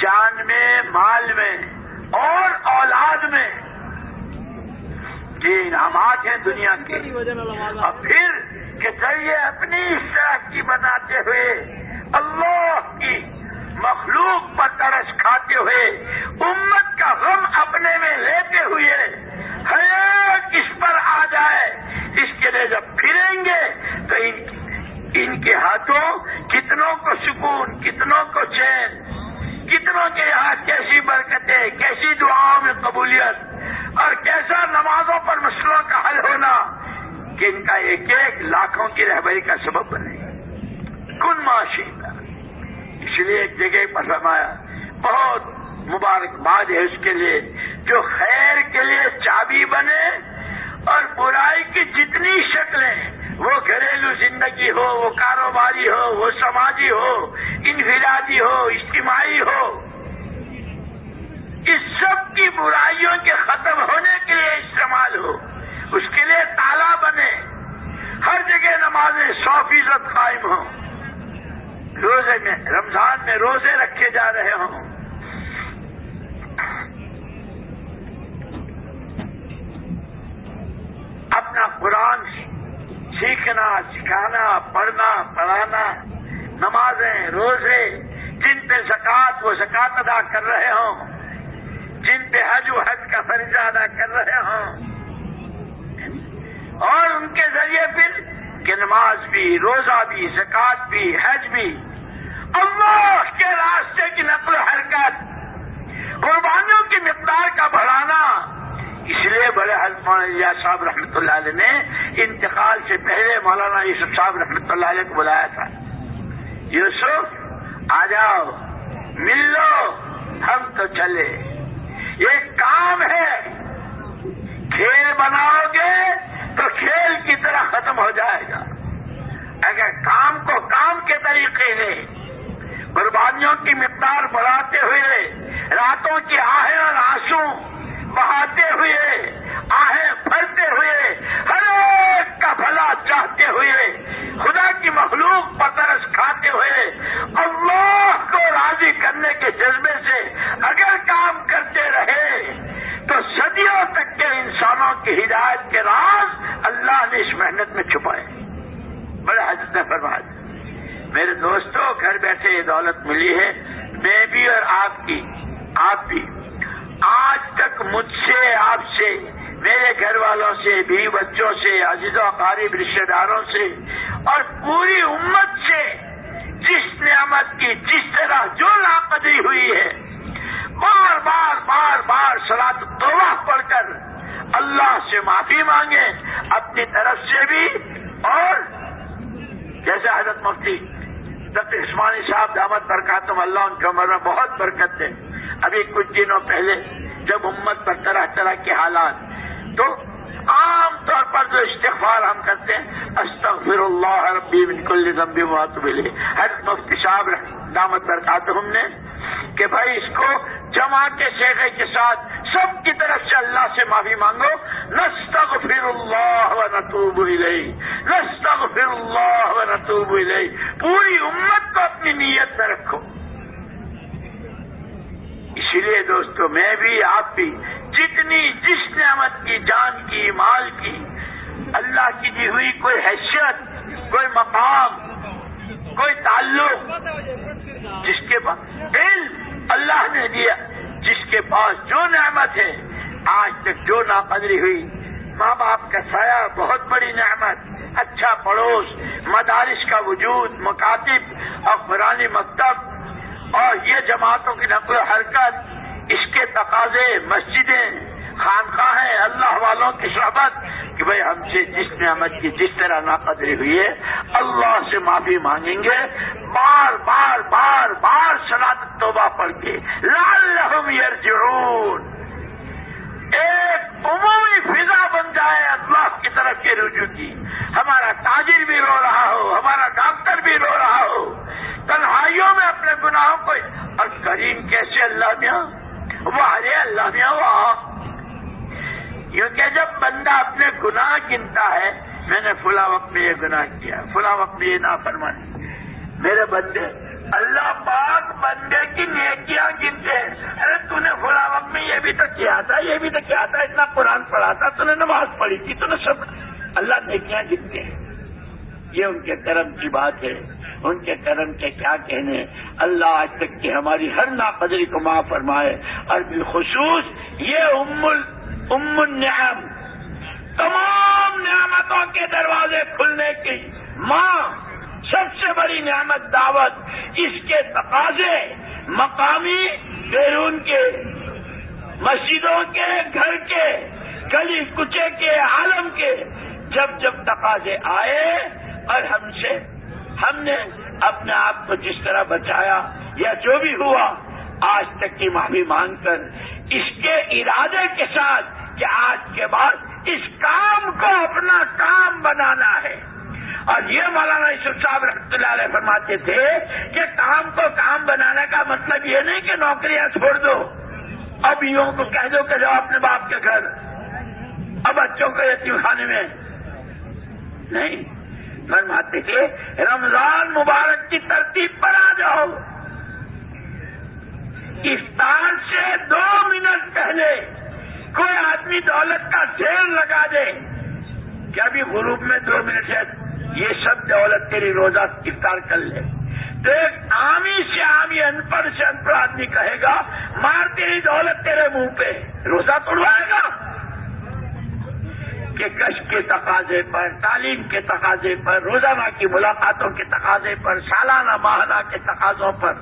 جان میں، مال میں اور اولاد میں۔ یہ انعامات ہیں دنیا کے۔ اور پھر کہ ذریعے اپنی اس کی بناتے ہوئے، اللہ کی مخلوق پر ترس کھاتے ہوئے، امت کا غم اپنے میں لیتے ہوئے ہر ایک اس پر آ جائے۔ اس کے لیے جب پھریں گے تو ان ان کے ہاتھوں کتنوں کو سکون، کتنوں کو چین، کتنوں کے یہاں کیسی برکتیں، کیسی دعاؤں میں قبولیت اور کیسا نمازوں پر مسئلوں کا حل ہونا کہ ان کا ایک ایک لاکھوں کی رہبری کا سبب بنے۔ کن معاشی اس لیے ایک جگہ پر فرمایا، بہت مبارکباد ہے اس کے لیے، جو خیر کے لیے چابی بنے اور برائی کی جتنی شکلیں، وہ گھریلو زندگی ہو، وہ کاروباری ہو، وہ سماجی ہو، انفرادی ہو، اجتماعی ہو، اس سب کی برائیوں کے ختم ہونے کے لیے استعمال ہو، اس کے لیے تالا بنے۔ ہر جگہ نمازیں سو فیصد قائم ہوں۔ روزے میں، رمضان میں روزے رکھے جا رہے ہوں۔ اپنا قرآن سیکھنا، سکھانا، پڑھنا، پڑھانا، نمازیں، روزے، جن پہ زکات وہ زکات ادا کر رہے ہوں، جن پہ حج و حج کا فریضہ ادا کر رہے ہوں۔ اور ان کے ذریعے پھر کہ نماز بھی، روزہ بھی زکات بھی، حج بھی، اللہ کے راستے کی نقل و حرکت، قربانیوں کی مقدار کا بڑھانا اس لیے بڑے حلفا صاحب رحمۃ اللہ علیہ نے انتقال سے پہلے مولانا یوسف صاحب رحمۃ اللہ علیہ کو بلایا تھا۔ یوسف، آ جاؤ مل لو ہم تو چلے۔ یہ کام ہے۔ کھیل بناؤ گے تو کھیل کی طرح ختم ہو جائے گا۔ اگر کام کو کام کے طریقے سے، قربانیوں کی مقدار بڑھاتے ہوئے، راتوں کی آہیں اور آنسو بہاتے ہوئے، آہیں پھرتے ہوئے، ہر ایک کا بھلا چاہتے ہوئے، خدا کی مخلوق پترس کھاتے ہوئے، اللہ کو راضی کرنے کے جذبے سے اگر کام کرتے رہے، تو صدیوں تک کے انسانوں کی ہدایت کے راز اللہ نے اس محنت میں چھپائے۔ بڑے حضرت نے فرمایا، میرے دوستوں، گھر بیٹھے یہ دولت ملی ہے میں بھی اور آپ کی، آپ بھی۔ آج تک مجھ سے، آپ سے، میرے گھر والوں سے بھی بچوں سے عزیز و قارب رشتے داروں سے اور پوری امت سے جس نعمت کی، جس طرح جو لاقدری ہوئی ہے، بار بار بار بار سلاد توبہ پڑھ کر اللہ سے معافی مانگے اپنی طرف سے بھی اور جیسے حضرت مفتی ڈاکٹر عثمانی صاحب دامت برکاتم اللہ ان کے عمر میں بہت برکت دے ابھی کچھ دنوں پہلے جب امت پر طرح طرح کے حالات، تو عام طور پر جو استغفار ہم کرتے ہیں استغفر اللہ ربی من کل ذنب ملے حضرت مفتی صاحب دامت برکاتم نے کہ بھائی اس کو جمع کے شیخے کے ساتھ سب کی اللہ سے معافی مانگو۔ نستغفر اللہ و نتوب الیہ۔ نستغفر اللہ و نتوب الیہ۔ پوری امت کو اپنی نیت میں رکھو۔ اسی لیے دوستو، میں بھی آپ بھی جتنی جس نعمت کی، جان کی، مال کی، اللہ کی دی ہوئی کوئی حیثیت، کوئی مقام، کوئی تعلق، جس کے پاس علم اللہ نے دیا، جس کے پاس جو نعمت ہے آج تک جو ناقدری ہوئی، ماں باپ کا سایہ بہت بڑی نعمت اچھا پڑوس، مدارس کا وجود، مکاتب اور قرآن مکتب اور یہ جماعتوں کی نقل و حرکت، اس کے تقاضے، مسجدیں خانخواہیں اللہ والوں کی صحبت کہ بھائی ہم سے جس نعمت کی جس طرح ناقدری ہوئی ہے، اللہ سے معافی مانگیں گے، بار بار بار بار سلاد توبہ پڑھ کے لال لحم یرجعون۔ ایک عمومی فضا بن جائے اللہ کی طرف کے رجوع کی۔ ہمارا تاجر بھی رو رہا ہو، ہمارا ڈاکٹر بھی رو رہا ہو۔ تنہائیوں میں اپنے گناہوں کو اور کریم کیسے اللہ میاں؟ وہ ارے اللہ میاں، وہ کیونکہ جب بندہ اپنے گناہ گنتا ہے، میں نے فلاں وقت میں یہ گناہ کیا، فلاں وقت میں یہ نافرمانی۔ میرے بندے اللہ پاک بندے کی نیکیاں گنتے ہیں۔ ارے تو نے فلاں وقت میں یہ بھی تو کیا تھا، یہ بھی تو کیا تھا، اتنا قرآن پڑھا تھا تو نے نماز پڑھی تھی تو نے سب۔ اللہ نیکیاں گنتے ہیں۔ یہ ان کے کرم کی بات ہے۔ ان کے کرم کے کیا کہنے اللہ آج تک کی ہماری ہر ناقدری کو معاف فرمائے۔ اور بالخصوص یہ ام ام النعم۔ تمام نعمتوں کے دروازے کھلنے کی ماں سب سے بڑی نعمت دعوت اس کے تقاضے مقامی بیرون کے، مسجدوں کے، گھر کے، گلی کچے کے، عالم کے جب جب تقاضے آئے اور ہم سے، ہم نے اپنے آپ کو جس طرح بچایا یا جو بھی ہوا، آج تک کی معافی مانگ کر اس کے ارادے کے ساتھ کہ آج کے بعد اس کام کو اپنا کام بنانا ہے۔ اور یہ مولانا یوسف صاحب رحمۃ اللہ علیہ فرماتے تھے کہ کام کو کام بنانے کا مطلب یہ نہیں کہ نوکریاں چھوڑ دو۔ اب یوں کو کہہ دو کہ جاؤ اپنے باپ کے گھر۔ اب بچوں کو یتیم خانے میں۔ نہیں۔ فرماتے تھے، رمضان مبارک کی ترتیب پر آ جاؤ۔ افطار سے دو منٹ پہلے کوئی آدمی دولت کا ڈھیر لگا دے کیا بھی غروب میں دو منٹ ہے۔ یہ سب دولت تیری روزہ افطار کر لے۔ تو ایک عامی سے عامی ان پڑھ سے ان پڑھ آدمی کہے گا، مار تیری دولت تیرے منہ پہ، روزہ توڑوائے گا۔ کہ کش کے تقاضے پر، تعلیم کے تقاضے پر، روزانہ کی ملاقاتوں کے تقاضے پر، سالانہ ماہانہ کے تقاضوں پر،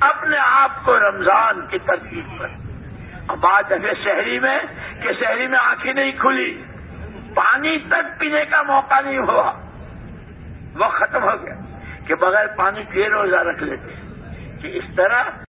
اپنے آپ کو رمضان کی ترتیب پر۔ بات ہے شہری میں، کہ شہری میں آنکھیں نہیں کھلی، پانی تک پینے کا موقع نہیں ہوا۔ وہ ختم ہو گیا کہ بغیر پانی پیے روزہ رکھ لیتے کہ اس طرح